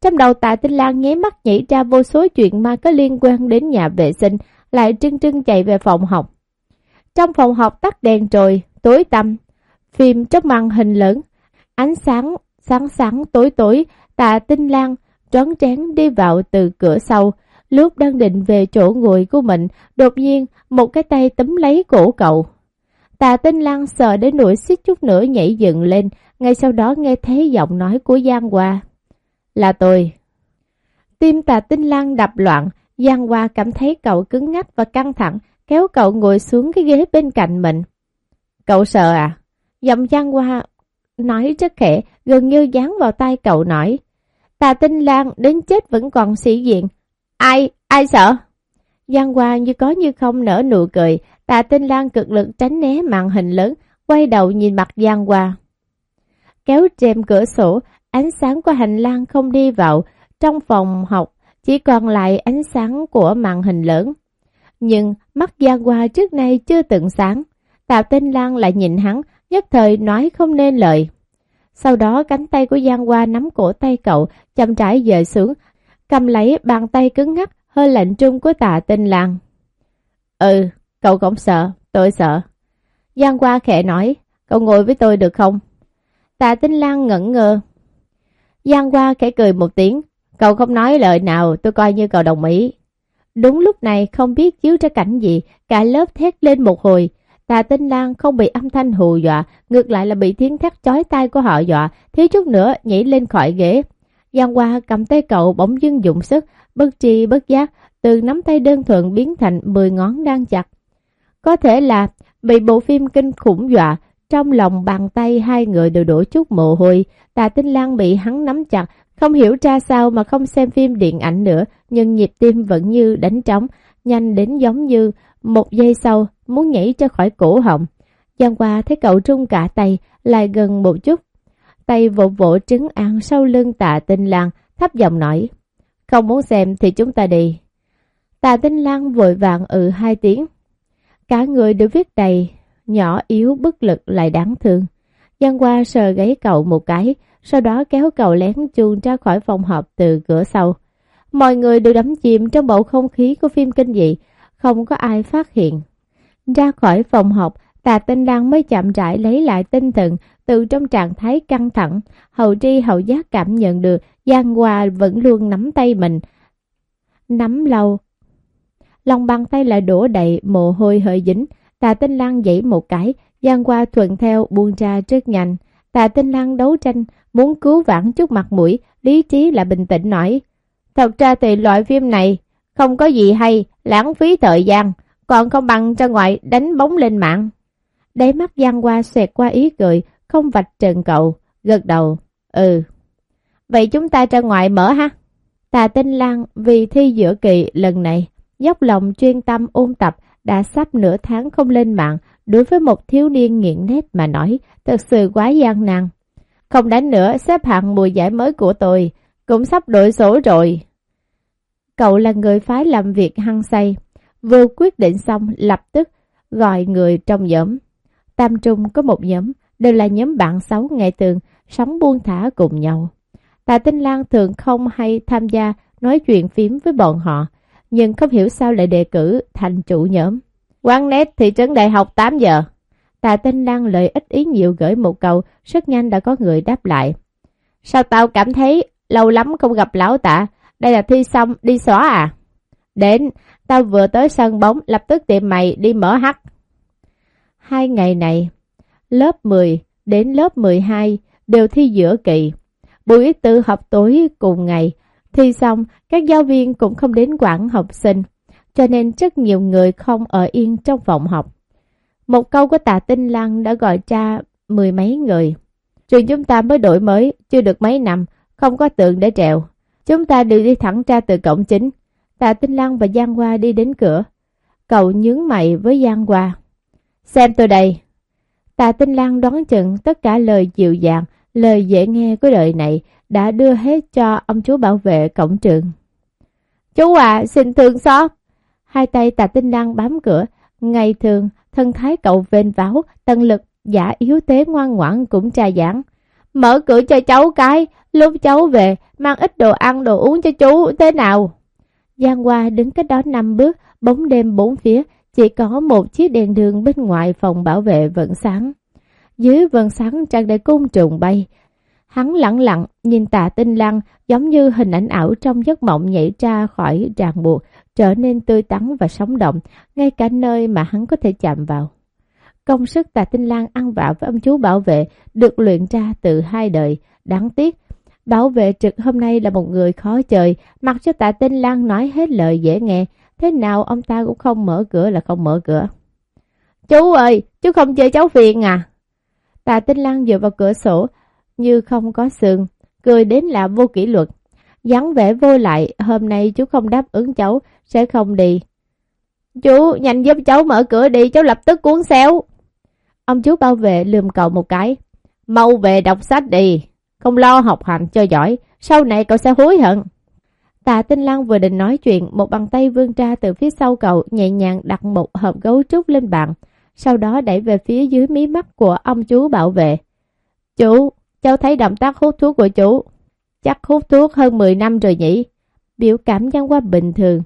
Trong đầu tạ tinh lang nháy mắt nhảy ra vô số chuyện ma có liên quan đến nhà vệ sinh, lại trưng trưng chạy về phòng học. Trong phòng học tắt đèn rồi, tối tăm, phim trong màn hình lớn, ánh sáng, sáng sáng tối tối, tạ tinh lang trón trán đi vào từ cửa sau. Lúc đang định về chỗ ngồi của mình, đột nhiên một cái tay tấm lấy cổ cậu. Tạ tinh lang sợ đến nỗi xích chút nữa nhảy dựng lên, ngay sau đó nghe thấy giọng nói của Giang Hoa. Là tôi. Tim tà tinh lang đập loạn, Giang Hoa cảm thấy cậu cứng ngắc và căng thẳng, kéo cậu ngồi xuống cái ghế bên cạnh mình. Cậu sợ à? Giọng Giang Hoa nói rất khẽ, gần như dán vào tay cậu nói. Tà tinh lan đến chết vẫn còn sĩ diện. Ai, ai sợ? Giang Hoa như có như không nở nụ cười, tà tinh lan cực lực tránh né màn hình lớn, quay đầu nhìn mặt Giang Hoa. Kéo rèm cửa sổ, ánh sáng của hành lang không đi vào, trong phòng học chỉ còn lại ánh sáng của màn hình lớn. Nhưng mắt Giang Hoa trước nay chưa từng sáng, Tạ Tinh Lan lại nhìn hắn, nhất thời nói không nên lời. Sau đó cánh tay của Giang Hoa nắm cổ tay cậu, chậm rãi dời xuống, cầm lấy bàn tay cứng ngắc, hơi lạnh trung của Tạ Tinh lang Ừ, cậu không sợ, tôi sợ. Giang qua khẽ nói, cậu ngồi với tôi được không? Tạ Tinh Lan ngẩn ngơ. Giang qua khẽ cười một tiếng, cậu không nói lời nào, tôi coi như cậu đồng ý. Đúng lúc này không biết chiếu ra cảnh gì, cả lớp thét lên một hồi. Tà Tinh Lan không bị âm thanh hù dọa, ngược lại là bị tiếng thét chói tai của họ dọa, thiếu chút nữa nhảy lên khỏi ghế. Giang Hoa cầm tay cậu bỗng dưng dụng sức, bất tri bất giác, từ nắm tay đơn thuần biến thành 10 ngón đang chặt. Có thể là bị bộ phim kinh khủng dọa, trong lòng bàn tay hai người đều đổ chút mồ hôi, tà tinh lang bị hắn nắm chặt, không hiểu ra sao mà không xem phim điện ảnh nữa, nhưng nhịp tim vẫn như đánh trống, nhanh đến giống như một giây sau muốn nhảy ra khỏi cổ họng. Giang qua thấy cậu trung cả tay, lại gần một chút. Tay vỗ vỗ trứng ăn sau lưng tạ tinh lang, thấp giọng nói. Không muốn xem thì chúng ta đi. Tạ tinh lang vội vàng ừ hai tiếng. Cả người đều viết đầy, nhỏ yếu bất lực lại đáng thương. Giang qua sờ gáy cậu một cái, sau đó kéo cậu lén chuông ra khỏi phòng họp từ cửa sau. Mọi người đều đắm chìm trong bầu không khí của phim kinh dị, không có ai phát hiện. Ra khỏi phòng họp, Tà Tinh Lan mới chậm rãi lấy lại tinh thần từ trong trạng thái căng thẳng, hậu tri hậu giác cảm nhận được Giang Hoa vẫn luôn nắm tay mình. Nắm lâu, lòng bàn tay lại đổ đầy mồ hôi hơi dính, Tà Tinh Lan dãy một cái, Giang Hoa thuận theo buông ra rất nhanh. Tà Tinh Lan đấu tranh, muốn cứu vãn chút mặt mũi, lý trí là bình tĩnh nói. Thật ra thì loại phim này không có gì hay, lãng phí thời gian, còn không bằng ra ngoài đánh bóng lên mạng. Đáy mắt Giang Hoa xẹt qua ý cười, không vạch trần cậu, gật đầu, ừ. Vậy chúng ta ra ngoài mở ha? Tà Tinh Lan vì thi giữa kỳ lần này, dốc lòng chuyên tâm ôn tập, đã sắp nửa tháng không lên mạng, đối với một thiếu niên nghiện nét mà nói, thật sự quá gian nan. Không đánh nữa, xếp hạng mùa giải mới của tôi, cũng sắp đổi số rồi. Cậu là người phái làm việc hăng say, vừa quyết định xong lập tức gọi người trong nhóm. Tam Trung có một nhóm, đều là nhóm bạn xấu ngày thường, sống buông thả cùng nhau. Tạ Tinh Lan thường không hay tham gia nói chuyện phím với bọn họ, nhưng không hiểu sao lại đề cử thành chủ nhóm. Quán nét thị trấn đại học 8 giờ. Tạ Tinh Lan lời ít ý nhiều gửi một câu, rất nhanh đã có người đáp lại. Sao tao cảm thấy lâu lắm không gặp lão tạ, đây là thi xong đi xóa à? Đến, tao vừa tới sân bóng lập tức tìm mày đi mở hắt. Hai ngày này, lớp 10 đến lớp 12 đều thi giữa kỳ. Buổi tự học tối cùng ngày, thi xong các giáo viên cũng không đến quản học sinh, cho nên rất nhiều người không ở yên trong phòng học. Một câu của tạ tinh lăng đã gọi ra mười mấy người. Trường chúng ta mới đổi mới, chưa được mấy năm, không có tượng để trèo. Chúng ta đều đi thẳng ra từ cổng chính. Tạ Tinh Lăng và Giang Hoa đi đến cửa. Cậu nhướng mày với Giang Hoa. Xem tôi đây. Tạ Tinh Lan đoán chừng tất cả lời dịu dàng, lời dễ nghe của đời này đã đưa hết cho ông chú bảo vệ cổng trường. Chú à, xin thương xót. Hai tay Tạ Tinh Lan bám cửa. Ngày thường, thân thái cậu vên váo, tân lực, giả yếu tế ngoan ngoãn cũng tra giảng. Mở cửa cho cháu cái, lúc cháu về, mang ít đồ ăn đồ uống cho chú, thế nào? Giang Hoa đứng cách đó năm bước, bóng đêm bốn phía, chỉ có một chiếc đèn đường bên ngoài phòng bảo vệ vẫn sáng. Dưới vần sáng tràn đầy côn trùng bay. Hắn lặng lặng nhìn tạ tinh lăng giống như hình ảnh ảo trong giấc mộng nhảy ra khỏi ràng buộc, trở nên tươi tắn và sống động, ngay cả nơi mà hắn có thể chạm vào. Công sức tạ tinh lang ăn vạ với ông chú bảo vệ được luyện ra từ hai đời, đáng tiếc. Bảo vệ trực hôm nay là một người khó chơi, mặc cho tạ tinh lang nói hết lời dễ nghe, thế nào ông ta cũng không mở cửa là không mở cửa. Chú ơi, chú không chơi cháu phiền à? Tạ Tinh Lan dựa vào cửa sổ như không có xương, cười đến là vô kỷ luật. dáng vẻ vô lại, hôm nay chú không đáp ứng cháu, sẽ không đi. Chú, nhanh giúp cháu mở cửa đi, cháu lập tức cuốn xéo. Ông chú bảo vệ lườm cậu một cái. Mau về đọc sách đi, không lo học hành cho giỏi, sau này cậu sẽ hối hận. Tạ Tinh Lăng vừa định nói chuyện, một bàn tay vươn ra từ phía sau cậu nhẹ nhàng đặt một hộp gấu trúc lên bàn, sau đó đẩy về phía dưới mí mắt của ông chú bảo vệ. Chú, cháu thấy động tác hút thuốc của chú. Chắc hút thuốc hơn 10 năm rồi nhỉ? Biểu cảm nhăn qua bình thường.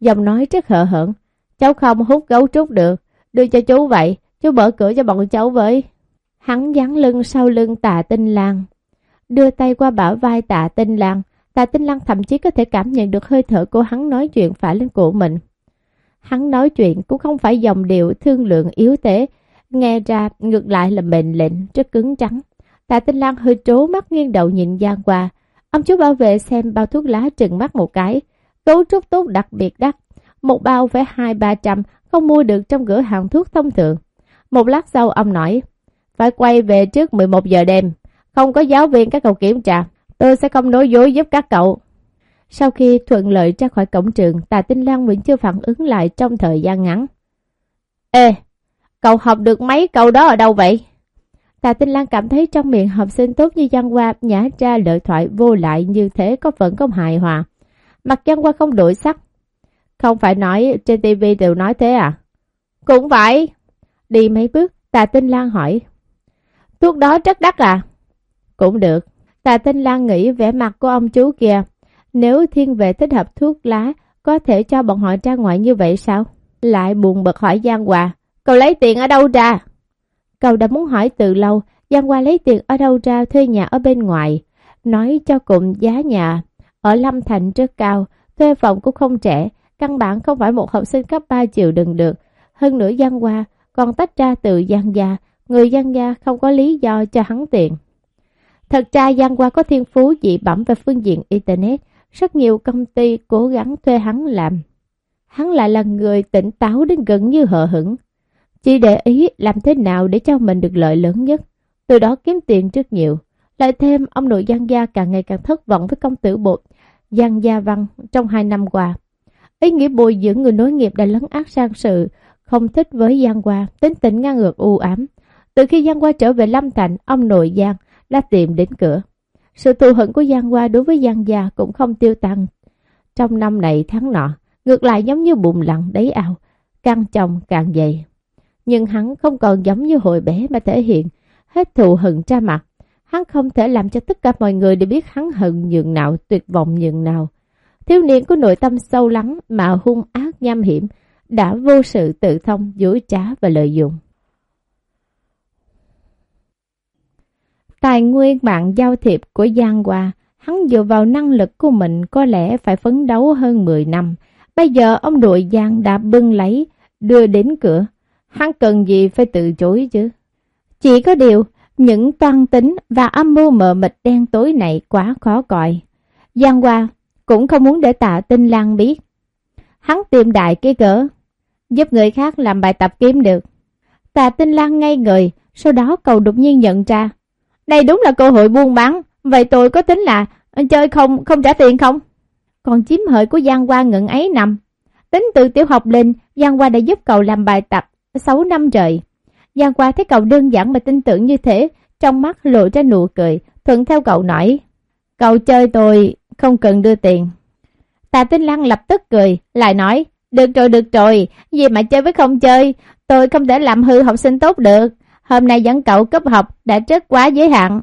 Giọng nói rất hờ hững. Cháu không hút gấu trúc được. Đưa cho chú vậy. Chú mở cửa cho bọn cháu với. Hắn dán lưng sau lưng tạ tinh lang. Đưa tay qua bảo vai tạ tinh lang. Tạ tinh Lăng thậm chí có thể cảm nhận được hơi thở của hắn nói chuyện phải lên cổ mình. Hắn nói chuyện cũng không phải dòng điệu thương lượng yếu tế, nghe ra ngược lại là mệnh lệnh rất cứng trắng. Tạ Tinh Lan hơi trố mắt nghiêng đầu nhìn Giang qua. Ông chú bảo vệ xem bao thuốc lá trừng mắt một cái. cấu trúc tốt đặc biệt đắt. Một bao phải hai ba trăm, không mua được trong cửa hàng thuốc thông thường. Một lát sau ông nói, phải quay về trước 11 giờ đêm, không có giáo viên các cậu kiểm tra, tôi sẽ không nói dối giúp các cậu. Sau khi thuận lợi ra khỏi cổng trường, Tà Tinh Lan vẫn chưa phản ứng lại trong thời gian ngắn. Ê, cậu học được mấy câu đó ở đâu vậy? Tà Tinh Lan cảm thấy trong miệng học sinh tốt như Giang Hoa nhả ra lời thoại vô lại như thế có vẫn không hài hòa. Mặt Giang Hoa không đổi sắc. Không phải nói trên tivi đều nói thế à? Cũng vậy Đi mấy bước, Tà Tinh Lan hỏi. Thuốc đó rất đắt à? Cũng được. Tà Tinh Lan nghĩ vẻ mặt của ông chú kia. Nếu thiên vệ thích hợp thuốc lá, có thể cho bọn họ ra ngoài như vậy sao? Lại buồn bực hỏi Giang Hòa. Cậu lấy tiền ở đâu ra? Cậu đã muốn hỏi từ lâu, Giang Hoa lấy tiền ở đâu ra thuê nhà ở bên ngoài. Nói cho cùng giá nhà ở Lâm Thành rất cao, thuê phòng cũng không trẻ, căn bản không phải một học sinh cấp 3 chịu đựng được. Hơn nữa Giang Hoa còn tách ra từ Giang Gia, người Giang Gia không có lý do cho hắn tiền. Thật ra Giang Hoa có thiên phú dị bẩm về phương diện Internet, rất nhiều công ty cố gắng thuê hắn làm. Hắn lại là người tỉnh táo đến gần như hờ hững. Chỉ để ý làm thế nào để cho mình được lợi lớn nhất, từ đó kiếm tiền rất nhiều. Lại thêm ông nội Giang Gia càng ngày càng thất vọng với công tử bột Giang Gia Văn trong hai năm qua. Ý nghĩa bồi dưỡng người nối nghiệp đã lấn át sang sự, không thích với Giang Hoa, tính tình ngang ngược u ám. Từ khi Giang Hoa trở về Lâm Thành, ông nội Giang đã tìm đến cửa. Sự thù hận của Giang Hoa đối với Giang Gia cũng không tiêu tăng. Trong năm này tháng nọ, ngược lại giống như bùn lặng đáy ao, càng chồng càng dày. Nhưng hắn không còn giống như hồi bé mà thể hiện hết thù hận ra mặt. Hắn không thể làm cho tất cả mọi người đều biết hắn hận nhường nào, tuyệt vọng nhường nào. Thiếu niên có nội tâm sâu lắng mà hung ác nham hiểm, đã vô sự tự thông, dối trá và lợi dụng. Tài nguyên bạn giao thiệp của Giang Hoa, hắn dựa vào năng lực của mình có lẽ phải phấn đấu hơn 10 năm. Bây giờ ông đội Giang đã bưng lấy, đưa đến cửa. Hắn cần gì phải từ chối chứ? Chỉ có điều, những toan tính và âm mưu mờ mịt đen tối này quá khó còi. Giang Hoa cũng không muốn để tạ tinh lang biết. Hắn tìm đại cái cỡ, giúp người khác làm bài tập kiếm được. Tạ tinh lang ngay người, sau đó cầu đột nhiên nhận ra. Đây đúng là cơ hội buôn bán, vậy tôi có tính là ờ, chơi không không trả tiền không? Còn chiếm hợi của Giang Hoa ngẩn ấy nằm. Tính từ tiểu học lên, Giang Hoa đã giúp cậu làm bài tập 6 năm trời. Giang Hoa thấy cậu đơn giản mà tin tưởng như thế, trong mắt lộ ra nụ cười, thuận theo cậu nói. Cậu chơi tôi không cần đưa tiền. Tạ Tinh Lăng lập tức cười, lại nói, được rồi được rồi, gì mà chơi với không chơi, tôi không thể làm hư học sinh tốt được. Hôm nay dẫn cậu cấp học đã rất quá giới hạn.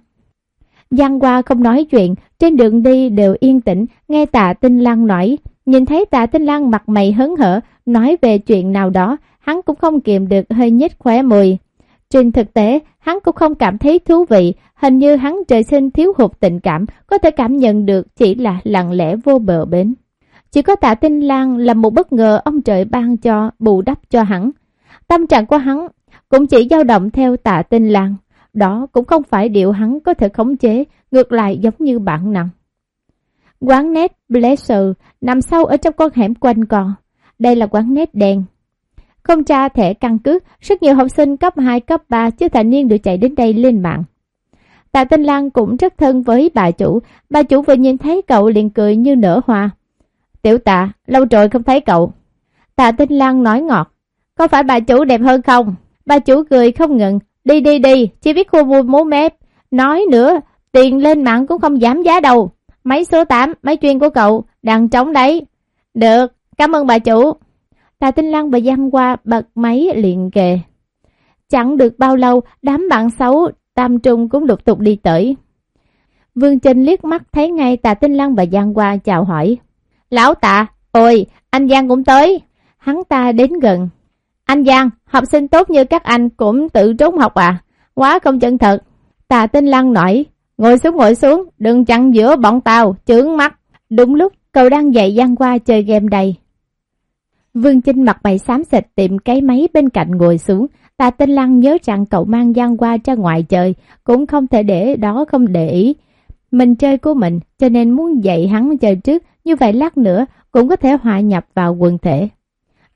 Giang qua không nói chuyện, trên đường đi đều yên tĩnh, nghe tạ Tinh lang nói. Nhìn thấy tạ Tinh lang mặt mày hớn hở, nói về chuyện nào đó, hắn cũng không kiềm được hơi nhếch khóe mùi. Trên thực tế, hắn cũng không cảm thấy thú vị, hình như hắn trời sinh thiếu hụt tình cảm, có thể cảm nhận được chỉ là lặng lẽ vô bờ bến. Chỉ có tạ tinh lang là một bất ngờ ông trời ban cho, bù đắp cho hắn. Tâm trạng của hắn cũng chỉ dao động theo tạ tinh lang. Đó cũng không phải điều hắn có thể khống chế, ngược lại giống như bản năng. Quán nét Blesser nằm sâu ở trong con hẻm quanh co. Đây là quán nét đen, không tra thẻ căn cước, rất nhiều học sinh cấp 2, cấp 3 chưa thành niên được chạy đến đây lên mạng. Tạ Tinh Lan cũng rất thân với bà chủ, bà chủ vừa nhìn thấy cậu liền cười như nở hoa. Tiểu tạ, lâu rồi không thấy cậu. Tạ Tinh Lan nói ngọt, có phải bà chủ đẹp hơn không? Bà chủ cười không ngừng, đi đi đi, chỉ biết khu vui múa mép. Nói nữa, tiền lên mạng cũng không giảm giá đâu. Máy số 8, máy chuyên của cậu, đang trống đấy. Được, cảm ơn bà chủ. Tạ Tinh Lăng và Giang Hoa bật máy liền kề. Chẳng được bao lâu, đám bạn xấu Tam Trung cũng lục tục đi tới. Vương Trinh liếc mắt thấy ngay Tạ Tinh Lăng và Giang Hoa chào hỏi. Lão Tạ, ôi, anh Giang cũng tới. Hắn ta đến gần. Anh Giang, học sinh tốt như các anh cũng tự trốn học à? Quá không chân thật. Tà Tinh Lăng nổi, ngồi xuống ngồi xuống, đừng chặn giữa bọn tao, chướng mắt. Đúng lúc, cậu đang dạy Giang qua chơi game đầy. Vương Chinh mặt mày xám xịt tìm cái máy bên cạnh ngồi xuống. Tà Tinh Lăng nhớ rằng cậu mang Giang qua ra ngoài chơi, cũng không thể để đó không để ý. Mình chơi của mình, cho nên muốn dạy hắn chơi trước, như vậy lát nữa cũng có thể hòa nhập vào quần thể.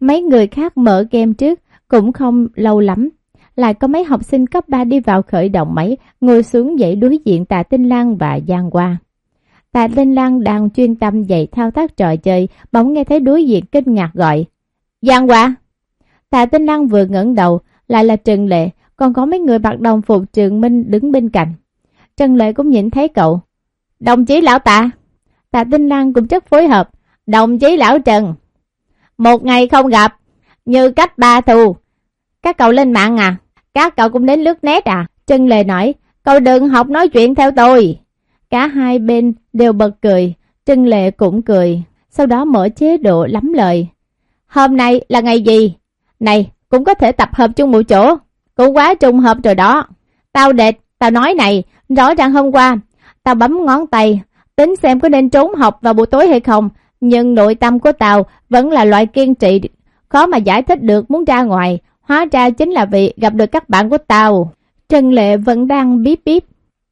Mấy người khác mở game trước cũng không lâu lắm. Lại có mấy học sinh cấp 3 đi vào khởi động máy, ngồi xuống dãy đối diện Tạ Tinh Lan và Giang Hoa. Tạ Tinh Lan đang chuyên tâm dạy thao tác trò chơi, bỗng nghe thấy đối diện kinh ngạc gọi. Giang Hoa! Tạ Tinh Lan vừa ngẩng đầu, lại là Trần Lệ, còn có mấy người mặc đồng phục Trường Minh đứng bên cạnh. Trần Lệ cũng nhìn thấy cậu. Đồng chí lão tạ! Tạ Tinh Lan cũng rất phối hợp. Đồng chí lão Trần! Một ngày không gặp, như cách ba thù. Các cậu lên mạng à? Các cậu cũng đến lướt nét à? Trân Lệ nói, cậu đừng học nói chuyện theo tôi. Cả hai bên đều bật cười, Trân Lệ cũng cười, sau đó mở chế độ lắm lời. Hôm nay là ngày gì? Này, cũng có thể tập hợp chung một chỗ. Cũng quá trùng hợp rồi đó. Tao đệt, tao nói này, rõ ràng hôm qua, tao bấm ngón tay, tính xem có nên trốn học vào buổi tối hay không, nhưng nội tâm của tàu vẫn là loại kiên trì, khó mà giải thích được muốn ra ngoài, hóa ra chính là vì gặp được các bạn của tàu Trần Lệ vẫn đang bíp bíp.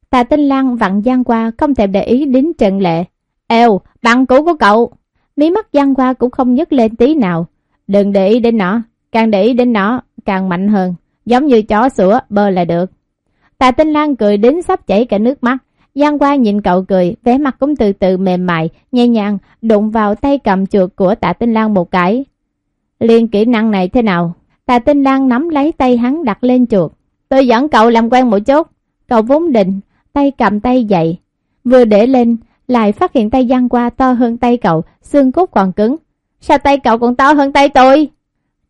Tà Tinh Lan vặn Giang qua không thèm để ý đến Trần Lệ. Eo, bạn cũ của cậu. Mí mắt Giang qua cũng không nhấc lên tí nào. Đừng để ý đến nó, càng để ý đến nó, càng mạnh hơn. Giống như chó sữa, bơ là được. Tà Tinh Lan cười đến sắp chảy cả nước mắt. Giang qua nhìn cậu cười, vẻ mặt cũng từ từ mềm mại, nhẹ nhàng, đụng vào tay cầm chuột của tạ Tinh Lan một cái. Liên kỹ năng này thế nào? Tạ Tinh Lan nắm lấy tay hắn đặt lên chuột. Tôi dẫn cậu làm quen một chút. Cậu vốn định, tay cầm tay dậy. Vừa để lên, lại phát hiện tay Giang qua to hơn tay cậu, xương cốt còn cứng. Sao tay cậu còn to hơn tay tôi?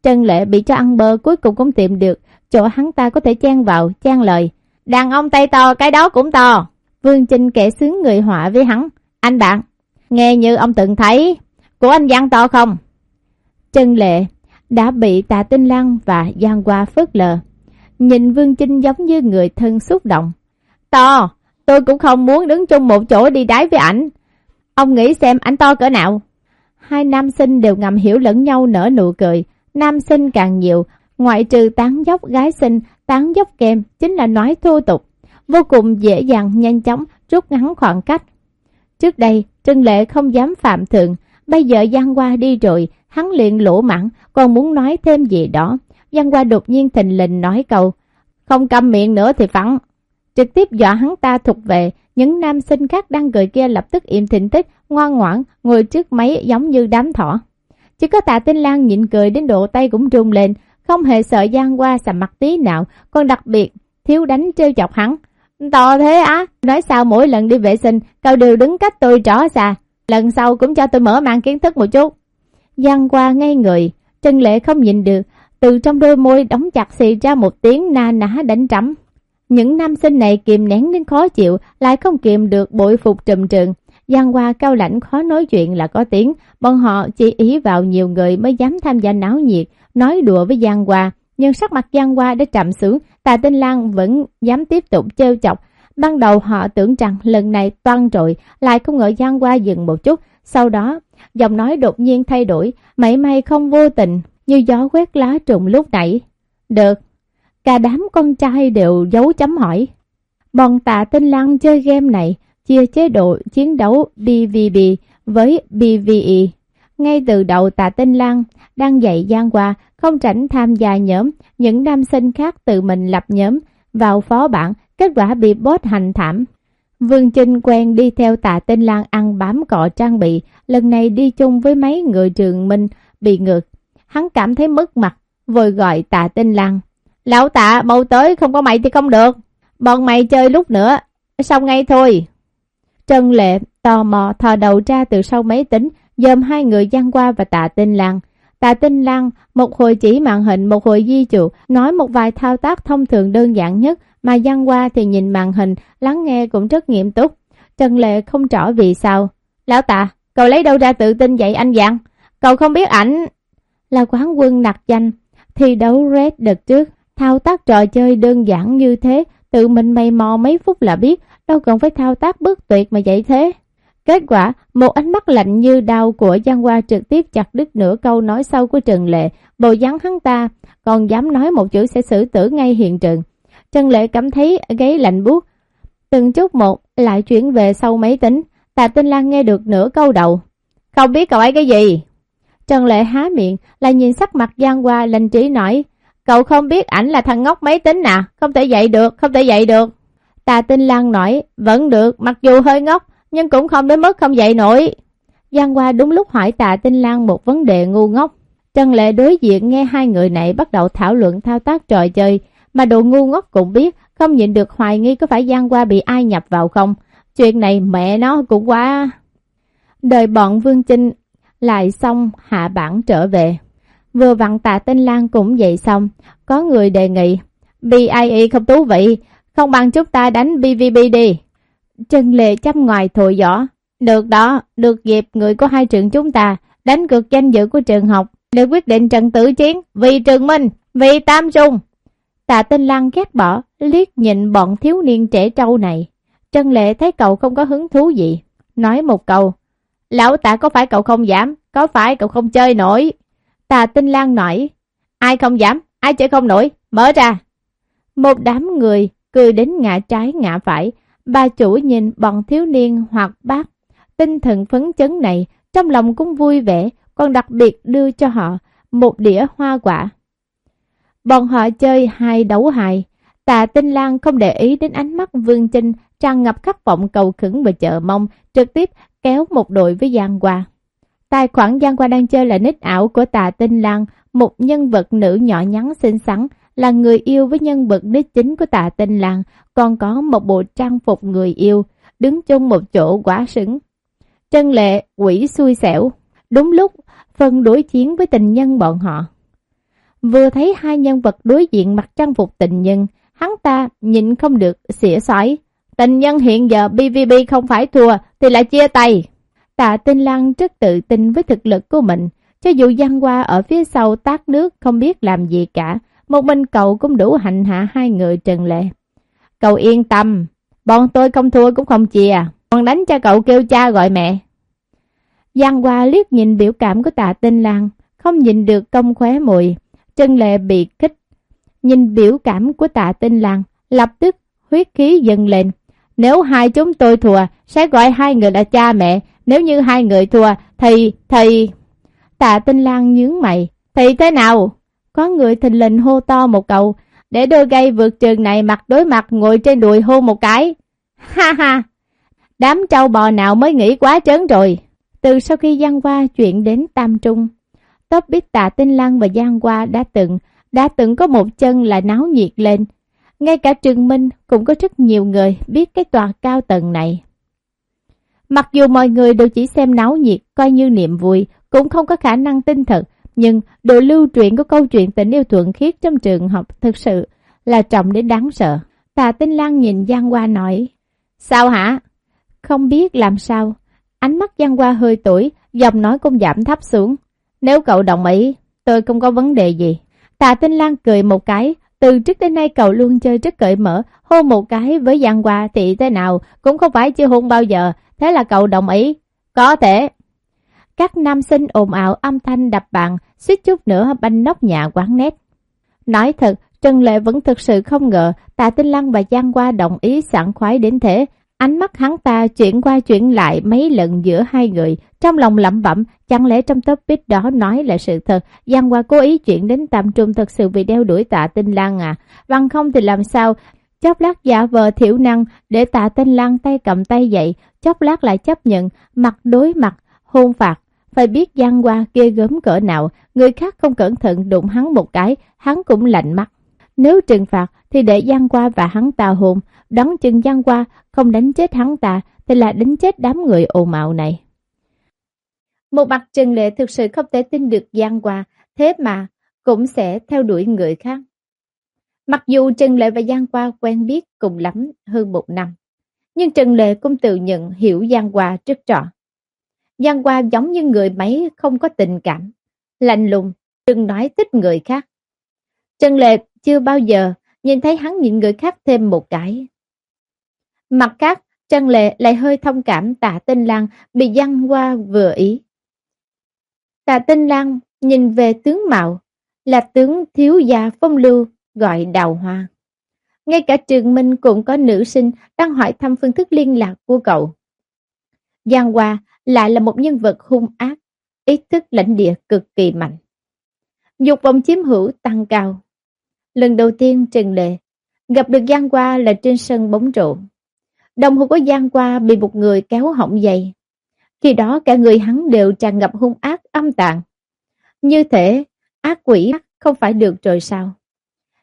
Trần Lệ bị cho ăn bơ cuối cùng cũng tìm được, chỗ hắn ta có thể chen vào, chen lời. Đàn ông tay to, cái đó cũng to. Vương Trinh kẻ sướng người họa với hắn. Anh bạn, nghe như ông từng thấy, của anh Giang to không? Trân Lệ đã bị Tạ Tinh Lăng và Giang Hoa phớt lờ. Nhìn Vương Trinh giống như người thân xúc động. To, tôi cũng không muốn đứng chung một chỗ đi đái với ảnh. Ông nghĩ xem ảnh to cỡ nào? Hai nam sinh đều ngầm hiểu lẫn nhau nở nụ cười. Nam sinh càng nhiều, ngoại trừ tán dốc gái sinh, tán dốc kem chính là nói thô tục vô cùng dễ dàng nhanh chóng rút ngắn khoảng cách. Trước đây, Trần Lệ không dám phạm thượng, bây giờ Giang Hoa đi rồi, hắn liền lỗ mặn, còn muốn nói thêm gì đó. Giang Hoa đột nhiên thình lình nói câu, không cầm miệng nữa thì phẳng. Trực tiếp dọa hắn ta thục về, những nam sinh khác đang cười kia lập tức im thịnh tích, ngoan ngoãn, ngồi trước máy giống như đám thỏ. Chỉ có tạ tinh lang nhịn cười đến độ tay cũng run lên, không hề sợ Giang Hoa sầm mặt tí nào, còn đặc biệt thiếu đánh trêu chọc hắn. To thế á, nói sao mỗi lần đi vệ sinh, cậu đều đứng cách tôi rõ xa. Lần sau cũng cho tôi mở mang kiến thức một chút. Giang qua ngay người, Trần Lệ không nhìn được, từ trong đôi môi đóng chặt xì ra một tiếng na nã đánh trắm. Những nam sinh này kìm nén đến khó chịu, lại không kìm được bội phục trầm trừng. Giang qua cao lãnh khó nói chuyện là có tiếng, bọn họ chỉ ý vào nhiều người mới dám tham gia náo nhiệt, nói đùa với Giang qua nhưng sắc mặt Giang Hoa đã trầm xuống, Tà Tinh Lan vẫn dám tiếp tục trêu chọc. Ban đầu họ tưởng rằng lần này toan rồi, lại không ngờ Giang Hoa dừng một chút, sau đó giọng nói đột nhiên thay đổi, mảy may không vô tình, như gió quét lá trùng lúc nãy. Được, cả đám con trai đều giấu chấm hỏi. Bọn Tà Tinh Lan chơi game này chia chế độ chiến đấu BVB với BVE. Ngay từ đầu Tạ Tinh Lan đang dạy Giang Hoa không tránh tham gia nhóm, những nam sinh khác tự mình lập nhóm vào phó bản, kết quả bị boss hành thảm. Vương Trinh quen đi theo tạ tinh lang ăn bám cọ trang bị, lần này đi chung với mấy người trường minh bị ngược. Hắn cảm thấy mất mặt, vội gọi tạ tinh lang. Lão tạ, mau tới, không có mày thì không được. Bọn mày chơi lúc nữa, xong ngay thôi. Trần Lệ tò mò thò đầu ra từ sau máy tính, dòm hai người gian qua và tạ tinh lang. Tạ Tinh Lăng một hồi chỉ màn hình một hồi di chuột, nói một vài thao tác thông thường đơn giản nhất mà Giang qua thì nhìn màn hình, lắng nghe cũng rất nghiêm túc. Trần Lệ không rõ vì sao. Lão Tạ, cậu lấy đâu ra tự tin vậy anh Giang? Cậu không biết ảnh là quán quân nặc danh, thi đấu Red đợt trước, thao tác trò chơi đơn giản như thế, tự mình mày mò mấy phút là biết, đâu cần phải thao tác bước tuyệt mà vậy thế. Kết quả, một ánh mắt lạnh như đau của Giang Hoa trực tiếp chặt đứt nửa câu nói sau của Trần Lệ, bầu dáng hắn ta, còn dám nói một chữ sẽ xử tử ngay hiện trường. Trần Lệ cảm thấy gáy lạnh buốt, từng chút một lại chuyển về sau máy tính, Tạ Tinh Lan nghe được nửa câu đầu. Không biết cậu ấy cái gì? Trần Lệ há miệng, lại nhìn sắc mặt Giang Hoa lành trí nói, cậu không biết ảnh là thằng ngốc máy tính à, không thể dạy được, không thể dạy được. Tạ Tinh Lan nói, vẫn được, mặc dù hơi ngốc, nhưng cũng không đến mức không dậy nổi. Giang Hoa đúng lúc hỏi Tạ Tinh Lan một vấn đề ngu ngốc. Trần Lệ đối diện nghe hai người này bắt đầu thảo luận thao tác trò chơi, mà đồ ngu ngốc cũng biết, không nhịn được hoài nghi có phải Giang Hoa bị ai nhập vào không. Chuyện này mẹ nó cũng quá... Đời bọn Vương Trinh lại xong hạ bản trở về. Vừa vặn tạ tinh Lan cũng vậy xong, có người đề nghị, BIE không thú vị, không bằng chúng ta đánh BVB đi. Trần Lệ chăm ngoài thổi giỏ, được đó, được dịp người của hai trường chúng ta, đánh cược danh dự của trường học, để quyết định trận tử chiến, vì trường minh, vì tam trung. Tạ Tinh Lan ghét bỏ, liếc nhìn bọn thiếu niên trẻ trâu này. Trần Lệ thấy cậu không có hứng thú gì, nói một câu, Lão tạ có phải cậu không dám? Có phải cậu không chơi nổi? tạ tinh lan nổi. Ai không dám? Ai chơi không nổi? Mở ra. Một đám người cười đến ngã trái ngã phải. Bà chủ nhìn bọn thiếu niên hoặc bác. Tinh thần phấn chấn này trong lòng cũng vui vẻ. Còn đặc biệt đưa cho họ một đĩa hoa quả. Bọn họ chơi hai đấu hài. Tà Tinh Lan không để ý đến ánh mắt Vương Trinh tràn ngập khát vọng cầu khẩn và chờ mong, trực tiếp kéo một đội với Giang Hoa. Tài khoản Giang Hoa đang chơi là nick ảo của Tà Tinh Lan, một nhân vật nữ nhỏ nhắn xinh xắn, là người yêu với nhân vật đích chính của Tạ Tinh Lan, còn có một bộ trang phục người yêu, đứng chung một chỗ quá sững. Trân lệ, quỷ xui xẻo, đúng lúc phân đối chiến với tình nhân bọn họ. Vừa thấy hai nhân vật đối diện mặc trang phục tình nhân, hắn ta nhịn không được xỉa xoáy. Tình nhân hiện giờ BVB không phải thua thì lại chia tay. Tạ Tinh Lan rất tự tin với thực lực của mình. Cho dù Giang Hoa ở phía sau tác nước không biết làm gì cả, một mình cậu cũng đủ hạnh hạ hai người trần lệ. Cậu yên tâm, bọn tôi không thua cũng không chia, còn đánh cho cậu kêu cha gọi mẹ. Giang Hoa liếc nhìn biểu cảm của tạ Tinh lang không nhìn được công khóe mùi. Trần Lệ bị kích. Nhìn biểu cảm của tạ Tinh lang lập tức huyết khí dâng lên. Nếu hai chúng tôi thua, sẽ gọi hai người là cha mẹ. Nếu như hai người thua, thì... thì... Tạ Tinh Lan nhướng mày. Thì thế nào? Có người thình lình hô to một câu. Để đôi gây vượt trường này mặt đối mặt ngồi trên đùi hô một cái. Ha ha! Đám trâu bò nào mới nghĩ quá trớn rồi. Từ sau khi Giang Hoa chuyện đến Tam Trung, Tóc biết Tạ Tinh Lan và Giang Hoa đã từng, đã từng có một chân là náo nhiệt lên, ngay cả Trừng Minh cũng có rất nhiều người biết cái tòa cao tầng này. Mặc dù mọi người đều chỉ xem náo nhiệt, coi như niềm vui, cũng không có khả năng tin thật, nhưng độ lưu truyện của câu chuyện tình yêu thuận khiết trong trường học thực sự là trọng đến đáng sợ. Tà Tinh Lan nhìn Giang Hoa nói, Sao hả? Không biết làm sao. Ánh mắt Giang Hoa hơi tuổi, giọng nói cũng giảm thấp xuống. Nếu cậu đồng ý, tôi không có vấn đề gì. Tà Tinh Lan cười một cái, từ trước đến nay cậu luôn chơi rất cởi mở, hôn một cái với Giang Hoa thì thế nào cũng không phải chưa hôn bao giờ, thế là cậu đồng ý. Có thể. Các nam sinh ồn ào âm thanh đập bàn, suýt chút nữa banh nóc nhà quán nét. Nói thật, Trần Lệ vẫn thực sự không ngờ Tạ Tinh Lăng và Giang Hoa đồng ý sẵn khoái đến thế. Ánh mắt hắn ta chuyển qua chuyển lại mấy lần giữa hai người, trong lòng lẩm bẩm, chẳng lẽ trong topic đó nói là sự thật, Giang Hoa cố ý chuyển đến tạm Trung thật sự vì đeo đuổi tạ tinh lang à, bằng không thì làm sao, chốc lát giả vờ thiểu năng để tạ tinh lang tay cầm tay dậy, chốc lát lại chấp nhận, mặt đối mặt, hôn phạt. Phải biết Giang Hoa kia gớm cỡ nào, người khác không cẩn thận đụng hắn một cái, hắn cũng lạnh mắt. Nếu trừng phạt thì để Giang Hoa và hắn ta hôn, đón chừng Giang Hoa không đánh chết hắn ta thì là đánh chết đám người ồn ào này. Một mặt Trần Lệ thực sự không thể tin được Giang Hoa, thế mà cũng sẽ theo đuổi người khác. Mặc dù Trần Lệ và Giang Hoa quen biết cùng lắm hơn một năm, nhưng Trần Lệ cũng tự nhận hiểu Giang Hoa rất rõ. Giang Hoa giống như người máy không có tình cảm, lạnh lùng, đừng nói thích người khác. Trần Lệ chưa bao giờ nhìn thấy hắn nhìn người khác thêm một cái. Mặt khác, Trần Lệ lại hơi thông cảm tạ tinh lang bị Giang Hoa vừa ý. Tạ Tinh Lan nhìn về tướng mạo, là tướng thiếu gia phong lưu gọi đào hoa. Ngay cả trường minh cũng có nữ sinh đang hỏi thăm phương thức liên lạc của cậu. Giang Hoa lại là một nhân vật hung ác, ý thức lãnh địa cực kỳ mạnh. Dục vọng chiếm hữu tăng cao. Lần đầu tiên Trần Lệ gặp được Giang Qua là trên sân bóng rổ. Đồng hồ của Giang Qua bị một người kéo hỏng dày. Khi đó cả người hắn đều tràn ngập hung ác âm tàn. Như thể ác quỷ không phải được rồi sao?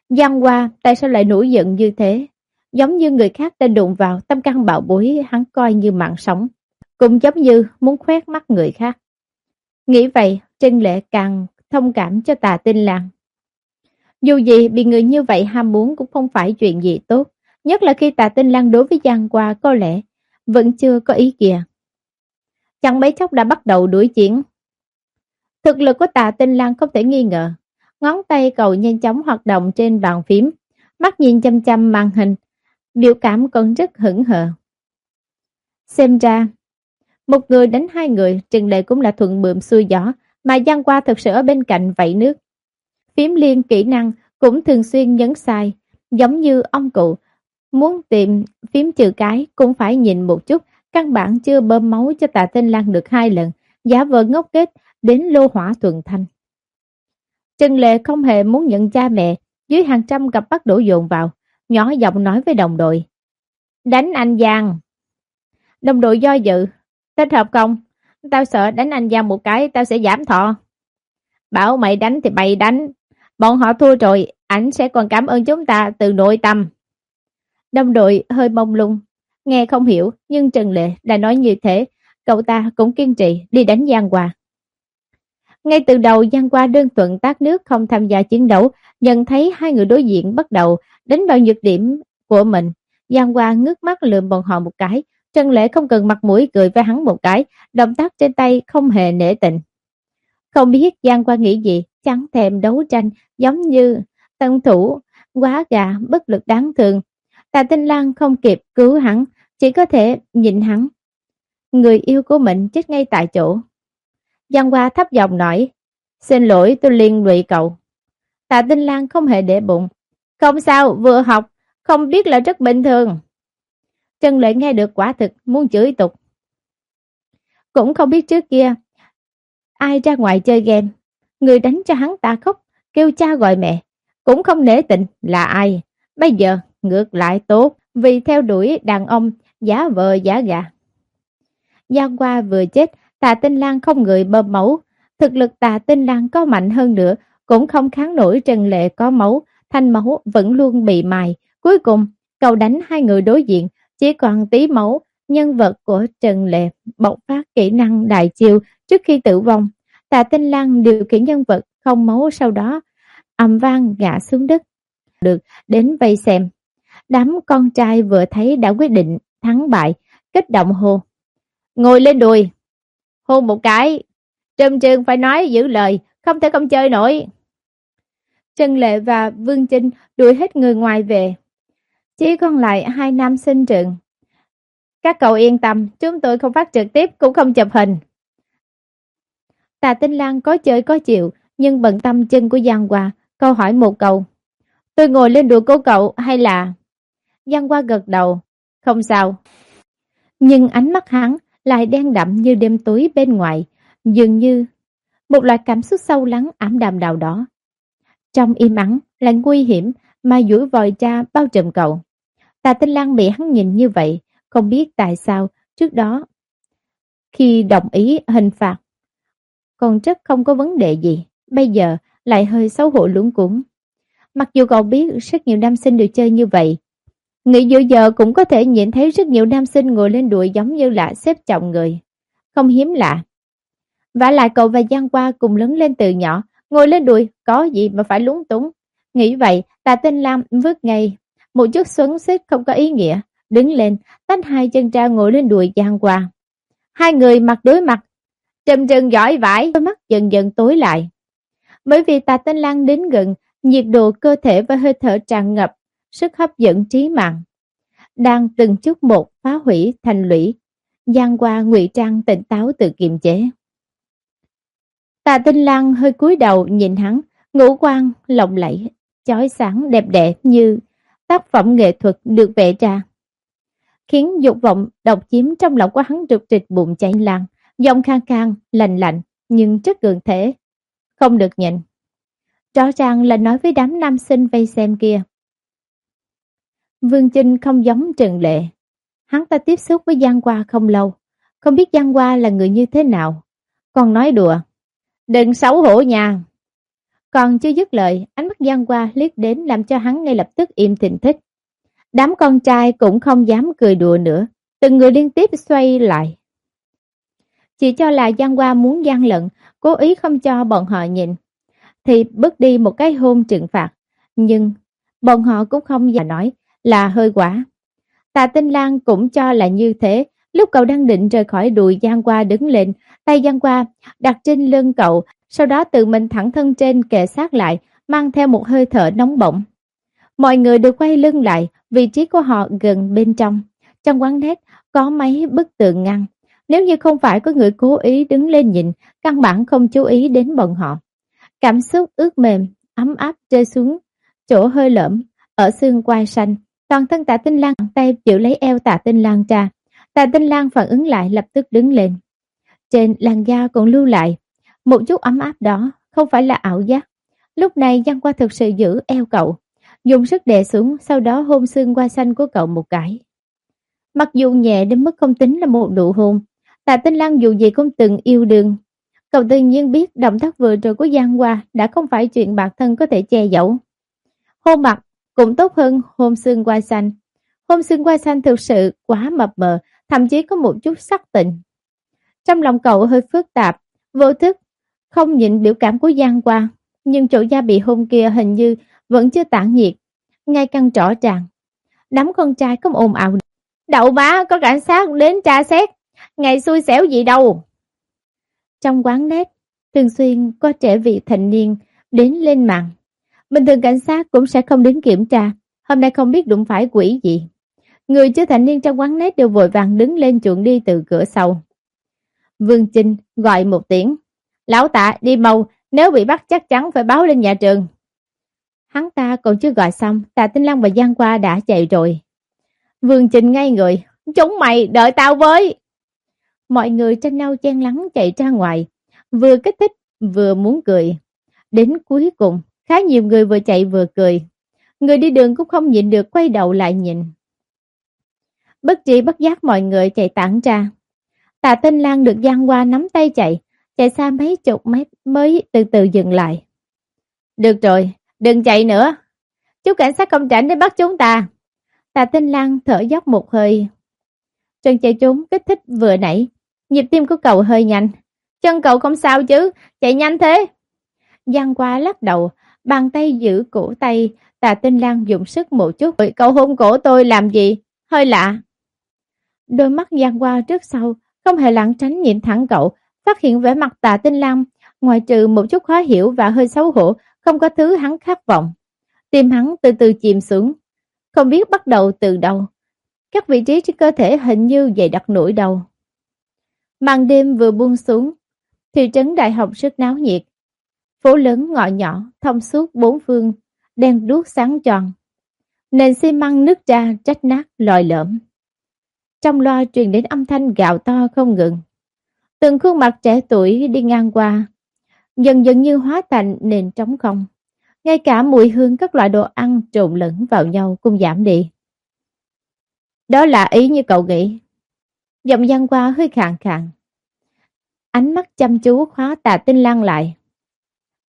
Giang Qua tại sao lại nổi giận như thế? Giống như người khác đã đụng vào tâm căn bạo bối hắn coi như mạng sống. Cũng giống như muốn khoét mắt người khác. Nghĩ vậy, Trân Lệ càng thông cảm cho tà tinh làng. Dù gì, bị người như vậy ham muốn cũng không phải chuyện gì tốt. Nhất là khi tà tinh lăng đối với Giang Qua có lẽ vẫn chưa có ý kìa. Chẳng mấy chốc đã bắt đầu đuổi chiến. Thực lực của tà tinh lăng không thể nghi ngờ. Ngón tay cầu nhanh chóng hoạt động trên bàn phím. Mắt nhìn chăm chăm màn hình. Biểu cảm còn rất hững hờ. Xem ra, một người đánh hai người, Trần Lệ cũng là thuận bượm xuôi gió, mà Giang Qua thực sự ở bên cạnh vẫy nước. Phím liên kỹ năng cũng thường xuyên nhấn sai, giống như ông cụ. Muốn tìm phím trừ cái cũng phải nhìn một chút, căn bản chưa bơm máu cho tạ tinh lan được hai lần, giả vờ ngốc kết đến lô hỏa thuần thanh. Trần Lệ không hề muốn nhận cha mẹ, dưới hàng trăm cặp bắt đổ dồn vào, nhỏ giọng nói với đồng đội. Đánh anh Giang. Đồng đội do dự, thích hợp không? Tao sợ đánh anh Giang một cái, tao sẽ giảm thọ. Bảo mày đánh thì mày đánh. Bọn họ thua rồi, ảnh sẽ còn cảm ơn chúng ta từ nội tâm. Đồng đội hơi mông lung, nghe không hiểu, nhưng Trần Lệ đã nói như thế, cậu ta cũng kiên trì đi đánh Giang Hòa. Ngay từ đầu Giang qua đơn thuận tác nước không tham gia chiến đấu, nhận thấy hai người đối diện bắt đầu đánh vào nhược điểm của mình. Giang qua ngước mắt lườm bọn họ một cái, Trần Lễ không cần mặt mũi cười với hắn một cái, động tác trên tay không hề nể tình. Không biết Giang qua nghĩ gì, chẳng thèm đấu tranh, giống như tân thủ, quá gà, bất lực đáng thương. Tà Tinh Lan không kịp cứu hắn, chỉ có thể nhìn hắn. Người yêu của mình chết ngay tại chỗ. Giang qua thấp giọng nói, xin lỗi tôi liên lụy cậu. Tạ Tinh Lan không hề để bụng. Không sao, vừa học, không biết là rất bình thường. Trần Lệ nghe được quả thực, muốn chửi tục. Cũng không biết trước kia, ai ra ngoài chơi game, người đánh cho hắn ta khóc, kêu cha gọi mẹ, cũng không nể tình là ai. Bây giờ, ngược lại tốt, vì theo đuổi đàn ông, giả vợ giả gà. Giang qua vừa chết, tà tinh lang không người bơm máu. Thực lực tà tinh lang có mạnh hơn nữa, cũng không kháng nổi Trần Lệ có máu, thanh máu vẫn luôn bị mài. Cuối cùng, cầu đánh hai người đối diện, chỉ còn tí máu, nhân vật của Trần Lệ bộc phát kỹ năng đại chiêu trước khi tử vong. Tạ Tinh Lan điều khiển nhân vật không máu sau đó ầm vang ngã xuống đất. Được đến vây xem. Đám con trai vừa thấy đã quyết định thắng bại, kích động hô. Ngồi lên đùi. Hôn một cái. Trầm trường phải nói giữ lời, không thể không chơi nổi. Trần Lệ và Vương Trinh đuổi hết người ngoài về. Chỉ còn lại hai nam sinh trường. Các cậu yên tâm, chúng tôi không phát trực tiếp cũng không chụp hình. Tà Tinh Lan có chơi có chịu, nhưng bận tâm chân của Giang Hoa, câu hỏi một câu. Tôi ngồi lên đùa cô cậu hay là... Giang Hoa gật đầu, không sao. Nhưng ánh mắt hắn lại đen đậm như đêm tối bên ngoài, dường như một loại cảm xúc sâu lắng ảm đạm đào đó. Trong im ắng là nguy hiểm mà duỗi vòi cha bao trùm cậu. Tà Tinh Lan bị hắn nhìn như vậy, không biết tại sao trước đó khi đồng ý hình phạt còn rất không có vấn đề gì, bây giờ lại hơi xấu hổ lúng cuốn. Mặc dù cậu biết rất nhiều nam sinh đều chơi như vậy, nghĩ giữa giờ cũng có thể nhìn thấy rất nhiều nam sinh ngồi lên đùi giống như là xếp chồng người. Không hiếm lạ. Và lại cậu và Giang Qua cùng lớn lên từ nhỏ, ngồi lên đùi có gì mà phải lúng túng. Nghĩ vậy, tà tinh Lam vứt ngay, một chút xuấn xích không có ý nghĩa, đứng lên, tách hai chân ra ngồi lên đùi Giang Qua. Hai người mặt đối mặt, trầm trần giỏi vải, đôi mắt dần dần tối lại. Bởi vì tà tinh Lan đến gần, nhiệt độ cơ thể và hơi thở tràn ngập, sức hấp dẫn trí mạng. Đang từng chút một phá hủy thành lũy, Giang qua ngụy trang tỉnh táo tự kiềm chế. Tà tinh Lan hơi cúi đầu nhìn hắn, ngũ quan lộng lẫy, chói sáng đẹp đẽ như tác phẩm nghệ thuật được vẽ ra. Khiến dục vọng độc chiếm trong lòng của hắn rực rịch bụng cháy lan, Giọng khang khang, lành lạnh, nhưng rất cường thể. Không được nhịn. Rõ ràng là nói với đám nam sinh vây xem kia. Vương Trinh không giống Trần Lệ. Hắn ta tiếp xúc với Giang Hoa không lâu, không biết Giang Hoa là người như thế nào. Còn nói đùa, đừng xấu hổ nha. Còn chưa dứt lời, ánh mắt Giang Hoa liếc đến làm cho hắn ngay lập tức im thình thích. Đám con trai cũng không dám cười đùa nữa, từng người liên tiếp xoay lại. Chỉ cho là Giang Hoa muốn gian lận, cố ý không cho bọn họ nhìn, thì bước đi một cái hôn trừng phạt. Nhưng bọn họ cũng không dám nói là hơi quả. Tạ Tinh Lan cũng cho là như thế, lúc cậu đang định rời khỏi đùi Giang Hoa đứng lên, tay Giang Hoa đặt trên lưng cậu, sau đó tự mình thẳng thân trên kề sát lại, mang theo một hơi thở nóng bỏng. Mọi người đều quay lưng lại, vị trí của họ gần bên trong. Trong quán nét có mấy bức tường ngăn. Nếu như không phải có người cố ý đứng lên nhìn, căn bản không chú ý đến bọn họ. Cảm xúc ướt mềm, ấm áp rơi xuống, chỗ hơi lõm ở xương quai xanh. Toàn thân tạ tinh lang tay chịu lấy eo tạ tinh lang cha Tạ tinh lang phản ứng lại lập tức đứng lên. Trên làn da còn lưu lại. Một chút ấm áp đó không phải là ảo giác. Lúc này Giang qua thực sự giữ eo cậu. Dùng sức đè xuống sau đó hôn xương qua xanh của cậu một cái. Mặc dù nhẹ đến mức không tính là một nụ hôn. Tạ tinh Lan dù gì cũng từng yêu đương. Cậu tự nhiên biết động tác vừa rồi của Giang Hoa đã không phải chuyện bản thân có thể che giấu. Hôn mặt cũng tốt hơn hôn xương qua xanh. Hôn xương qua xanh thực sự quá mập mờ, thậm chí có một chút sắc tịnh. Trong lòng cậu hơi phức tạp, vô thức, không nhịn biểu cảm của Giang Qua, nhưng chỗ da bị hôn kia hình như vẫn chưa tản nhiệt, ngay càng rõ ràng. Đám con trai không ồn ào. Đậu má có cảnh sát đến tra xét, ngày xui xẻo gì đâu. Trong quán nét, thường xuyên có trẻ vị thành niên đến lên mạng. Bình thường cảnh sát cũng sẽ không đến kiểm tra, hôm nay không biết đụng phải quỷ gì. Người chưa thành niên trong quán nét đều vội vàng đứng lên chuộng đi từ cửa sau. Vương Trinh gọi một tiếng. Lão tạ đi mau, nếu bị bắt chắc chắn phải báo lên nhà trường. Hắn ta còn chưa gọi xong, tạ Tinh Lăng và Giang Qua đã chạy rồi. Vương trình ngay người, chúng mày đợi tao với. Mọi người tranh nhau chen lắng chạy ra ngoài, vừa kích thích vừa muốn cười. Đến cuối cùng, khá nhiều người vừa chạy vừa cười. Người đi đường cũng không nhịn được quay đầu lại nhìn. Bất trí bất giác mọi người chạy tản ra. Tạ Tinh Lan được Giang qua nắm tay chạy, chạy xa mấy chục mét mới từ từ dừng lại. Được rồi, đừng chạy nữa. Chú cảnh sát công trảnh đến bắt chúng ta. Tạ Tinh Lan thở dốc một hơi. Trần chạy trốn kích thích vừa nãy, nhịp tim của cậu hơi nhanh. Chân cậu không sao chứ, chạy nhanh thế. Giang qua lắc đầu, bàn tay giữ cổ tay, Tạ Tinh Lan dùng sức một chút. Cậu hôn cổ tôi làm gì? Hơi lạ. Đôi mắt Giang qua trước sau, không hề lặng tránh nhìn thẳng cậu, phát hiện vẻ mặt Tạ Tinh lam ngoài trừ một chút khó hiểu và hơi xấu hổ, không có thứ hắn khát vọng. Tim hắn từ từ chìm xuống, không biết bắt đầu từ đâu. Các vị trí trên cơ thể hình như dày đặc nổi đầu. Màn đêm vừa buông xuống, thị trấn đại học rất náo nhiệt. Phố lớn ngõ nhỏ, thông suốt bốn phương, đèn đuốc sáng tròn. Nền xi măng nứt ra, trách nát, lòi lõm. Trong loa truyền đến âm thanh gạo to không ngừng. Từng khuôn mặt trẻ tuổi đi ngang qua, dần dần như hóa thành nền trống không. Ngay cả mùi hương các loại đồ ăn trộn lẫn vào nhau cũng giảm đi. Đó là ý như cậu nghĩ. Giọng văn qua hơi khàn khàn. Ánh mắt chăm chú khóa tà tinh lan lại.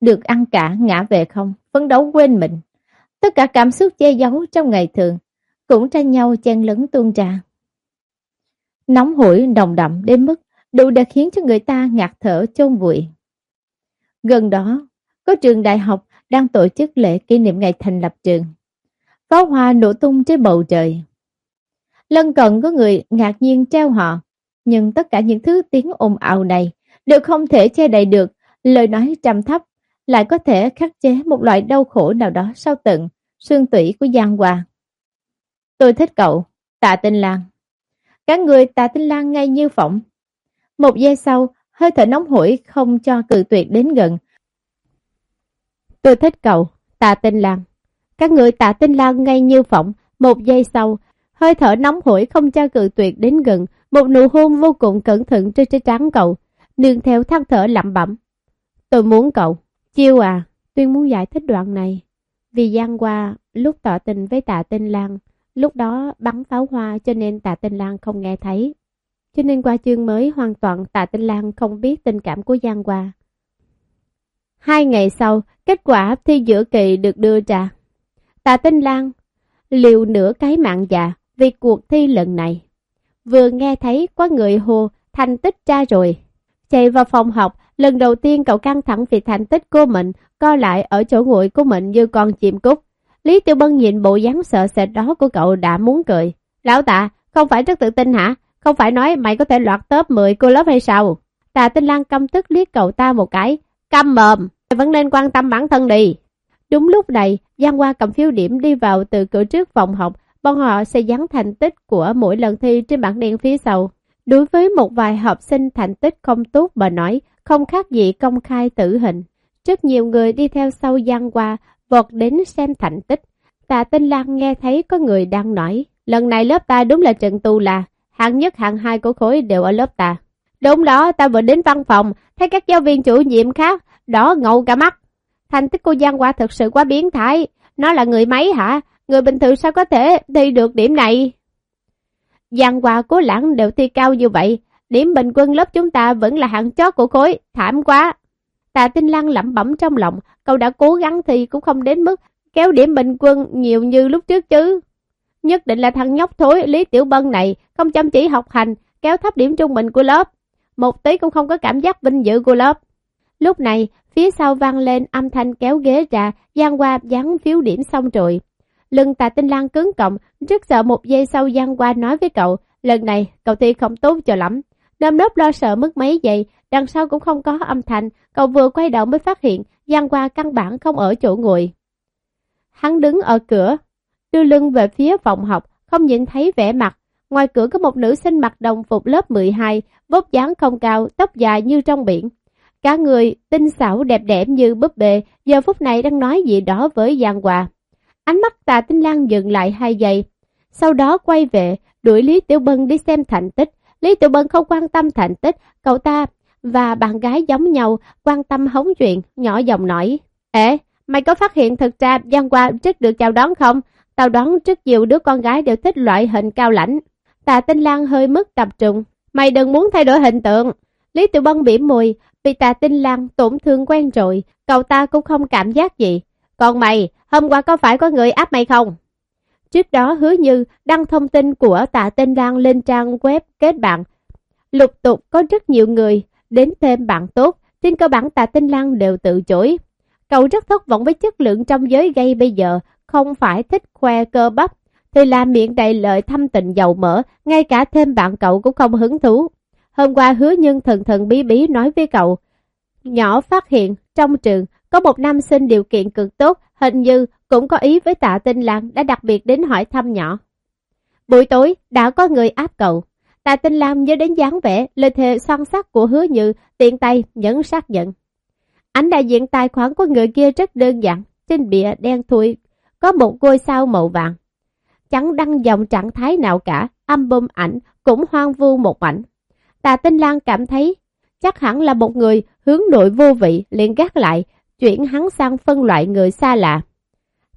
Được ăn cả ngã về không, phấn đấu quên mình. Tất cả cảm xúc che giấu trong ngày thường, cũng tranh nhau chen lấn tuôn ra. Nóng hổi đồng đậm đến mức đủ để khiến cho người ta ngạt thở chôn vùi. Gần đó, có trường đại học đang tổ chức lễ kỷ niệm ngày thành lập trường. Pháo hoa nổ tung trên bầu trời. Lân cận có người ngạc nhiên treo họ, nhưng tất cả những thứ tiếng ồn ào này đều không thể che đậy được lời nói trầm thấp, lại có thể khắc chế một loại đau khổ nào đó sau tận, xương tủy của Giang Hoa. Tôi thích cậu, tạ tinh Lan. Các người tạ tinh Lan ngay như phỏng. Một giây sau, hơi thở nóng hổi không cho cự tuyệt đến gần. Tôi thích cậu, tạ tinh lang. Các người tạ tinh lang ngay như phỏng, một giây sau, hơi thở nóng hổi không cho cự tuyệt đến gần, Một nụ hôn vô cùng cẩn thận trên trái trán cậu, nương theo than thở lẩm bẩm. Tôi muốn cậu. Chiêu à, Tuyên muốn giải thích đoạn này. Vì gian qua, lúc tỏ tình với tạ tinh lang, lúc đó bắn pháo hoa cho nên tạ tinh lang không nghe thấy. Cho nên qua chương mới hoàn toàn tạ tinh Lan không biết tình cảm của Giang Hoa. Hai ngày sau, kết quả thi giữa kỳ được đưa ra. Tạ tinh Lan liều nửa cái mạng già vì cuộc thi lần này. Vừa nghe thấy có người hô thành tích ra rồi. Chạy vào phòng học, lần đầu tiên cậu căng thẳng vì thành tích của mình, co lại ở chỗ ngồi của mình như con chim cút. Lý Tiêu Bân nhìn bộ dáng sợ sệt đó của cậu đã muốn cười. Lão tạ, không phải rất tự tin hả? Không phải nói mày có thể loạt top 10 cô lớp hay sao? Tạ Tinh Lan căm tức liếc cậu ta một cái. Căm mồm, mày vẫn nên quan tâm bản thân đi. Đúng lúc này, Giang Hoa cầm phiếu điểm đi vào từ cửa trước phòng học, bọn họ sẽ dán thành tích của mỗi lần thi trên bảng đen phía sau. Đối với một vài học sinh thành tích không tốt mà nói, không khác gì công khai tử hình. Rất nhiều người đi theo sau Giang Hoa, vọt đến xem thành tích. Tạ Tinh Lan nghe thấy có người đang nói, lần này lớp ta đúng là trận tu là, hạng nhất hạng hai của khối đều ở lớp ta. Đúng đó, ta vừa đến văn phòng, thấy các giáo viên chủ nhiệm khác, đỏ ngầu cả mắt. Thành tích cô Giang Hoa thật sự quá biến thái, nó là người máy hả? Người bình thường sao có thể thi được điểm này? Giang Hoa cố lãng đều thi cao như vậy, điểm bình quân lớp chúng ta vẫn là hạng chót của khối, thảm quá. Tạ Tinh Lăng lẩm bẩm trong lòng, cậu đã cố gắng thì cũng không đến mức kéo điểm bình quân nhiều như lúc trước chứ. Nhất định là thằng nhóc thối Lý Tiểu Bân này không chăm chỉ học hành, kéo thấp điểm trung bình của lớp. Một tí cũng không có cảm giác vinh dự của lớp. Lúc này, phía sau vang lên âm thanh kéo ghế ra, Giang qua dán phiếu điểm xong rồi. Lưng tạ tinh lan cứng cộng, rất sợ một giây sau Giang qua nói với cậu, lần này cậu thi không tốt cho lắm. Đâm nớp lo sợ mất mấy giây, đằng sau cũng không có âm thanh, cậu vừa quay đầu mới phát hiện Giang qua căn bản không ở chỗ ngồi. Hắn đứng ở cửa, đưa lưng về phía phòng học, không nhìn thấy vẻ mặt. Ngoài cửa có một nữ sinh mặc đồng phục lớp 12, vóc dáng không cao, tóc dài như trong biển. Cả người tinh xảo đẹp đẽ như búp bê, giờ phút này đang nói gì đó với Giang Hòa. Ánh mắt tà tinh lang dừng lại hai giây, sau đó quay về, đuổi Lý Tiểu Bân đi xem thành tích. Lý Tiểu Bân không quan tâm thành tích, cậu ta và bạn gái giống nhau, quan tâm hóng chuyện, nhỏ giọng nói. Ê, mày có phát hiện thực ra Giang Hoa rất được chào đón không? Tao đoán rất nhiều đứa con gái đều thích loại hình cao lãnh. tạ Tinh Lan hơi mất tập trung. Mày đừng muốn thay đổi hình tượng. Lý Tiểu Bân bỉm mùi, vì tạ Tinh Lan tổn thương quen rồi, cậu ta cũng không cảm giác gì. Còn mày, hôm qua có phải có người áp mày không? Trước đó hứa như đăng thông tin của Tạ Tinh Lan lên trang web kết bạn. Lục tục có rất nhiều người đến thêm bạn tốt, trên cơ bản Tạ Tinh Lan đều từ chối. Cậu rất thất vọng với chất lượng trong giới gay bây giờ, không phải thích khoe cơ bắp, thì là miệng đầy lợi thâm tình giàu mỡ, ngay cả thêm bạn cậu cũng không hứng thú. Hôm qua hứa nhân thần thần bí bí nói với cậu, nhỏ phát hiện trong trường có một nam sinh điều kiện cực tốt, hình như cũng có ý với tạ tinh lan đã đặc biệt đến hỏi thăm nhỏ. Buổi tối đã có người áp cậu. Tạ Tinh Lam nhớ đến dáng vẻ, lời thề son sắc của hứa như, tiện tay nhấn xác nhận. Ảnh đại diện tài khoản của người kia rất đơn giản, trên bìa đen thui, có một ngôi sao màu vàng. Chẳng đăng dòng trạng thái nào cả, album ảnh cũng hoang vu một ảnh. Tà Tinh Lan cảm thấy chắc hẳn là một người hướng nội vô vị liền gác lại, chuyển hắn sang phân loại người xa lạ.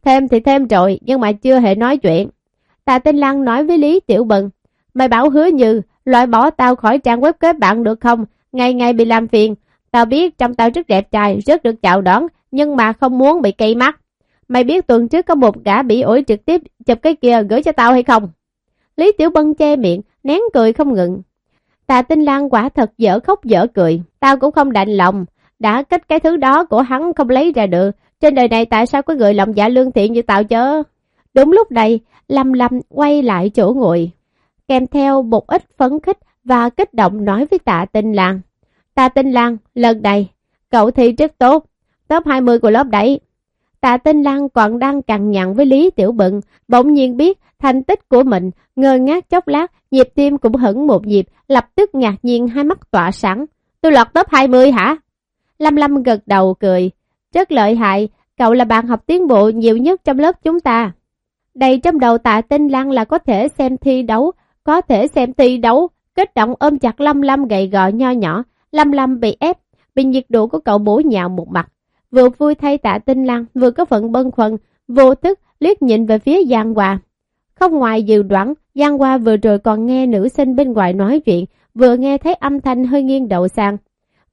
Thêm thì thêm rồi, nhưng mà chưa hề nói chuyện. Tà Tinh Lan nói với Lý Tiểu Bần, mày bảo hứa như, loại bỏ tao khỏi trang web kết bạn được không? Ngày ngày bị làm phiền, tao biết trong tao rất đẹp trai, rất được chào đón, nhưng mà không muốn bị cây mắt. Mày biết tuần trước có một gã bị ổi trực tiếp chụp cái kia gửi cho tao hay không? Lý Tiểu Bân che miệng, nén cười không ngừng. Tạ Tinh Lan quả thật dở khóc dở cười, tao cũng không đành lòng, đã kết cái thứ đó của hắn không lấy ra được, trên đời này tại sao có người lòng dạ lương thiện như tao chứ? Đúng lúc này, Lâm Lâm quay lại chỗ ngồi, kèm theo một ít phấn khích và kích động nói với tạ Tinh Lan. Tạ Tinh Lan, lần này, cậu thi rất tốt, top 20 của lớp đấy. Tạ Tinh Lan còn đang cằn nhằn với Lý Tiểu Bận, bỗng nhiên biết thành tích của mình, ngơ ngác chốc lát, nhịp tim cũng hững một nhịp, lập tức ngạc nhiên hai mắt tỏa sáng. Tôi lọt top 20 hả? Lâm Lâm gật đầu cười. Rất lợi hại, cậu là bạn học tiến bộ nhiều nhất trong lớp chúng ta. Đầy trong đầu tạ tinh lăng là có thể xem thi đấu, có thể xem thi đấu, Kết động ôm chặt Lâm Lâm gầy gò nho nhỏ, Lâm Lâm bị ép, bị nhiệt độ của cậu bổ nhào một mặt. Vừa vui thay tạ tinh lăng, vừa có phận bân khuẩn vô thức liếc nhìn về phía Giang Hoa. Không ngoài dự đoán, Giang Hoa vừa rồi còn nghe nữ sinh bên ngoài nói chuyện, vừa nghe thấy âm thanh hơi nghiêng đầu sang.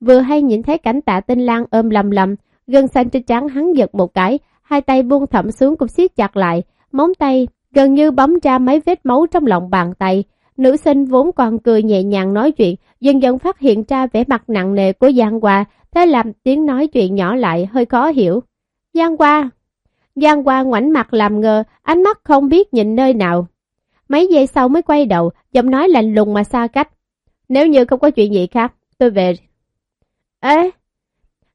Vừa hay nhìn thấy cảnh tạ tinh lang ôm lầm lầm, gân xanh trên trắng hắn giật một cái, hai tay buông thẩm xuống cũng siết chặt lại, móng tay gần như bấm ra mấy vết máu trong lòng bàn tay. Nữ sinh vốn còn cười nhẹ nhàng nói chuyện, dần dần phát hiện ra vẻ mặt nặng nề của Giang Hoa, thế làm tiếng nói chuyện nhỏ lại hơi khó hiểu. Giang qua, Giang qua ngoảnh mặt làm ngờ, ánh mắt không biết nhìn nơi nào. Mấy giây sau mới quay đầu, giọng nói lạnh lùng mà xa cách. Nếu như không có chuyện gì khác, tôi về. Ê!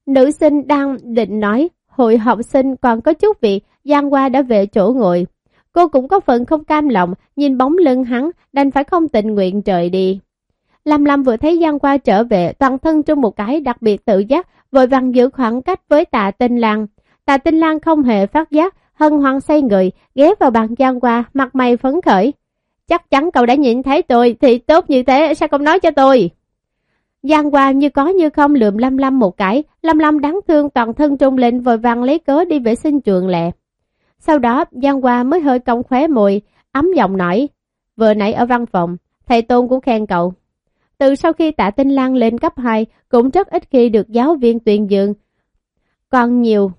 Nữ sinh đang định nói, hội học sinh còn có chút việc, Giang qua đã về chỗ ngồi. Cô cũng có phần không cam lòng, nhìn bóng lưng hắn, đành phải không tình nguyện trời đi. Lâm Lâm vừa thấy Giang qua trở về, toàn thân trong một cái đặc biệt tự giác, vội vàng giữ khoảng cách với tạ tinh lang. Tạ tinh lang không hề phát giác, hân hoan say người, ghé vào bàn Giang qua mặt mày phấn khởi. Chắc chắn cậu đã nhìn thấy tôi, thì tốt như thế, sao không nói cho tôi? Giang qua như có như không lượm Lâm Lâm một cái, Lâm Lâm đáng thương toàn thân trung lên vội vàng lấy cớ đi vệ sinh trường lẹ. Sau đó Giang qua mới hơi cong khóe môi, ấm giọng nói, vừa nãy ở văn phòng, thầy Tôn cũng khen cậu. Từ sau khi tạ tinh lan lên cấp 2, cũng rất ít khi được giáo viên tuyên dương. Còn nhiều,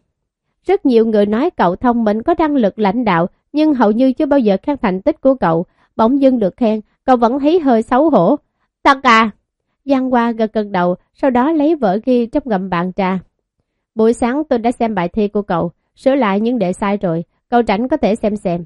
rất nhiều người nói cậu thông minh có năng lực lãnh đạo, nhưng hầu như chưa bao giờ khen thành tích của cậu. Bỗng dưng được khen, cậu vẫn thấy hơi xấu hổ. Thật à? Giang Hoa gật gật đầu, sau đó lấy vở ghi trong gầm bàn trà. Buổi sáng tôi đã xem bài thi của cậu, sửa lại những đề sai rồi, cậu tránh có thể xem xem.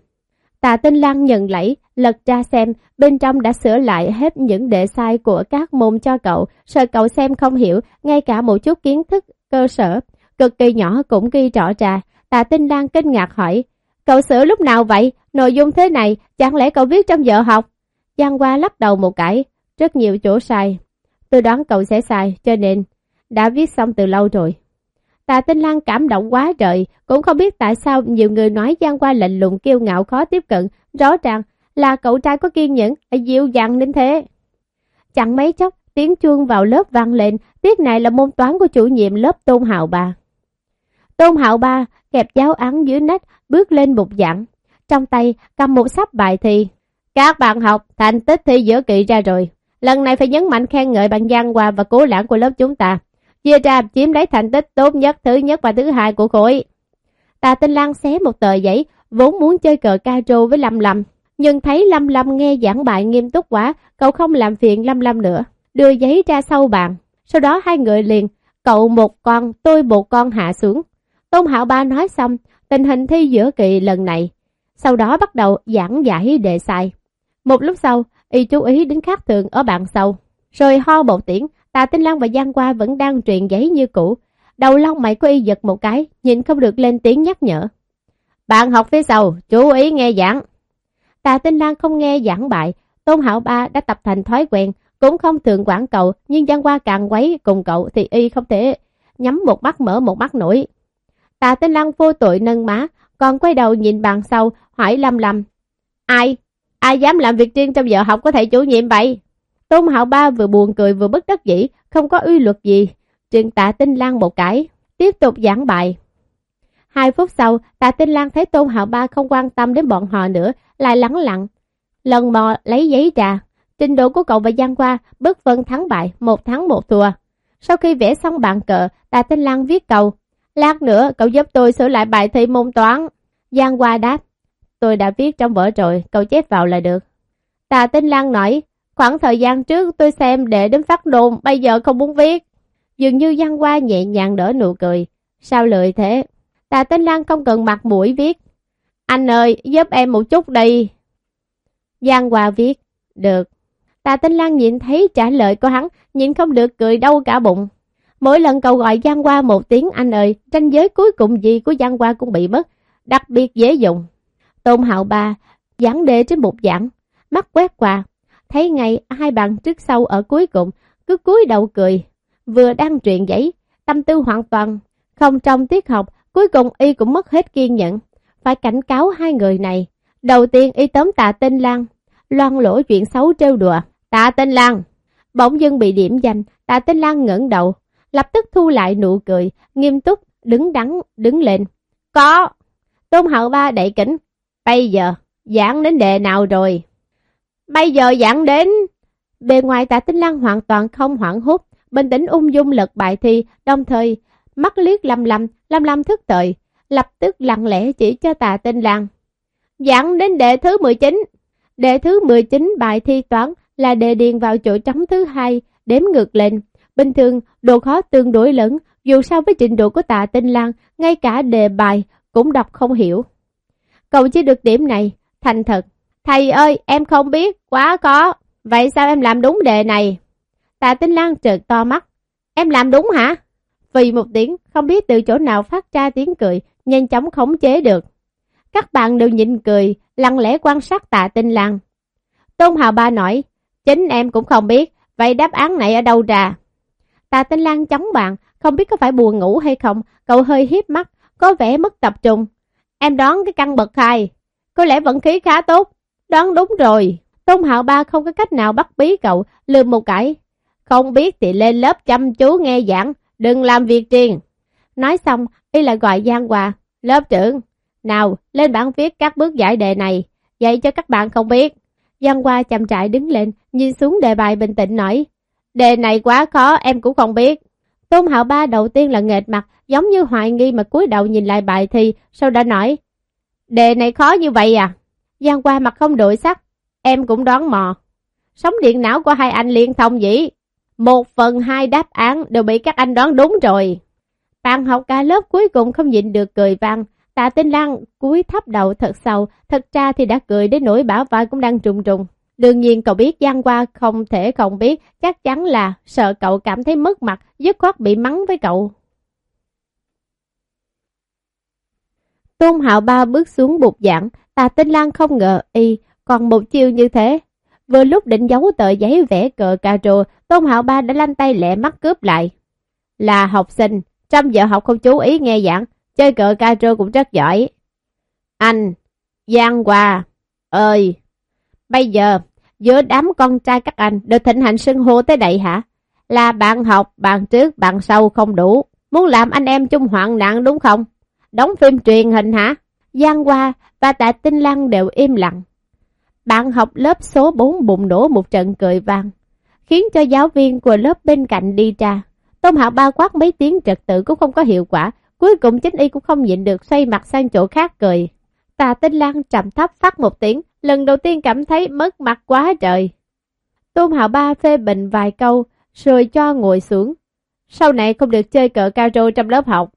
Tà Tinh Lan nhận lấy, lật ra xem, bên trong đã sửa lại hết những đề sai của các môn cho cậu, sợ cậu xem không hiểu, ngay cả một chút kiến thức cơ sở, cực kỳ nhỏ cũng ghi rõ ra. Tà Tinh Lan kinh ngạc hỏi, cậu sửa lúc nào vậy? Nội dung thế này, chẳng lẽ cậu viết trong giờ học? Giang Hoa lắc đầu một cái, rất nhiều chỗ sai. Tôi đoán cậu sẽ sai, cho nên đã viết xong từ lâu rồi. Tạ Tinh Lan cảm động quá trời, cũng không biết tại sao nhiều người nói Giang Qua lạnh lùng kiêu ngạo khó tiếp cận, rõ ràng là cậu trai có kiên nhẫn, dịu dàng đến thế. Chẳng mấy chốc, tiếng chuông vào lớp vang lên, tiết này là môn toán của chủ nhiệm lớp Tôn Hạo Ba. Tôn Hạo Ba kẹp giáo án dưới nách, bước lên bục giảng, trong tay cầm một sắp bài thi. Các bạn học, thành tích thi giữa kỳ ra rồi. Lần này phải nhấn mạnh khen ngợi bạn Giang Hoa và cố lãng của lớp chúng ta chia ra chiếm lấy thành tích tốt nhất, thứ nhất và thứ hai của khối. Tà Tinh Lan xé một tờ giấy, vốn muốn chơi cờ ca trô với Lâm Lâm, nhưng thấy Lâm Lâm nghe giảng bài nghiêm túc quá, cậu không làm phiền Lâm Lâm nữa, đưa giấy ra sau bàn. Sau đó hai người liền, cậu một con, tôi một con hạ xuống. Tôn Hạo Ba nói xong, tình hình thi giữa kỳ lần này. Sau đó bắt đầu giảng giải đề sai. Một lúc sau, y chú ý đến khác thường ở bàn sau. Rồi ho một tiếng, Tạ Tinh Lan và Giang Qua vẫn đang truyền giấy như cũ. Đầu lông mày của y giật một cái, nhìn không được lên tiếng nhắc nhở. Bạn học phía sau, chú ý nghe giảng. Tạ Tinh Lan không nghe giảng bài, Tôn Hạo Ba đã tập thành thói quen, cũng không thường quản cậu, nhưng Giang Qua càng quấy cùng cậu thì y không thể nhắm một mắt mở một mắt nổi. Tạ Tinh Lan vô tội nâng má, còn quay đầu nhìn bàn sau, hỏi lầm lầm. Ai? Ai dám làm việc riêng trong giờ học của thầy chủ nhiệm vậy? Tôn Hạo Ba vừa buồn cười vừa bất đắc dĩ, không có uy luật gì. Trừng tạ tinh lan một cái, tiếp tục giảng bài. Hai phút sau, tạ tinh lan thấy Tôn Hạo Ba không quan tâm đến bọn họ nữa, lại lắng lặng. Lần mò lấy giấy ra, trình độ của cậu và Giang Qua bất phân thắng bại, một thắng một thua. Sau khi vẽ xong bàn cờ, tạ tinh lan viết cầu. Lát nữa, cậu giúp tôi sửa lại bài thi môn toán. Giang Qua đáp, tôi đã viết trong vở rồi, cậu chép vào là được. Tạ Tinh Lan nói, Khoảng thời gian trước tôi xem để đến phát đồn, bây giờ không muốn viết. Dường như Giang Hoa nhẹ nhàng đỡ nụ cười. Sao lười thế? Tà Tinh Lan không cần mặt mũi viết. Anh ơi, giúp em một chút đi. Giang Hoa viết. Được. Tà Tinh Lan nhìn thấy trả lời của hắn, nhìn không được cười đâu cả bụng. Mỗi lần cầu gọi Giang Hoa một tiếng anh ơi, tranh giới cuối cùng gì của Giang Hoa cũng bị mất, đặc biệt dễ dùng. Tôn Hạo Ba giảng đề trên một giảng, mắt quét qua, thấy ngay hai bạn trước sau ở cuối cùng, cứ cúi đầu cười, vừa đang truyền giấy, tâm tư hoàn toàn, không trong tiết học, cuối cùng y cũng mất hết kiên nhẫn, phải cảnh cáo hai người này. Đầu tiên y tóm tạ tên Lan, loan lỗ chuyện xấu trêu đùa, Tạ Tinh Lan. Bỗng dưng bị điểm danh, Tạ Tinh Lan ngẩng đầu, lập tức thu lại nụ cười, nghiêm túc, đứng đắn, đứng lên. Có. Tôn Hậu Ba đẩy kính. Bây giờ, giảng đến đề nào rồi? Bây giờ giảng đến... Bề ngoài Tạ Tinh Lan hoàn toàn không hoảng hốt, bình tĩnh ung dung lật bài thi, đồng thời mắt liếc Lâm Lâm, Lâm Lâm thức tợi, lập tức lặng lẽ chỉ cho Tạ Tinh Lan. Giảng đến đề thứ 19. Đề thứ 19 bài thi toán là đề điền vào chỗ trống thứ hai, đếm ngược lên. Bình thường, độ khó tương đối lớn, dù sao với trình độ của tạ tinh lan, ngay cả đề bài cũng đọc không hiểu. Cậu chỉ được điểm này, thành thật. Thầy ơi, em không biết, quá có. Vậy sao em làm đúng đề này? Tạ tinh lan trợt to mắt. Em làm đúng hả? Vì một tiếng, không biết từ chỗ nào phát ra tiếng cười, nhanh chóng khống chế được. Các bạn đều nhịn cười, lặng lẽ quan sát tạ tinh lan. Tôn Hào Ba nói, chính em cũng không biết, vậy đáp án này ở đâu ra? Tạ tinh lan chống bạn, không biết có phải buồn ngủ hay không, cậu hơi hiếp mắt, có vẻ mất tập trung. Em đoán cái căn bậc hai, có lẽ vận khí khá tốt. Đoán đúng rồi. Tôn Hạo Ba không có cách nào bắt bí cậu, lườm một cái. Không biết thì lên lớp chăm chú nghe giảng, đừng làm việc riêng. Nói xong, y lại gọi Giang Hòa, lớp trưởng. Nào, lên bảng viết các bước giải đề này, dạy cho các bạn không biết. Giang Hoa chậm trại đứng lên, nhìn xuống đề bài bình tĩnh nói. Đề này quá khó, em cũng không biết. Tôn Hạo Ba đầu tiên là nghệt mặt, giống như hoài nghi mà cúi đầu nhìn lại bài thi, sau đã nói. Đề này khó như vậy à? Giang qua mặt không đổi sắc, em cũng đoán mò. Sống điện não của hai anh liên thông dĩ. Một phần hai đáp án đều bị các anh đoán đúng rồi. Bạn học cả lớp cuối cùng không nhịn được cười vang. Tạ Tinh Lan cúi thấp đầu thật sâu, thật ra thì đã cười đến nỗi bả vai cũng đang trùng trùng. Đương nhiên cậu biết Giang Qua không thể không biết, chắc chắn là sợ cậu cảm thấy mất mặt, dứt khoát bị mắng với cậu. Tôn Hạo Ba bước xuống bục giảng, Tà Tinh Lan không ngờ y còn một chiêu như thế. Vừa lúc định giấu tờ giấy vẽ cờ cà rô, Tôn Hạo Ba đã lanh tay lẹ mắt cướp lại. Là học sinh, trong giờ học không chú ý nghe giảng, chơi cờ cà rô cũng rất giỏi. Anh, Giang Hòa, ơi, bây giờ giữa đám con trai các anh được thịnh hành sưng hô tới đây hả? Là bạn học, bạn trước, bạn sau không đủ. Muốn làm anh em chung hoạn nạn đúng không? Đóng phim truyền hình hả? Giang Hoa và Tạ Tinh Lăng đều im lặng. Bạn học lớp số 4 bùng nổ một trận cười vang, khiến cho giáo viên của lớp bên cạnh đi ra. Tôn Hạo ba quát mấy tiếng trật tự cũng không có hiệu quả, cuối cùng chính y cũng không nhịn được xoay mặt sang chỗ khác cười. Tạ Tinh Lan trầm thấp phát một tiếng, lần đầu tiên cảm thấy mất mặt quá trời. Tôn Hạo Ba phê bình vài câu, rồi cho ngồi xuống. Sau này không được chơi cờ cao rô trong lớp học.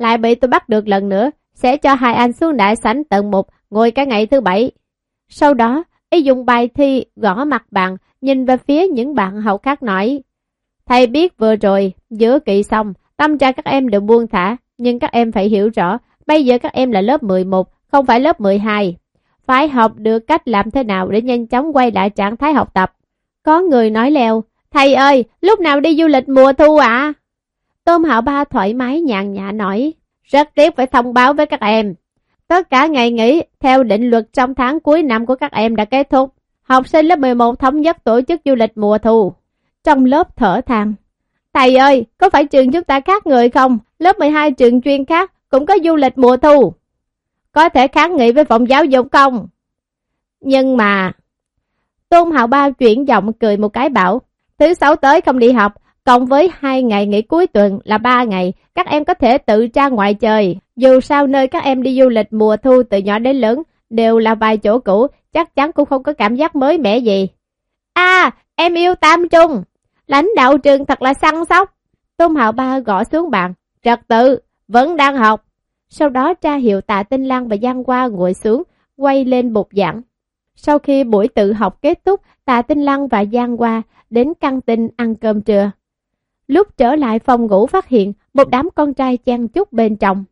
Lại bị tôi bắt được lần nữa, sẽ cho hai anh xuống đại sảnh tầng một, ngồi cả ngày thứ bảy. Sau đó, y dùng bài thi gõ mặt bạn, nhìn về phía những bạn học khác nói. Thầy biết vừa rồi, giữa kỳ xong, tâm trạng các em đều buông thả, nhưng các em phải hiểu rõ, bây giờ các em là lớp 11, không phải lớp 12. Phải học được cách làm thế nào để nhanh chóng quay lại trạng thái học tập. Có người nói leo, thầy ơi, lúc nào đi du lịch mùa thu ạ? À? Tôm Hạo Ba thoải mái nhàn nhã nói, rất tiếc phải thông báo với các em. Tất cả ngày nghỉ theo định luật trong tháng cuối năm của các em đã kết thúc. Học sinh lớp 11 thống nhất tổ chức du lịch mùa thu. Trong lớp thở than. Thầy ơi, có phải trường chúng ta khác người không? Lớp 12 trường chuyên khác cũng có du lịch mùa thu có thể kháng nghị với phòng giáo dục không? Nhưng mà... Tôn Hạo Ba chuyển giọng cười một cái bảo, thứ sáu tới không đi học, cộng với hai ngày nghỉ cuối tuần là ba ngày, các em có thể tự ra ngoài trời Dù sao nơi các em đi du lịch mùa thu từ nhỏ đến lớn đều là vài chỗ cũ, chắc chắn cũng không có cảm giác mới mẻ gì. À, em yêu Tam Trung. Lãnh đạo trường thật là săn sóc. Tôn Hạo Ba gõ xuống bàn. Trật tự, vẫn đang học. Sau đó tra hiệu tạ Tinh Lan và Giang Hoa ngồi xuống, quay lên bục giảng. Sau khi buổi tự học kết thúc, tạ Tinh lăng và Giang Hoa đến căng tin ăn cơm trưa. Lúc trở lại phòng ngủ phát hiện một đám con trai chen chúc bên trong.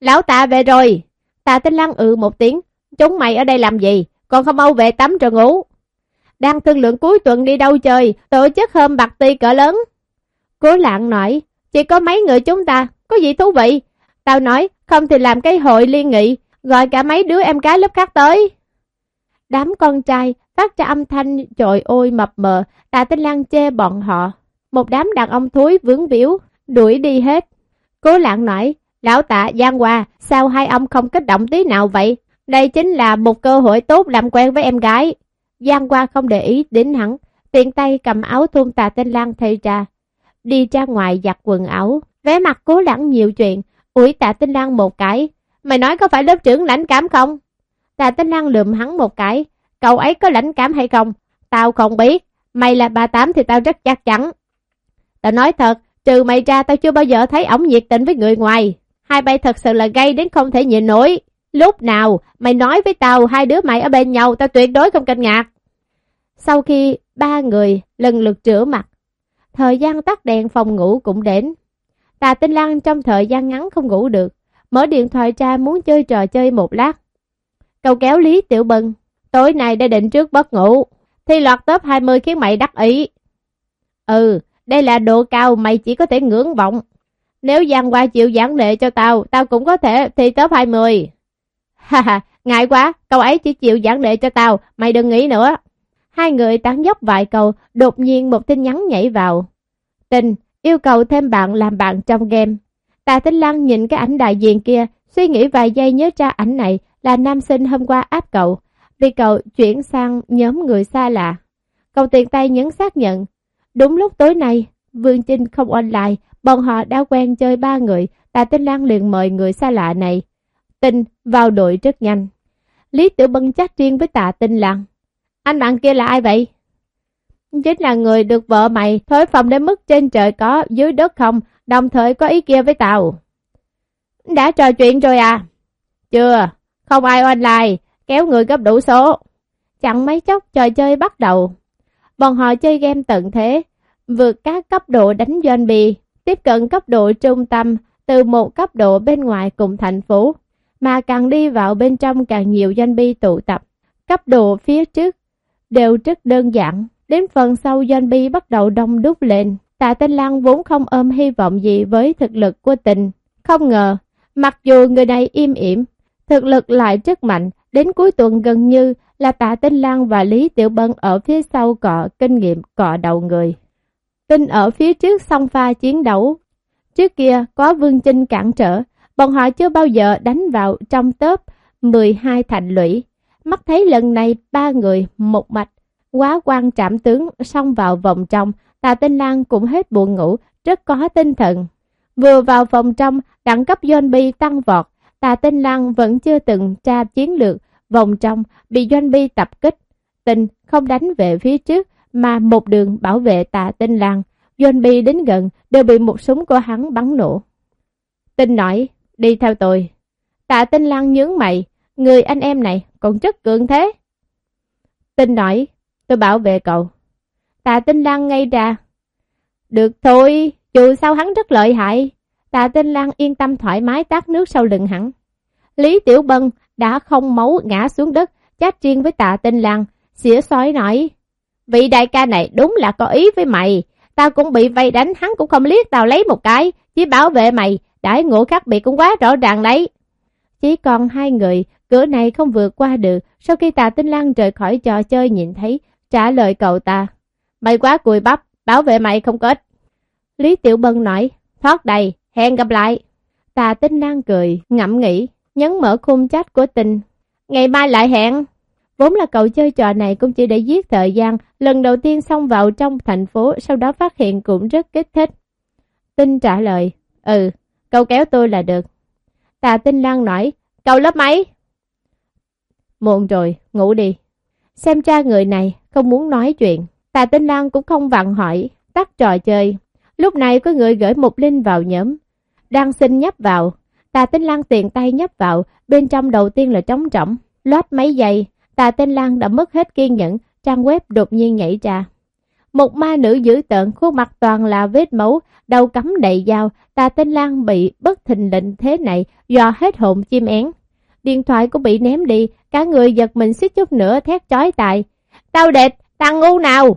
Lão tạ về rồi! Tạ Tinh Lan ừ một tiếng. Chúng mày ở đây làm gì? Còn không mau về tắm rồi ngủ. Đang thương lượng cuối tuần đi đâu chơi, tổ chức hôm bạc ti cỡ lớn. Cố lạng nói, chỉ có mấy người chúng ta, có gì thú vị, Tao nói, không thì làm cái hội liên nghị, gọi cả mấy đứa em gái lớp khác tới. Đám con trai phát ra âm thanh trội ôi mập mờ, tạ tinh lang chê bọn họ. Một đám đàn ông thối vướng víu, đuổi đi hết. Cố lạng nói, lão tạ Giang Hòa, sao hai ông không kích động tí nào vậy? Đây chính là một cơ hội tốt làm quen với em gái. Giang Hoa không để ý đến hắn, tiện tay cầm áo thun tà tinh lang thay ra. Đi ra ngoài giặt quần áo, vẻ mặt cố lãng nhiều chuyện, ủi tạ tinh lang một cái. Mày nói có phải lớp trưởng lãnh cảm không? Tạ tinh lang lườm hắn một cái, cậu ấy có lãnh cảm hay không? Tao không biết, mày là bà Tám thì tao rất chắc chắn. Tao nói thật, trừ mày ra tao chưa bao giờ thấy ổng nhiệt tình với người ngoài. Hai bay thật sự là gây đến không thể nhịn nổi. Lúc nào mày nói với tao hai đứa mày ở bên nhau tao tuyệt đối không kinh ngạc. Sau khi ba người lần lượt rửa mặt, thời gian tắt đèn phòng ngủ cũng đến. Tà Tinh Lan trong thời gian ngắn không ngủ được, mở điện thoại ra muốn chơi trò chơi một lát. Cầu kéo Lý Tiểu Bân, tối nay đã định trước bất ngủ, thi loạt top 20 khiến mày đắc ý. Ừ, đây là độ cao mày chỉ có thể ngưỡng vọng. Nếu Giang Hoa chịu giảng lệ cho tao, tao cũng có thể thi top 20. Ha ha, ngại quá, cậu ấy chỉ chịu giảng lệ cho tao, mày đừng nghĩ nữa. Hai người tán dốc vài câu, đột nhiên một tin nhắn nhảy vào. Tình, yêu cầu thêm bạn làm bạn trong game. Tà Tinh Lăng nhìn cái ảnh đại diện kia, suy nghĩ vài giây nhớ ra ảnh này là nam sinh hôm qua áp cậu, vì cậu chuyển sang nhóm người xa lạ. Cậu tiện tay nhấn xác nhận. Đúng lúc tối nay, Vương Trinh không online, bọn họ đã quen chơi ba người, tạ Tinh Lan liền mời người xa lạ này. Tinh vào đội rất nhanh. Lý Tiểu Bân chắc riêng với Tạ Tinh Lan. Anh bạn kia là ai vậy? Chính là người được vợ mày thối phòng đến mức trên trời có, dưới đất không, đồng thời có ý kia với tao. Đã trò chuyện rồi à? Chưa, không ai online, kéo người gấp đủ số. Chẳng mấy chốc trò chơi bắt đầu. Bọn họ chơi game tận thế, vượt các cấp độ đánh zombie, tiếp cận cấp độ trung tâm từ một cấp độ bên ngoài cùng thành phố, mà càng đi vào bên trong càng nhiều zombie tụ tập. Cấp độ phía trước đều rất đơn giản, đến phần sau zombie bắt đầu đông đúc lên. Tạ Tinh Lan vốn không ôm hy vọng gì với thực lực của tình. Không ngờ, mặc dù người này im ỉm, thực lực lại rất mạnh, đến cuối tuần gần như là Tạ Tinh Lan và Lý Tiểu Bân ở phía sau cọ kinh nghiệm cọ đầu người. Tinh ở phía trước song pha chiến đấu. Trước kia có Vương chinh cản trở, bọn họ chưa bao giờ đánh vào trong tớp 12 thành lũy. Mắt thấy lần này ba người một mạch, quá quan trạm tướng xông vào vòng trong, Tạ Tinh Lan cũng hết buồn ngủ, rất có tinh thần. Vừa vào vòng trong, đẳng cấp zombie tăng vọt, Tạ Tinh Lan vẫn chưa từng tra chiến lược, vòng trong bị doanh bi tập kích. Tinh không đánh về phía trước, mà một đường bảo vệ tạ Tinh lang. doanh bi đến gần đều bị một súng của hắn bắn nổ. Tinh nói, đi theo tôi. Tạ Tinh lăng nhướng mày, người anh em này còn rất cường thế. Tinh nói, tôi bảo vệ cậu. Tạ Tinh lăng ngay ra. Được thôi, dù sao hắn rất lợi hại. Tạ Tinh lăng yên tâm thoải mái tát nước sau lưng hắn. Lý Tiểu Bân đã không máu ngã xuống đất, chát riêng với Tạ Tinh Lan, xỉa xói nói. Vị đại ca này đúng là có ý với mày. Tao cũng bị vây đánh, hắn cũng không liếc tao lấy một cái, chỉ bảo vệ mày, đãi ngộ khác biệt cũng quá rõ ràng đấy. Chỉ còn hai người, cửa này không vượt qua được, sau khi Tạ Tinh Lan rời khỏi trò chơi nhìn thấy, trả lời cậu ta. Mày quá cùi bắp, bảo vệ mày không có ích. Lý Tiểu Bân nói, thoát đầy, hẹn gặp lại. Tà Tinh Lan cười, ngẫm nghĩ, nhấn mở khung chat của tình. Ngày mai lại hẹn. Vốn là cậu chơi trò này cũng chỉ để giết thời gian, lần đầu tiên xông vào trong thành phố, sau đó phát hiện cũng rất kích thích. Tinh trả lời, ừ, cậu kéo tôi là được. Tà Tinh Lan nói, cậu lớp mấy? Muộn rồi, ngủ đi. Xem ra người này không muốn nói chuyện. Tà Tinh Lan cũng không vặn hỏi, tắt trò chơi. Lúc này có người gửi một link vào nhóm. Đang xin nhấp vào. Tà Tinh Lan tiện tay nhấp vào, bên trong đầu tiên là trống trọng lót mấy giây, Tà Tinh Lan đã mất hết kiên nhẫn, trang web đột nhiên nhảy ra. Một ma nữ dữ tợn, khuôn mặt toàn là vết máu, đầu cắm đầy dao, Tà Tinh Lan bị bất thình lệnh thế này, dò hết hồn chim én. Điện thoại cũng bị ném đi, cả người giật mình xích chút nữa thét chói tài. Tao đệt, tao ngu nào!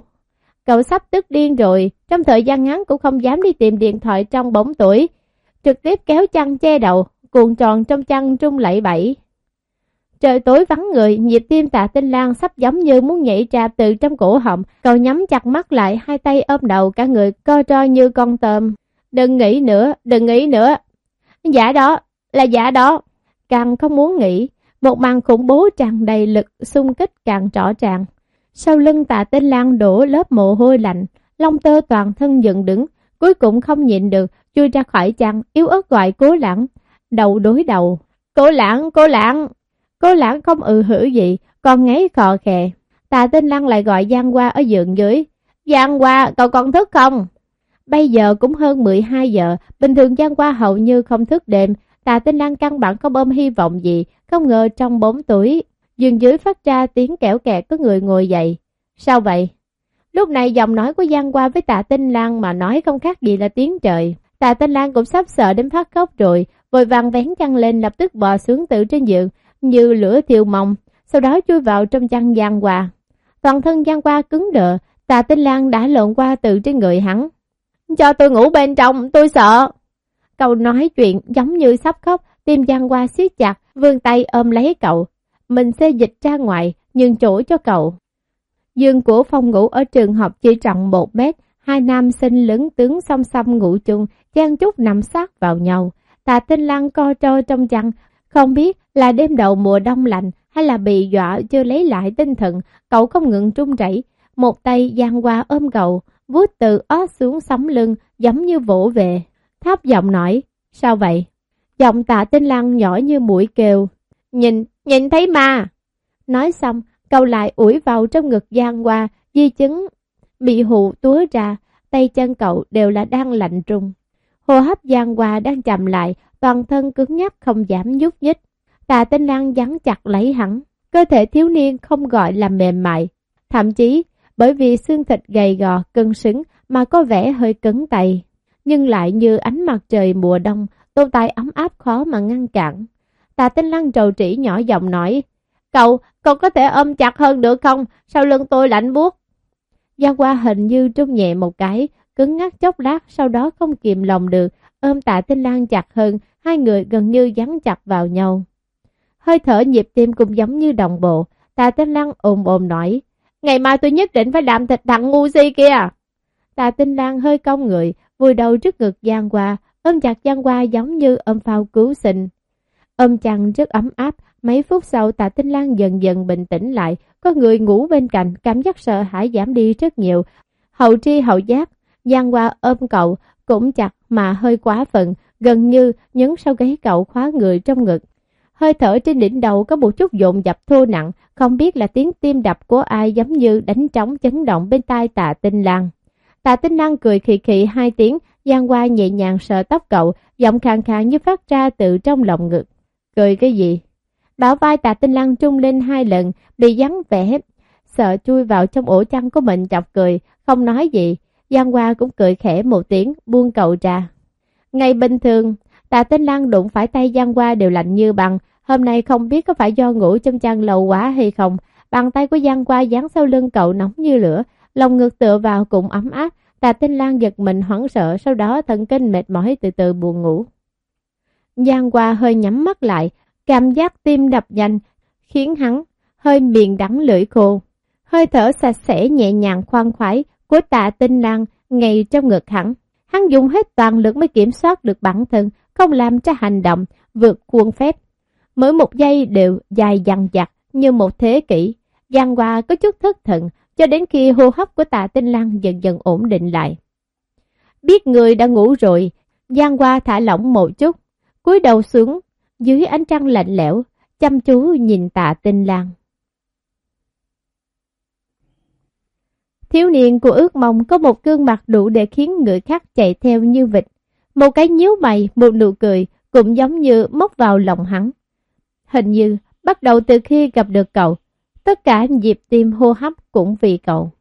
Cậu sắp tức điên rồi, trong thời gian ngắn cũng không dám đi tìm điện thoại trong bóng tuổi. Trực tiếp kéo chăn che đầu, cuộn tròn trong chăn trung lẫy bẫy. Trời tối vắng người, nhịp tim tạ tinh lang sắp giống như muốn nhảy ra từ trong cổ họng. Cậu nhắm chặt mắt lại, hai tay ôm đầu, cả người co ro như con tôm. Đừng nghĩ nữa, đừng nghĩ nữa. Giả đó, là giả đó. Càng không muốn nghĩ, một màn khủng bố tràn đầy lực xung kích càng rõ ràng. Sau lưng tạ tinh lang đổ lớp mồ hôi lạnh, lông tơ toàn thân dựng đứng, cuối cùng không nhịn được, chui ra khỏi chăn, yếu ớt gọi cố lãng, đầu đối đầu. Cố lãng, cố lãng! Cố lãng không ừ hử gì, còn ngáy khò khè. Tạ tinh lăng lại gọi Giang qua ở giường dưới. Giang qua cậu còn thức không? Bây giờ cũng hơn 12 giờ, bình thường Giang qua hầu như không thức đêm. Tạ tinh lăng căn bản không ôm hy vọng gì, không ngờ trong 4 tuổi. Giường dưới phát ra tiếng kẻo kẹt có người ngồi dậy. Sao vậy? Lúc này giọng nói của Giang qua với tạ tinh lang mà nói không khác gì là tiếng trời. Tạ tinh Lan cũng sắp sợ đến phát khóc rồi, vội vàng vén chăn lên lập tức bò xuống từ trên giường, như lửa thiêu mông, sau đó chui vào trong chăn Giang Hoa. Toàn thân Giang Hoa cứng đờ, Tạ Tinh Lan đã lộn qua từ trên người hắn. Cho tôi ngủ bên trong, tôi sợ. Cậu nói chuyện giống như sắp khóc, tim Giang Hoa siết chặt, vươn tay ôm lấy cậu. Mình xê dịch ra ngoài, nhưng chỗ cho cậu. Dương của phòng ngủ ở trường học chỉ rộng một mét, hai nam sinh lớn tướng song song ngủ chung, chen chút nằm sát vào nhau. Tạ Tinh Lan co trôi trong chăn, không biết là đêm đầu mùa đông lạnh hay là bị dọa chưa lấy lại tinh thần, cậu không ngừng trung chảy. Một tay giang qua ôm cậu, vuốt từ ó xuống sóng lưng giống như vỗ về. Tháp giọng nói, sao vậy? Giọng tạ tinh lăng nhỏ như mũi kêu. Nhìn, nhìn thấy ma. Nói xong, cậu lại ủi vào trong ngực giang qua, di chứng bị hụ túa ra, tay chân cậu đều là đang lạnh trung. Hô hấp giang hòa đang chậm lại, toàn thân cứng nhắc không giảm nhúc nhích. Tà tinh lăng dắn chặt lấy hắn, cơ thể thiếu niên không gọi là mềm mại. Thậm chí, bởi vì xương thịt gầy gò, cân xứng mà có vẻ hơi cứng tay, nhưng lại như ánh mặt trời mùa đông, tồn tại ấm áp khó mà ngăn cản. Tà tinh lăng trầu trĩ nhỏ giọng nói, Cậu, cậu có thể ôm chặt hơn được không? Sau lưng tôi lạnh buốt. Giang qua hình như trung nhẹ một cái, cứng ngắc chốc lát, sau đó không kìm lòng được, ôm tạ tinh lang chặt hơn, hai người gần như dán chặt vào nhau. Hơi thở nhịp tim cũng giống như đồng bộ, tạ tinh lang ồm ồm nói, ngày mai tôi nhất định phải làm thịt thằng ngu si kia. Tạ tinh lang hơi cong người, vùi đầu trước ngực Giang Hoa, ôm chặt Giang Hoa giống như ôm phao cứu sinh. Ôm chăn rất ấm áp, mấy phút sau tạ tinh lang dần dần bình tĩnh lại, có người ngủ bên cạnh, cảm giác sợ hãi giảm đi rất nhiều. Hậu tri hậu giác, Giang Hoa ôm cậu, cũng chặt mà hơi quá phận, gần như nhấn sau gáy cậu khóa người trong ngực. Hơi thở trên đỉnh đầu có một chút dồn dập thô nặng, không biết là tiếng tim đập của ai giống như đánh trống chấn động bên tai tạ tinh lang. Tạ tinh lang cười khì khì hai tiếng, Giang Hoa nhẹ nhàng sờ tóc cậu, giọng khàn khàn như phát ra từ trong lòng ngực. Cười cái gì? Bảo vai tạ tinh lang trung lên hai lần, bị vắng vẻ, sợ chui vào trong ổ chăn của mình chọc cười, không nói gì. Giang Hoa cũng cười khẽ một tiếng, buông cậu ra. Ngày bình thường, tạ tinh lang đụng phải tay Giang Hoa đều lạnh như bằng, hôm nay không biết có phải do ngủ trong chăn lầu quá hay không. Bàn tay của Giang Hoa dán sau lưng cậu nóng như lửa, lòng ngực tựa vào cũng ấm áp, Tạ Tinh Lan giật mình hoảng sợ, sau đó thần kinh mệt mỏi từ từ buồn ngủ. Giang Hoa hơi nhắm mắt lại, cảm giác tim đập nhanh, khiến hắn hơi miệng đắng lưỡi khô. Hơi thở sạch sẽ nhẹ nhàng khoan khoái của tạ tinh lang ngay trong ngực hắn. Hắn dùng hết toàn lực mới kiểm soát được bản thân, không làm cho hành động vượt khuôn phép. Mỗi một giây đều dài dằng dặc như một thế kỷ. Giang Hoa có chút thất thần cho đến khi hô hấp của tạ tinh lang dần dần ổn định lại. Biết người đã ngủ rồi, Giang Hoa thả lỏng một chút, cúi đầu xuống, dưới ánh trăng lạnh lẽo, chăm chú nhìn tạ tinh lang Thiếu niên của ước mong có một gương mặt đủ để khiến người khác chạy theo như vịt. Một cái nhíu mày, một nụ cười, cũng giống như móc vào lòng hắn. Hình như, bắt đầu từ khi gặp được cậu, tất cả nhịp tim hô hấp cũng vì cậu.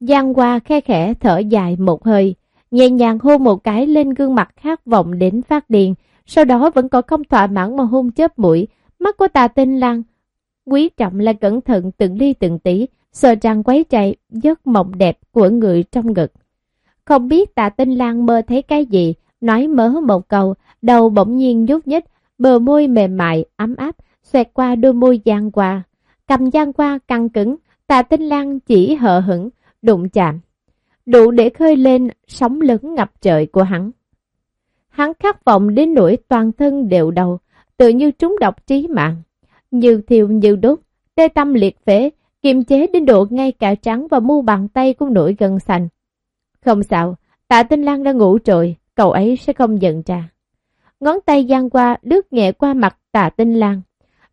Giang qua khe khẽ thở dài một hơi, nhẹ nhàng hôn một cái lên gương mặt khát vọng đến phát điên, sau đó vẫn có không thỏa mãn mà hôn chớp mũi, mắt của tà tinh lang. Quý trọng là cẩn thận từng ly từng tí, sợ rằng quấy chạy giấc mộng đẹp của người trong ngực. Không biết tạ tinh lang mơ thấy cái gì, nói mớ một câu, đầu bỗng nhiên nhúc nhích, bờ môi mềm mại, ấm áp, xoẹt qua đôi môi Giang qua, Cầm Giang qua căng cứng, tạ tinh lang chỉ hờ hững, đụng chạm. Đủ để khơi lên sóng lớn ngập trời của hắn. Hắn khát vọng đến nỗi toàn thân đều đầu, tự như trúng độc trí mạng. Như thiêu như đốt, tê tâm liệt phế, kiềm chế đến độ ngay cả trắng và mu bàn tay cũng nổi gần xanh. Không sao, tạ tinh lang đã ngủ rồi, cậu ấy sẽ không giận ra. Ngón tay giang qua, lướt nhẹ qua mặt tạ tinh lang.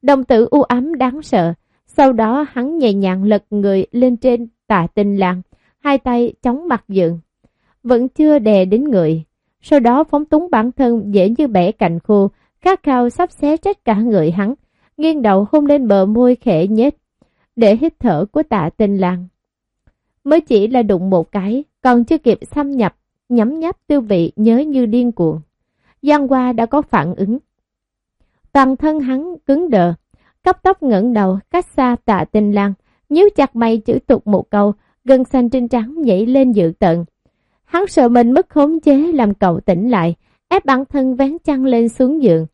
Đồng tử u ám đáng sợ. Sau đó hắn nhẹ nhàng lật người lên trên tạ tinh lang, hai tay chống mặt dựng. Vẫn chưa đè đến người. Sau đó phóng túng bản thân dễ như bẻ cành khô, khát khao sắp xé trách cả người hắn, nghiêng đầu hôn lên bờ môi khẽ nhếch, để hít thở của tạ tinh làng. Mới chỉ là đụng một cái, còn chưa kịp xâm nhập, nhắm nháp tư vị nhớ như điên cuồng. Giang Hoa đã có phản ứng. Toàn thân hắn cứng đờ, cấp tóc ngẩng đầu cách xa tạ tinh làng, nhíu chặt mày chữ tục một câu, gân xanh trên trắng nhảy lên dự tận. Hắn sợ mình mất khống chế làm cậu tỉnh lại, ép bản thân vén chăn lên xuống giường.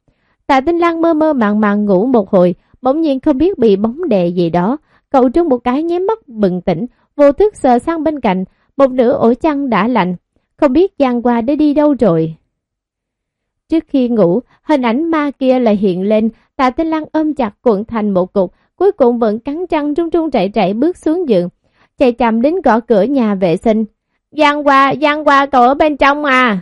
Tạ tinh lang mơ mơ màng màng ngủ một hồi, bỗng nhiên không biết bị bóng đè gì đó. Cậu trương một cái nhém mắt bừng tỉnh, vô thức sờ sang bên cạnh, một nửa ổ chăn đã lạnh, không biết Giang qua đã đi đâu rồi. Trước khi ngủ, hình ảnh ma kia lại hiện lên, tạ tinh lang ôm chặt cuộn thành một cục, cuối cùng vẫn cắn răng trung trung chạy chạy bước xuống giường, chạy chậm đến gõ cửa nhà vệ sinh. Giang qua, Giang qua cậu ở bên trong à?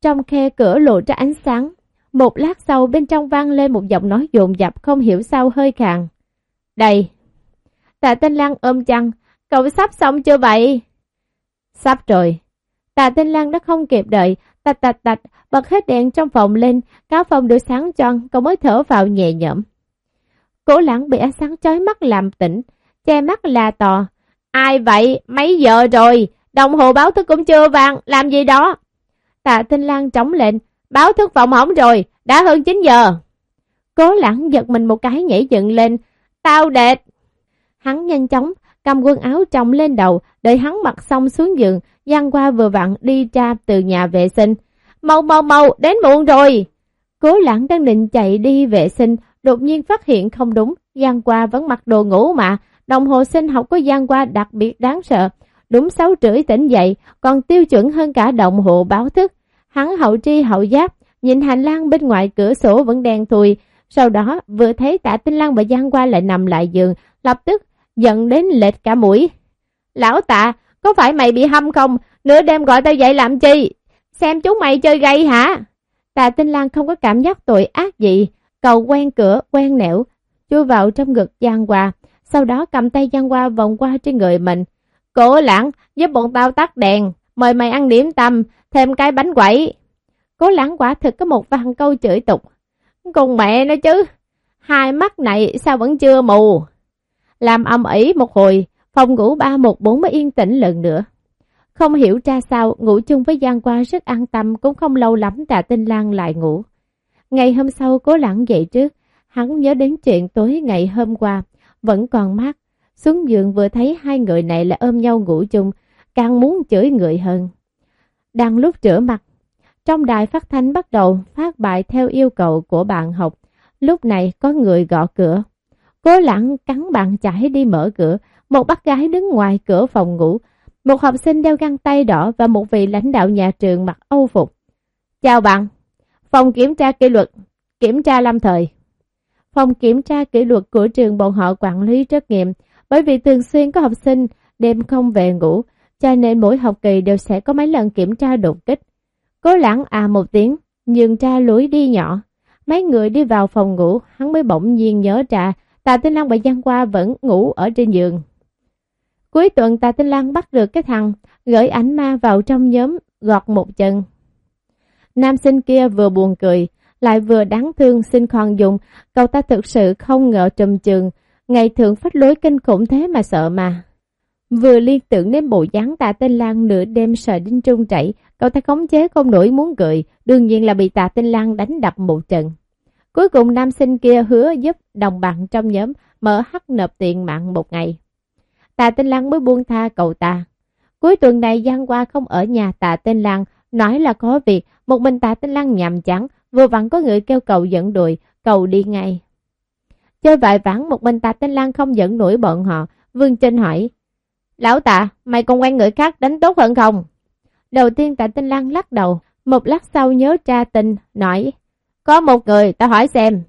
Trong khe cửa lộ ra ánh sáng, một lát sau bên trong vang lên một giọng nói dồn dập không hiểu sao hơi khàn. Đây. Tạ Tinh Lan ôm chăn, cậu sắp xong chưa vậy? Sắp rồi. Tạ Tinh Lan đã không kịp đợi, tạch tạch tạch, bật hết đèn trong phòng lên, cả phòng được sáng tròn, cậu mới thở vào nhẹ nhõm. Cố lãng bị ánh sáng chói mắt làm tỉnh, che mắt là tò. Ai vậy? Mấy giờ rồi? Đồng hồ báo thức cũng chưa vàng, làm gì đó? Tạ Tinh Lan trống lệnh, báo thức phòng hỏng rồi, đã hơn 9 giờ. Cố lãng giật mình một cái nhảy dựng lên, tao đệt. Hắn nhanh chóng cầm quần áo trọng lên đầu, đợi hắn mặc xong xuống giường, Giang qua vừa vặn đi ra từ nhà vệ sinh. Mau mau mau, đến muộn rồi. Cố lãng đang định chạy đi vệ sinh, đột nhiên phát hiện không đúng, Giang qua vẫn mặc đồ ngủ mà, đồng hồ sinh học của Giang qua đặc biệt đáng sợ. Đúng sáu rưỡi tỉnh dậy, còn tiêu chuẩn hơn cả đồng hồ báo thức. Hắn hậu tri hậu giác, nhìn hành lang bên ngoài cửa sổ vẫn đen thui. Sau đó vừa thấy tạ tinh lang và Giang qua lại nằm lại giường, lập tức giận đến lệch cả mũi. Lão tạ, có phải mày bị hâm không? Nửa đêm gọi tao dậy làm chi? Xem chúng mày chơi gay hả? Tạ Tinh Lan không có cảm giác tội ác gì. Cầu quen cửa, quen nẻo, chui vào trong ngực Giang qua Sau đó cầm tay Giang qua vòng qua trên người mình. Cổ lãng, giúp bọn tao tắt đèn. Mời mày ăn điểm tâm, thêm cái bánh quẩy. Cố lãng quả thực có một vàng câu chửi tục. Cùng mẹ nó chứ. Hai mắt này sao vẫn chưa mù? Làm âm ỉ một hồi, phòng ngủ 314 mới yên tĩnh lần nữa. Không hiểu ra sao, ngủ chung với Giang Qua rất an tâm, cũng không lâu lắm Tạ Tinh Lan lại ngủ. Ngày hôm sau cố lãng dậy trước, hắn nhớ đến chuyện tối ngày hôm qua, vẫn còn mát. Xuống giường vừa thấy hai người này là ôm nhau ngủ chung, càng muốn chửi người hơn. Đang lúc rửa mặt, trong đài phát thanh bắt đầu phát bài theo yêu cầu của bạn học. Lúc này có người gõ cửa. Cố lãng cắn bàn chải đi mở cửa, một bác gái đứng ngoài cửa phòng ngủ, một học sinh đeo găng tay đỏ và một vị lãnh đạo nhà trường mặc âu phục. Chào bạn, phòng kiểm tra kỷ luật, kiểm tra lâm thời. Phòng kiểm tra kỷ luật của trường bọn họ quản lý trách nhiệm bởi vì thường xuyên có học sinh đêm không về ngủ, cho nên mỗi học kỳ đều sẽ có mấy lần kiểm tra đột kích. Cố lãng à một tiếng, nhường tra lối đi nhỏ. Mấy người đi vào phòng ngủ, hắn mới bỗng nhiên nhớ ra Tạ Tinh Lan và Giang Qua vẫn ngủ ở trên giường. Cuối tuần Tạ Tinh Lan bắt được cái thằng, gửi ảnh ma vào trong nhóm gọt một chân. Nam sinh kia vừa buồn cười, lại vừa đáng thương xin khoan dùng, cậu ta thực sự không ngờ trầm trường, ngày thường phách lối kinh khủng thế mà sợ mà. Vừa liên tưởng đến bộ dáng tạ tinh Lan nửa đêm sợ đinh trung chảy, cậu ta khống chế không nổi muốn cười, đương nhiên là bị tạ tinh lang đánh đập một trận. Cuối cùng nam sinh kia hứa giúp đồng bạn trong nhóm mở hắc nộp tiền mạng một ngày. Tạ Tinh lang mới buông tha cậu ta. Cuối tuần này Giang qua không ở nhà Tạ Tinh lang nói là có việc, một mình Tạ Tinh lang nhàm chán, vừa vặn có người kêu cậu dẫn đuổi, cậu đi ngay. Chơi vài vãng một mình tạ Tinh lang không dẫn nổi bọn họ. Vương Trinh hỏi, Lão tạ, mày còn quen người khác đánh tốt hơn không? Đầu tiên tạ Tinh Lan lắc đầu, một lát sau nhớ tra tình, nói, Có một người, tao hỏi xem.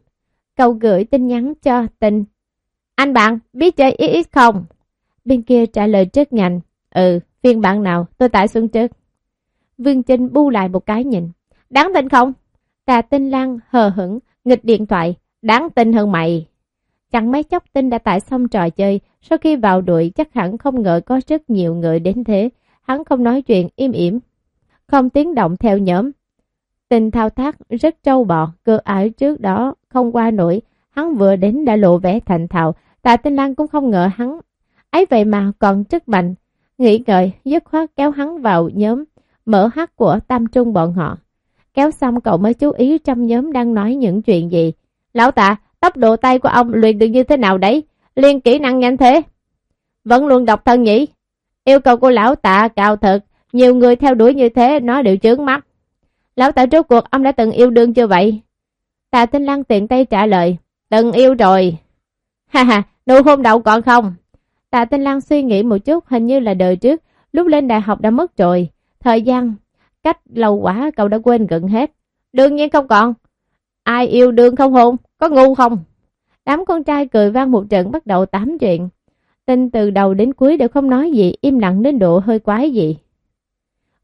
Cậu gửi tin nhắn cho tình. Anh bạn, biết chơi ít không? Bên kia trả lời rất nhanh. Ừ, phiên bản nào, tôi tải xuống trước. Vương Trinh bu lại một cái nhìn. Đáng tin không? tạ tinh lan hờ hững, nghịch điện thoại. Đáng tin hơn mày. Chẳng mấy chốc tinh đã tải xong trò chơi. Sau khi vào đội chắc hẳn không ngờ có rất nhiều người đến thế. Hắn không nói chuyện im ỉm. Không tiếng động theo nhóm. Tinh thao tác rất trâu bò. Cơ ải trước đó không qua nổi. Hắn vừa đến đã lộ vẻ thành thạo. Tạ Tinh Lan cũng không ngờ hắn. ấy vậy mà còn rất mạnh. Nghĩ ngợi, dứt khoát kéo hắn vào nhóm mở hát của Tam Trung bọn họ. Kéo xong cậu mới chú ý trong nhóm đang nói những chuyện gì. Lão tạ, tốc độ tay của ông luyện được như thế nào đấy? Liên kỹ năng nhanh thế. Vẫn luôn độc thân nhỉ? Yêu cầu của lão tạ cao thật, nhiều người theo đuổi như thế nó đều chướng mắt. Lão tạ trước cuộc ông đã từng yêu đương chưa vậy? Tạ Tinh Lăng tiện tay trả lời, từng yêu rồi. Ha ha, nụ hôn đậu còn không? Tạ Tinh Lăng suy nghĩ một chút hình như là đời trước, lúc lên đại học đã mất rồi. Thời gian, cách lâu quá cậu đã quên gần hết. Đương nhiên không còn. Ai yêu đương không hôn, có ngu không? Đám con trai cười vang một trận bắt đầu tám chuyện. Tình từ đầu đến cuối đều không nói gì, im lặng đến độ hơi quái gì.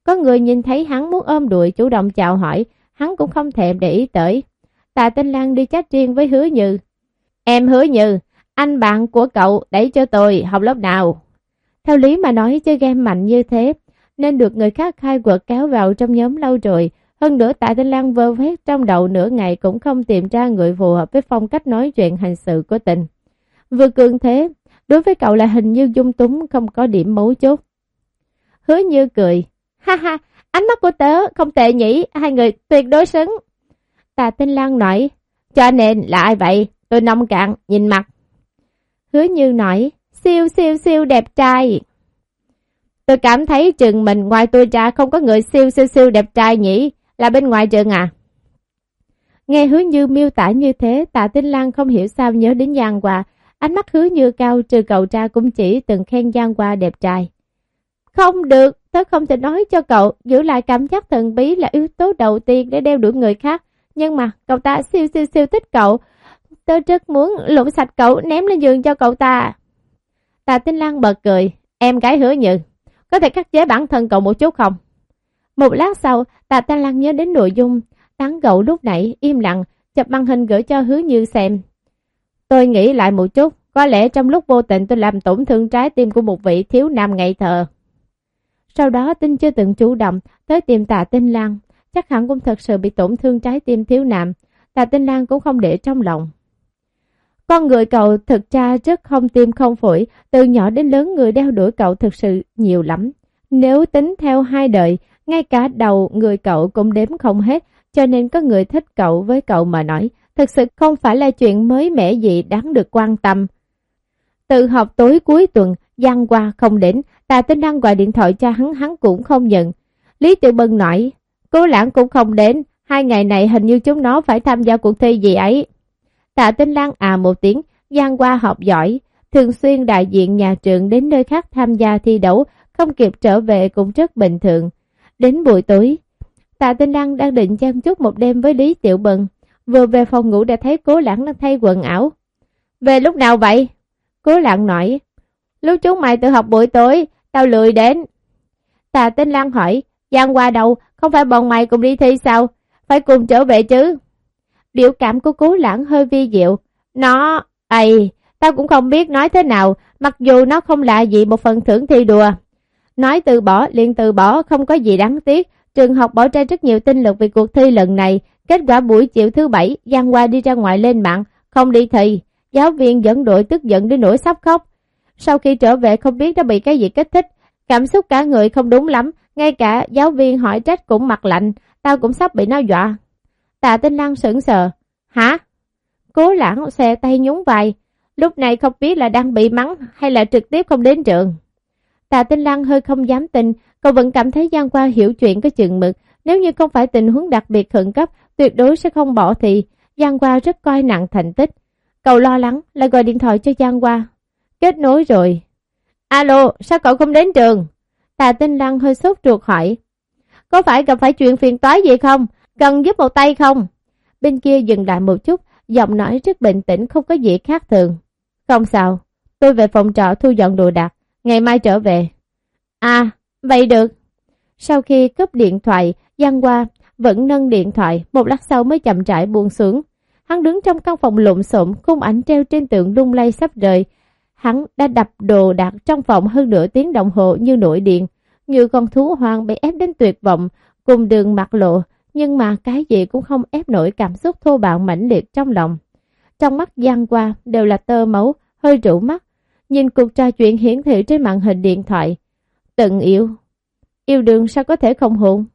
Có người nhìn thấy hắn muốn ôm đùi chủ động chào hỏi, hắn cũng không thèm để ý tới. Tạ Tinh Lan đi chat riêng với Hứa Như. Em Hứa Như, anh bạn của cậu đẩy cho tôi học lớp nào? Theo lý mà nói chơi game mạnh như thế, nên được người khác khai quật kéo vào trong nhóm lâu rồi. Hơn nữa Tạ Tinh Lan vơ vét trong đầu nửa ngày cũng không tìm ra người phù hợp với phong cách nói chuyện hành sự của tình. Vừa cường thế, đối với cậu là hình như dung túng không có điểm mấu chốt. Hứa như cười, ha ha, ánh mắt của tớ không tệ nhỉ, hai người tuyệt đối xứng. Tà Tinh Lan nói, cho nên là ai vậy, tôi nông cạn, nhìn mặt. Hứa như nói, siêu siêu siêu đẹp trai. Tôi cảm thấy trường mình ngoài tôi ra không có người siêu siêu siêu đẹp trai nhỉ, là bên ngoài trường à? Nghe hứa như miêu tả như thế, tạ tinh lang không hiểu sao nhớ đến Giang Hòa ánh mắt hứa như cao trừ cậu ra cũng chỉ từng khen Giang Hoa đẹp trai. Không được, tớ không thể nói cho cậu, giữ lại cảm giác thần bí là yếu tố đầu tiên để đeo đuổi người khác. Nhưng mà cậu ta siêu siêu siêu thích cậu, tớ rất muốn lụm sạch cậu ném lên giường cho cậu ta. Tà Tinh Lan bật cười, em gái hứa như, có thể khắc chế bản thân cậu một chút không? Một lát sau, Tà Tinh Lan nhớ đến nội dung, tán gậu lúc nãy im lặng, chụp màn hình gửi cho hứa như xem. Tôi nghĩ lại một chút, có lẽ trong lúc vô tình tôi làm tổn thương trái tim của một vị thiếu nam ngày thờ. Sau đó tinh chưa từng chủ động tới tìm tạ tinh lang, chắc hẳn cũng thật sự bị tổn thương trái tim thiếu nam, tạ tinh lang cũng không để trong lòng. Con người cậu thực ra rất không tim không phổi, từ nhỏ đến lớn người đeo đuổi cậu thực sự nhiều lắm. Nếu tính theo hai đời, ngay cả đầu người cậu cũng đếm không hết, cho nên có người thích cậu với cậu mà nói, thực sự không phải là chuyện mới mẻ gì đáng được quan tâm. Từ học tối cuối tuần, Giang qua không đến, Tà Tinh Đăng gọi điện thoại cho hắn hắn cũng không nhận. Lý Tiểu Bân nói, cố lãng cũng không đến, hai ngày này hình như chúng nó phải tham gia cuộc thi gì ấy. Tạ Tinh Lan à một tiếng, Giang qua học giỏi, thường xuyên đại diện nhà trường đến nơi khác tham gia thi đấu, không kịp trở về cũng rất bình thường. Đến buổi tối, Tạ Tinh Lan đang định chăm chút một đêm với Lý Tiểu Bân vừa về phòng ngủ đã thấy cố lãng đang thay quần áo. Về lúc nào vậy? Cố lãng nói, lúc chúng mày tự học buổi tối, tao lười đến. tà Tinh Lan hỏi, Giang qua đầu, không phải bọn mày cùng đi thi sao? Phải cùng trở về chứ? Biểu cảm của cố lãng hơi vi diệu. Nó, ầy, tao cũng không biết nói thế nào, mặc dù nó không lạ gì một phần thưởng thi đùa. Nói từ bỏ, liền từ bỏ, không có gì đáng tiếc. Trường học bỏ ra rất nhiều tinh lực vì cuộc thi lần này. Kết quả buổi chiều thứ bảy, Giang Hoa đi ra ngoài lên mạng, không đi thi. Giáo viên dẫn đội tức giận đến nỗi sắp khóc. Sau khi trở về không biết đã bị cái gì kích thích. Cảm xúc cả người không đúng lắm, ngay cả giáo viên hỏi trách cũng mặt lạnh, tao cũng sắp bị nó dọa. Tạ Tinh Lăng sững sờ. Hả? Cố lãng xe tay nhún vai. Lúc này không biết là đang bị mắng hay là trực tiếp không đến trường. Tạ Tinh Lăng hơi không dám tin, cậu vẫn cảm thấy Giang Qua hiểu chuyện có chừng mực. Nếu như không phải tình huống đặc biệt khẩn cấp, tuyệt đối sẽ không bỏ thì Giang Qua rất coi nặng thành tích. Cậu lo lắng lại gọi điện thoại cho Giang Qua. Kết nối rồi. Alo, sao cậu không đến trường? Tà Tinh Lăng hơi sốt ruột hỏi. Có phải gặp phải chuyện phiền toái gì không? Cần giúp một tay không? Bên kia dừng lại một chút, giọng nói rất bình tĩnh không có gì khác thường. Không sao, tôi về phòng trọ thu dọn đồ đạc, ngày mai trở về. À, vậy được. Sau khi cúp điện thoại, Giang Hoa vẫn nâng điện thoại, một lát sau mới chậm rãi buông xuống. Hắn đứng trong căn phòng lộn xộn, khung ảnh treo trên tượng lung lay sắp rời. Hắn đã đập đồ đạc trong phòng hơn nửa tiếng đồng hồ như nổi điện, như con thú hoang bị ép đến tuyệt vọng, cùng đường mặt lộ, nhưng mà cái gì cũng không ép nổi cảm xúc thô bạo mãnh liệt trong lòng. Trong mắt Giang qua đều là tơ máu, hơi rũ mắt, nhìn cuộc trò chuyện hiển thị trên màn hình điện thoại. Từng yêu, yêu đương sao có thể không hôn?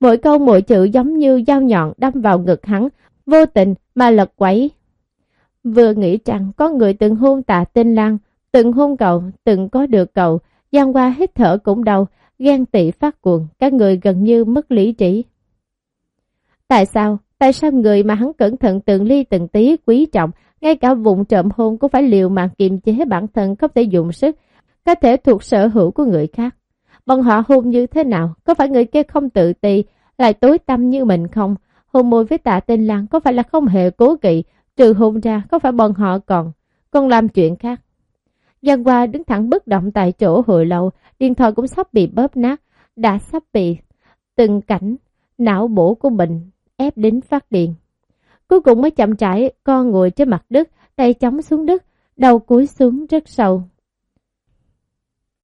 Mỗi câu mỗi chữ giống như dao nhọn đâm vào ngực hắn, vô tình mà lật quấy. Vừa nghĩ rằng có người từng hôn tạ tinh lang từng hôn cậu, từng có được cậu, Giang qua hít thở cũng đau, ghen tị phát cuồng, các người gần như mất lý trí. Tại sao? Tại sao người mà hắn cẩn thận từng ly từng tí quý trọng, ngay cả vụ trộm hôn cũng phải liều mạng kiềm chế bản thân không thể dùng sức, có thể thuộc sở hữu của người khác. Bọn họ hôn như thế nào? Có phải người kia không tự ti, lại tối tâm như mình không? Hôn môi với tạ tên Lan có phải là không hề cố kỵ, trừ hôn ra có phải bọn họ còn, còn làm chuyện khác? Giang Hoa đứng thẳng bất động tại chỗ hồi lâu, điện thoại cũng sắp bị bóp nát, đã sắp bị từng cảnh não bổ của mình ép đến phát điện. Cuối cùng mới chậm rãi, con ngồi trên mặt đất, tay chống xuống đất, đầu cúi xuống rất sâu.